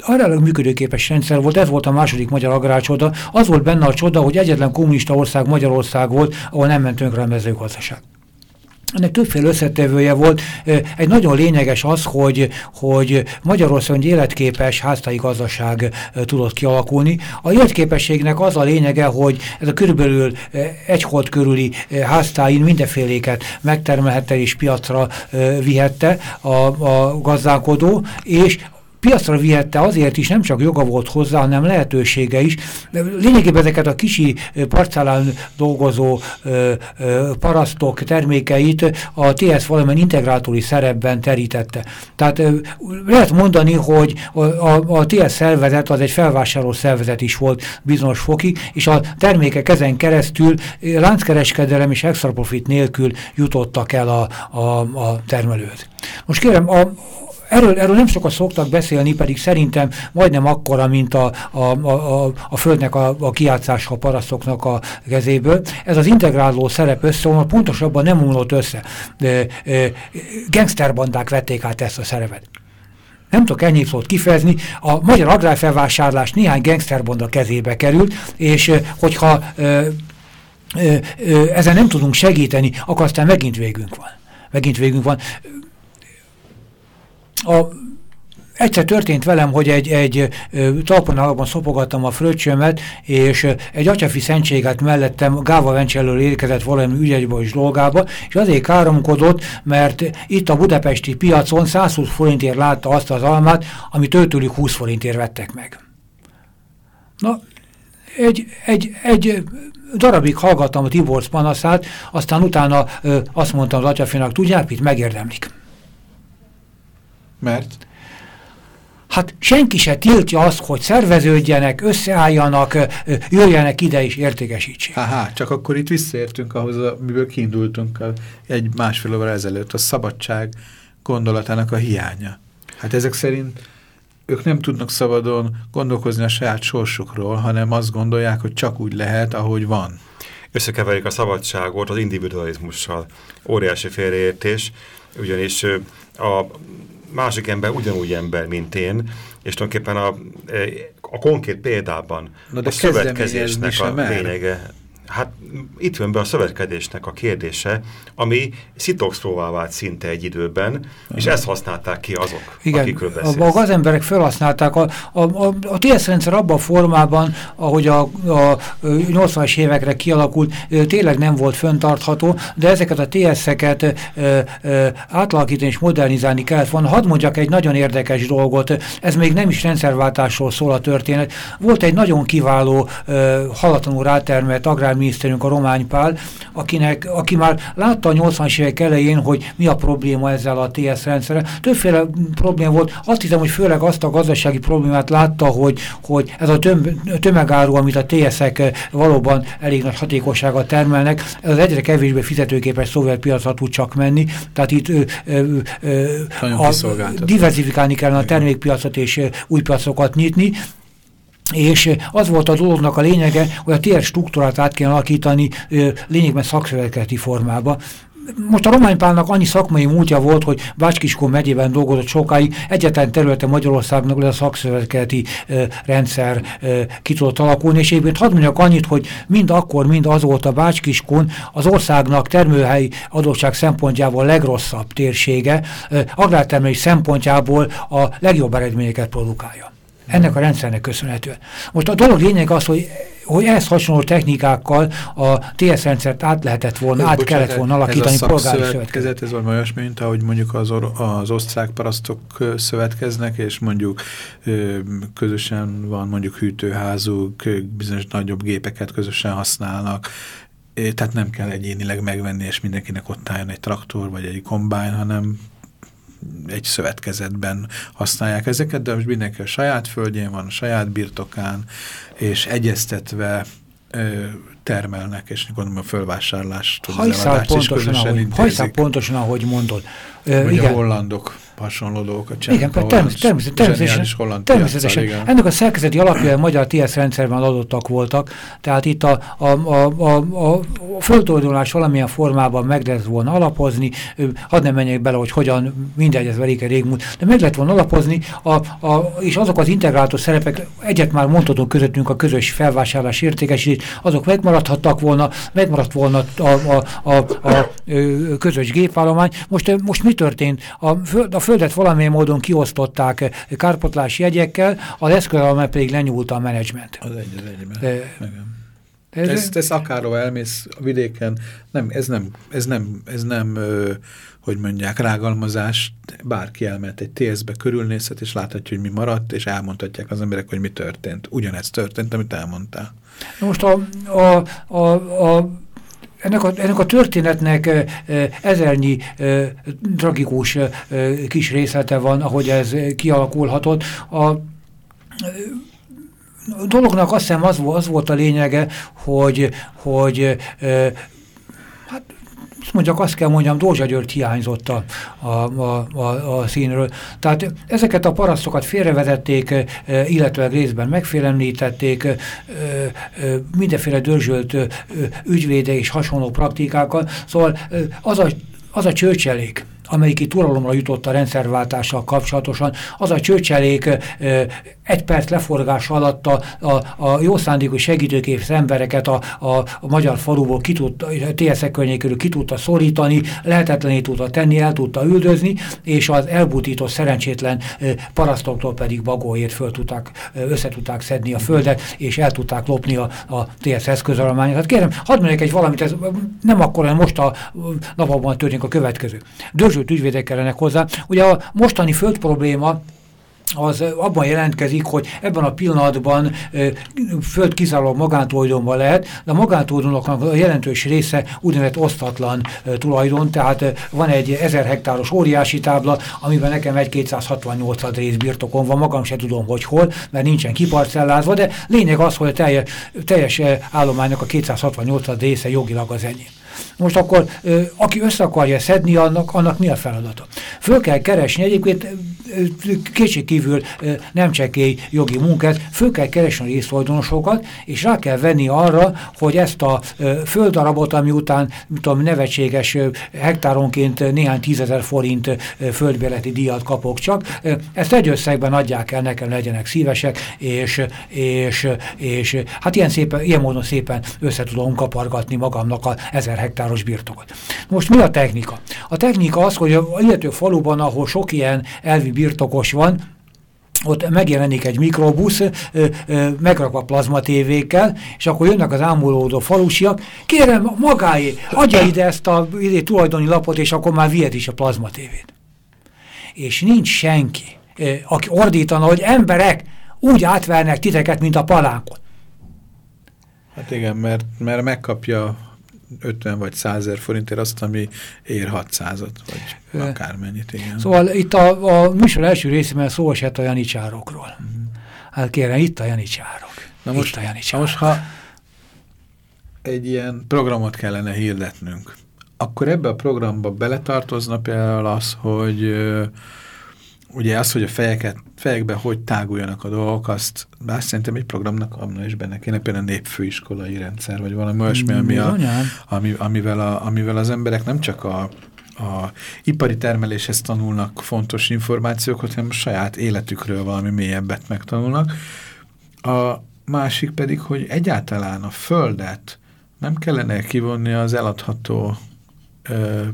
arra működőképes rendszer volt, ez volt a második magyar agrárcsoda, az volt benne a csoda, hogy egyetlen kommunista ország Magyarország volt, ahol nem ment tönkre a mezőgazdaság. Ennek többféle összetevője volt. Egy nagyon lényeges az, hogy, hogy Magyarországon életképes háztai gazdaság tudott kialakulni. A életképességnek az a lényege, hogy ez a körülbelül egy hold körüli háztáin mindenféléket megtermelhette és piacra vihette a, a gazdálkodó, és piacra vihette azért is, nem csak joga volt hozzá, hanem lehetősége is. Lényegében ezeket a kicsi parcellán dolgozó ö, ö, parasztok termékeit a TS valamilyen integrátori szerepben terítette. Tehát ö, lehet mondani, hogy a, a, a TS szervezet az egy felvásárló szervezet is volt bizonyos fokig, és a termékek ezen keresztül lánckereskedelem és extra profit nélkül jutottak el a, a, a termelőt. Most kérem, a, Erről, erről nem sokat szoktak beszélni, pedig szerintem majdnem akkora, mint a, a, a, a földnek a, a kiátszása a parasztoknak a kezéből. Ez az integráló szerep összeomlott, pontosabban nem omlott össze. De, e, gangsterbandák vették át ezt a szerepet. Nem tudok ennyi szót kifejezni, a magyar agrárfelvásárlás néhány gangsterbanda kezébe került, és hogyha e, e, ezen nem tudunk segíteni, akkor aztán megint végünk van. Megint végünk van. A, egyszer történt velem, hogy egy, egy talpon szopogattam a fröccsömet, és egy atyafi szentséget mellettem Gáva Vencselől érkezett valami ügyegybe és dolgába, és azért káromkodott, mert itt a budapesti piacon 120 forintért látta azt az almát, amit őtőlük 20 forintért vettek meg. Na, egy, egy, egy darabig hallgattam a Tibor panaszát, aztán utána ö, azt mondtam az atyafinak, tudják, mit megérdemlik. Mert? Hát senki se tiltja azt, hogy szerveződjenek, összeálljanak, jöjjenek ide és értékesítsék. Aha, csak akkor itt visszaértünk ahhoz, amiből kiindultunk egy másfél óra ezelőtt, a szabadság gondolatának a hiánya. Hát ezek szerint ők nem tudnak szabadon gondolkozni a saját sorsukról, hanem azt gondolják, hogy csak úgy lehet, ahogy van. Összekeverik a szabadságot az individualizmussal. Óriási félreértés, ugyanis a másik ember ugyanúgy ember, mint én, és tulajdonképpen a, a konkrét példában Na de a szövetkezésnek a lényege, Hát itt jön be a szövetkedésnek a kérdése, ami szitokszóvá vált szinte egy időben, és ezt használták ki azok, Igen, akikről beszélsz. A, gazemberek felhasználták a, a, a, a TS rendszer abban a formában, ahogy a, a 80-as évekre kialakult, tényleg nem volt föntartható, de ezeket a TS-eket átalakítani és modernizálni kellett volna. Hadd mondjak egy nagyon érdekes dolgot, ez még nem is rendszerváltásról szól a történet. Volt egy nagyon kiváló, halatlanul rátermelt agrár agrárminiszterünk, a Romány Pál, akinek, aki már látta a 80-as évek elején, hogy mi a probléma ezzel a TS rendszerrel. Többféle probléma volt. Azt hiszem, hogy főleg azt a gazdasági problémát látta, hogy, hogy ez a töm, tömegáru, amit a TS-ek valóban elég nagy hatékosságot termelnek, ez az egyre kevésbé fizetőképes szovjet piacra tud csak menni. Tehát itt ö, ö, ö, a, diversifikálni kellene a termékpiacot és új piacokat nyitni, és az volt a dolognak a lényege, hogy a tér struktúrát át kell alakítani lényegben szakszövetkezeti formába. Most a Románypálnak annyi szakmai múltja volt, hogy Bácskiskó megyében dolgozott sokáig, egyetlen területe Magyarországnak a szakszövetkezeti rendszer ö, ki tudott alakulni, és egyébként hadd mondjak annyit, hogy mind akkor, mind azóta Bácskiskón az országnak termőhelyi adottság szempontjából legrosszabb térsége, ö, agrártermelés szempontjából a legjobb eredményeket produkálja. Ennek a rendszernek köszönhetően. Most a dolog lényeg az, hogy hogy ehhez hasonló technikákkal a TS rendszert át lehetett volna, át bocsánat, kellett volna alakítani ez a polgári szövetkezet. Ez valami olyasmi, mint ahogy mondjuk az, or, az osztrák parasztok szövetkeznek, és mondjuk közösen van mondjuk hűtőházuk, bizonyos nagyobb gépeket közösen használnak, tehát nem kell egyénileg megvenni, és mindenkinek ott álljon egy traktor, vagy egy kombány, hanem egy szövetkezetben használják ezeket, de most mindenki a saját földjén van, a saját birtokán, és egyeztetve ö, termelnek, és gondolom a fölvásárlást, hajszál pontosan, ahogy, hajszál pontosan, ahogy mondod. Vagy igen. a hollandok hasonló dolgokat Igen, természetesen, természetesen, természetesen. Igen. Ennek a szerkezeti alapja a magyar TS rendszerben adottak voltak, tehát itt a, a, a, a, a földordulás valamilyen formában meg lehet volna alapozni, hadd nem menjek bele, hogy hogyan, mindegy, ez veréke régmúlt, de meg lehet volna alapozni, a, a, és azok az integrátor szerepek, egyet már mondhatunk közöttünk a közös felvásárlás értékesítés, azok megmaradhattak volna, megmaradt volna a, a, a, a, a közös gépállomány. Most, most mi történt? A, a földet valamilyen módon kiosztották kárpotlási jegyekkel, az eszközalmát pedig lenyúlta a menedzsment. Az egy, az egyben. De, ez, ez, ez akárhol elmész a vidéken, nem, ez nem, ez nem, ez nem ö, hogy mondják, rágalmazás, bárki elment egy TS-be, körülnézhet, és láthatja, hogy mi maradt, és elmondhatják az emberek, hogy mi történt. Ugyanez történt, amit elmondtál. Most a, a, a, a ennek a, ennek a történetnek ezernyi tragikus kis részlete van, ahogy ez kialakulhatott. A, dolognak azt hiszem az, az volt a lényege, hogy, hogy mondjak, azt kell mondjam, Dózsa György hiányzott a, a, a, a, a színről. Tehát ezeket a parasztokat félrevezették, illetve részben megfélemlítették, mindenféle dörzsölt ügyvéde és hasonló praktikákkal. Szóval az a, az a csőcselék, amelyik itt uralomra jutott a rendszerváltással kapcsolatosan, az a csőcselék egy perc leforgás alatt a, a, a jó szándékú embereket a, a, a magyar faluból ki tudta, TSZ környékről ki tudta szorítani, lehetetlené tudta tenni, el tudta üldözni, és az elbutított szerencsétlen parasztoktól pedig bagóért föl tudták, össze szedni a földet, és el tudták lopni a, a TSZ. Hát kérem, hadd mondjak egy valamit, ez nem akkor, hanem most a napokban történik a következő. Dörzsült ügyvédek kellenek hozzá. Ugye a mostani föld probléma az abban jelentkezik, hogy ebben a pillanatban e, föld kizárólag magántulajdonban lehet, de a magántulajdonoknak a jelentős része úgynevezett osztatlan tulajdon, tehát van egy 1000 hektáros óriási tábla, amiben nekem egy 268 rész birtokom van, magam se tudom, hogy hol, mert nincsen kiparcellázva, de lényeg az, hogy a teljes, teljes állománynak a 268 része jogilag az enyém. Most akkor, aki össze akarja szedni, annak, annak mi a feladata? Föl kell keresni, egyébként kétségkívül nem csekély jogi munkát, föl kell keresni a résztulajdonosokat, és rá kell venni arra, hogy ezt a földarabot, ami után, tudom, nevetséges hektáronként néhány tízezer forint földbéleti díjat kapok csak, ezt egy összegben adják el, nekem legyenek szívesek, és, és, és hát ilyen, szépen, ilyen módon szépen össze tudom kapargatni magamnak a ezer hektáros birtokot. Most mi a technika? A technika az, hogy a illető faluban, ahol sok ilyen elvi birtokos van, ott megjelenik egy mikrobusz, megrakva plazmatévékkel, és akkor jönnek az ámulódó falusiak, kérem magáé, adja ide ezt a ide, tulajdoni lapot, és akkor már vihet is a plazmatévét. És nincs senki, aki ordítana, hogy emberek úgy átvernek titeket, mint a palánkot. Hát igen, mert, mert megkapja 50 vagy 100 ezer forintért azt, ami ér 600-at, vagy akármennyit, igen. Szóval itt a, a műsor első részében szó esett a janicsárokról. -huh. Hát kérem, itt a janicsárok. Na most, a janicsárok. most, ha egy ilyen programot kellene hirdetnünk, akkor ebbe a programba beletartozna például az, hogy ugye az, hogy a fejeket, fejekbe hogy táguljanak a dolgok, azt bár szerintem egy programnak amna is benne kéne, például a népfőiskolai rendszer, vagy valami olyasmi, ami a, ami, amivel, a, amivel az emberek nem csak a, a ipari termeléshez tanulnak fontos információkat, hanem a saját életükről valami mélyebbet megtanulnak. A másik pedig, hogy egyáltalán a földet nem kellene kivonni az eladható ö,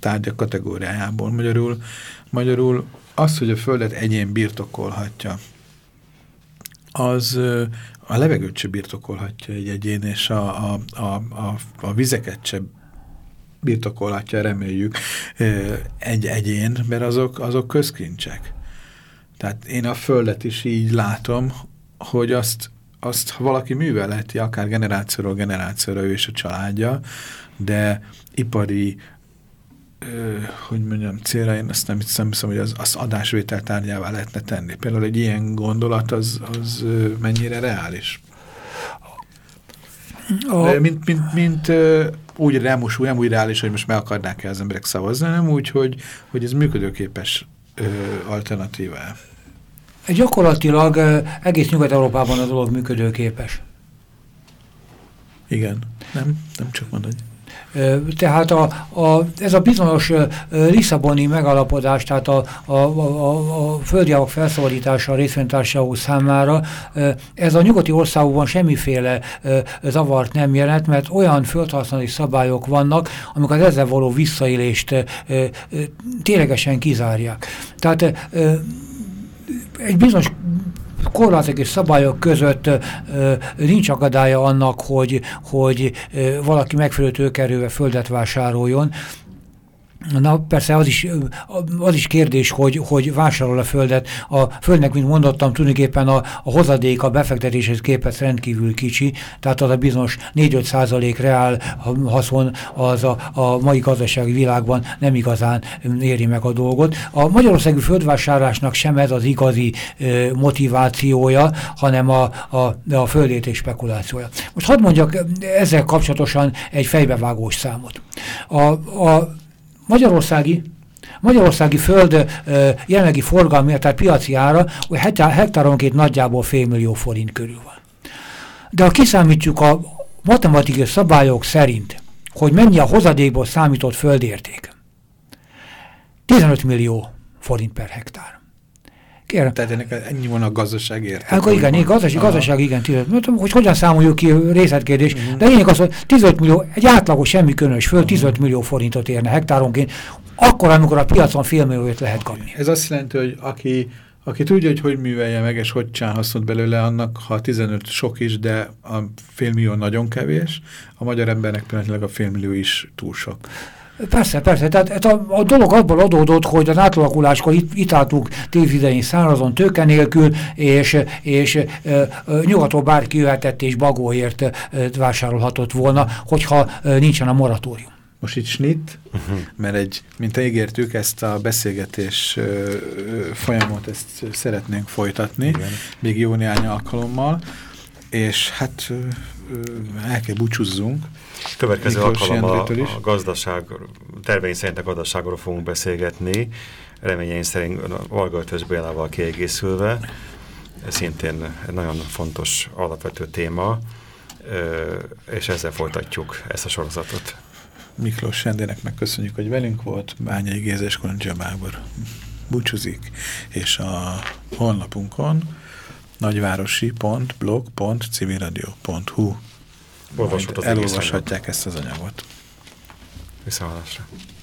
tárgyak kategóriájából. Magyarul, magyarul az, hogy a földet egyén birtokolhatja, az a levegőt se birtokolhatja egy egyén, és a, a, a, a, a vizeket se birtokolhatja, reméljük, egy egyén, mert azok, azok közkincsek. Tehát én a földet is így látom, hogy azt, azt valaki művelheti, akár generációról generációra ő és a családja, de ipari hogy mondjam, célra én azt nem hiszem, hogy az, az adásvétel tárgyává lehetne tenni. Például egy ilyen gondolat az, az mennyire reális? A... Mint, mint, mint úgy nem, most, nem úgy reális, hogy most meg akarnák-e az emberek szavazni, hanem úgy, hogy, hogy ez működőképes ö, alternatívá. Gyakorlatilag egész Nyugat-Európában a dolog működőképes. Igen, nem, nem csak mondod. Tehát a, a, ez a bizonyos Lisszaboni megalapodás, tehát a, a, a, a földjavak felszabadítása a részvénytársaságok számára, ez a nyugati országokban semmiféle zavart nem jelent, mert olyan földhasználati szabályok vannak, amik az ezzel való visszaélést ténylegesen kizárják. Tehát egy bizonyos korlátok és szabályok között nincs akadálya annak, hogy, hogy valaki megfelelő tőkerővel földet vásároljon, Na persze az is, az is kérdés, hogy, hogy vásárol a földet. A földnek, mint mondottam, tulajdonképpen a, a hozadék a befektetéshez képest rendkívül kicsi, tehát az a bizonyos 4-5 százalék reál haszon az a, a mai gazdasági világban nem igazán éri meg a dolgot. A magyarországi földvásárlásnak sem ez az igazi ö, motivációja, hanem a, a, a földéték spekulációja. Most hadd mondjak ezzel kapcsolatosan egy fejbevágós számot. A, a Magyarországi Magyarországi föld jelenlegi forgalmi, tehát piaci ára hektáronként nagyjából félmillió forint körül van. De ha kiszámítjuk a matematikai szabályok szerint, hogy mennyi a hozadékból számított földérték, 15 millió forint per hektár. Kérem. Tehát ennek ennyi van a gazdaság érték. Akkor igen, igen gazdaság, gazdaság igen, 15. Hogy hogyan számoljuk ki részletkérdés, uh mhm. -huh. de lényeg az, hogy 15 millió, egy átlagos semmi különös föl 15 millió forintot érne hektáronként, akkor, amikor a piacon félmilliót lehet kapni. Ez azt jelenti, hogy aki, aki tudja, hogy hogy művelje meg, és hogy csinál hasznot belőle, annak, ha 15 sok is, de a félmillió nagyon kevés, a magyar embernek pillanatilag a félmillió is túl sok. Persze, persze. Tehát a, a dolog abból adódott, hogy az átalakuláskor itt, itt álltunk tévidején szárazon tőke nélkül, és, és e, e, nyugatról bárki jöhetett és bagóért e, vásárolhatott volna, hogyha e, nincsen a moratórium. Most itt snit, uh -huh. mert egy, mint ígértük, ezt a beszélgetés ö, folyamot ezt szeretnénk folytatni, Igen. még jó néhány alkalommal, és hát ö, el kell búcsúzzunk. Következő alkalommal a, a gazdaság, terveink szerint a gazdaságról fogunk beszélgetni, reményeim szerint Valgöltös Bélával kiegészülve. Ez szintén egy nagyon fontos, alapvető téma, és ezzel folytatjuk ezt a sorozatot. Miklós Sendének megköszönjük, hogy velünk volt, Bányai Géza és Kondzsia Bábor búcsúzik, és a honlapunkon nagyvárosi.blog.civilradio.hu elolvashatják ezt az anyagot. Viszontlátásra.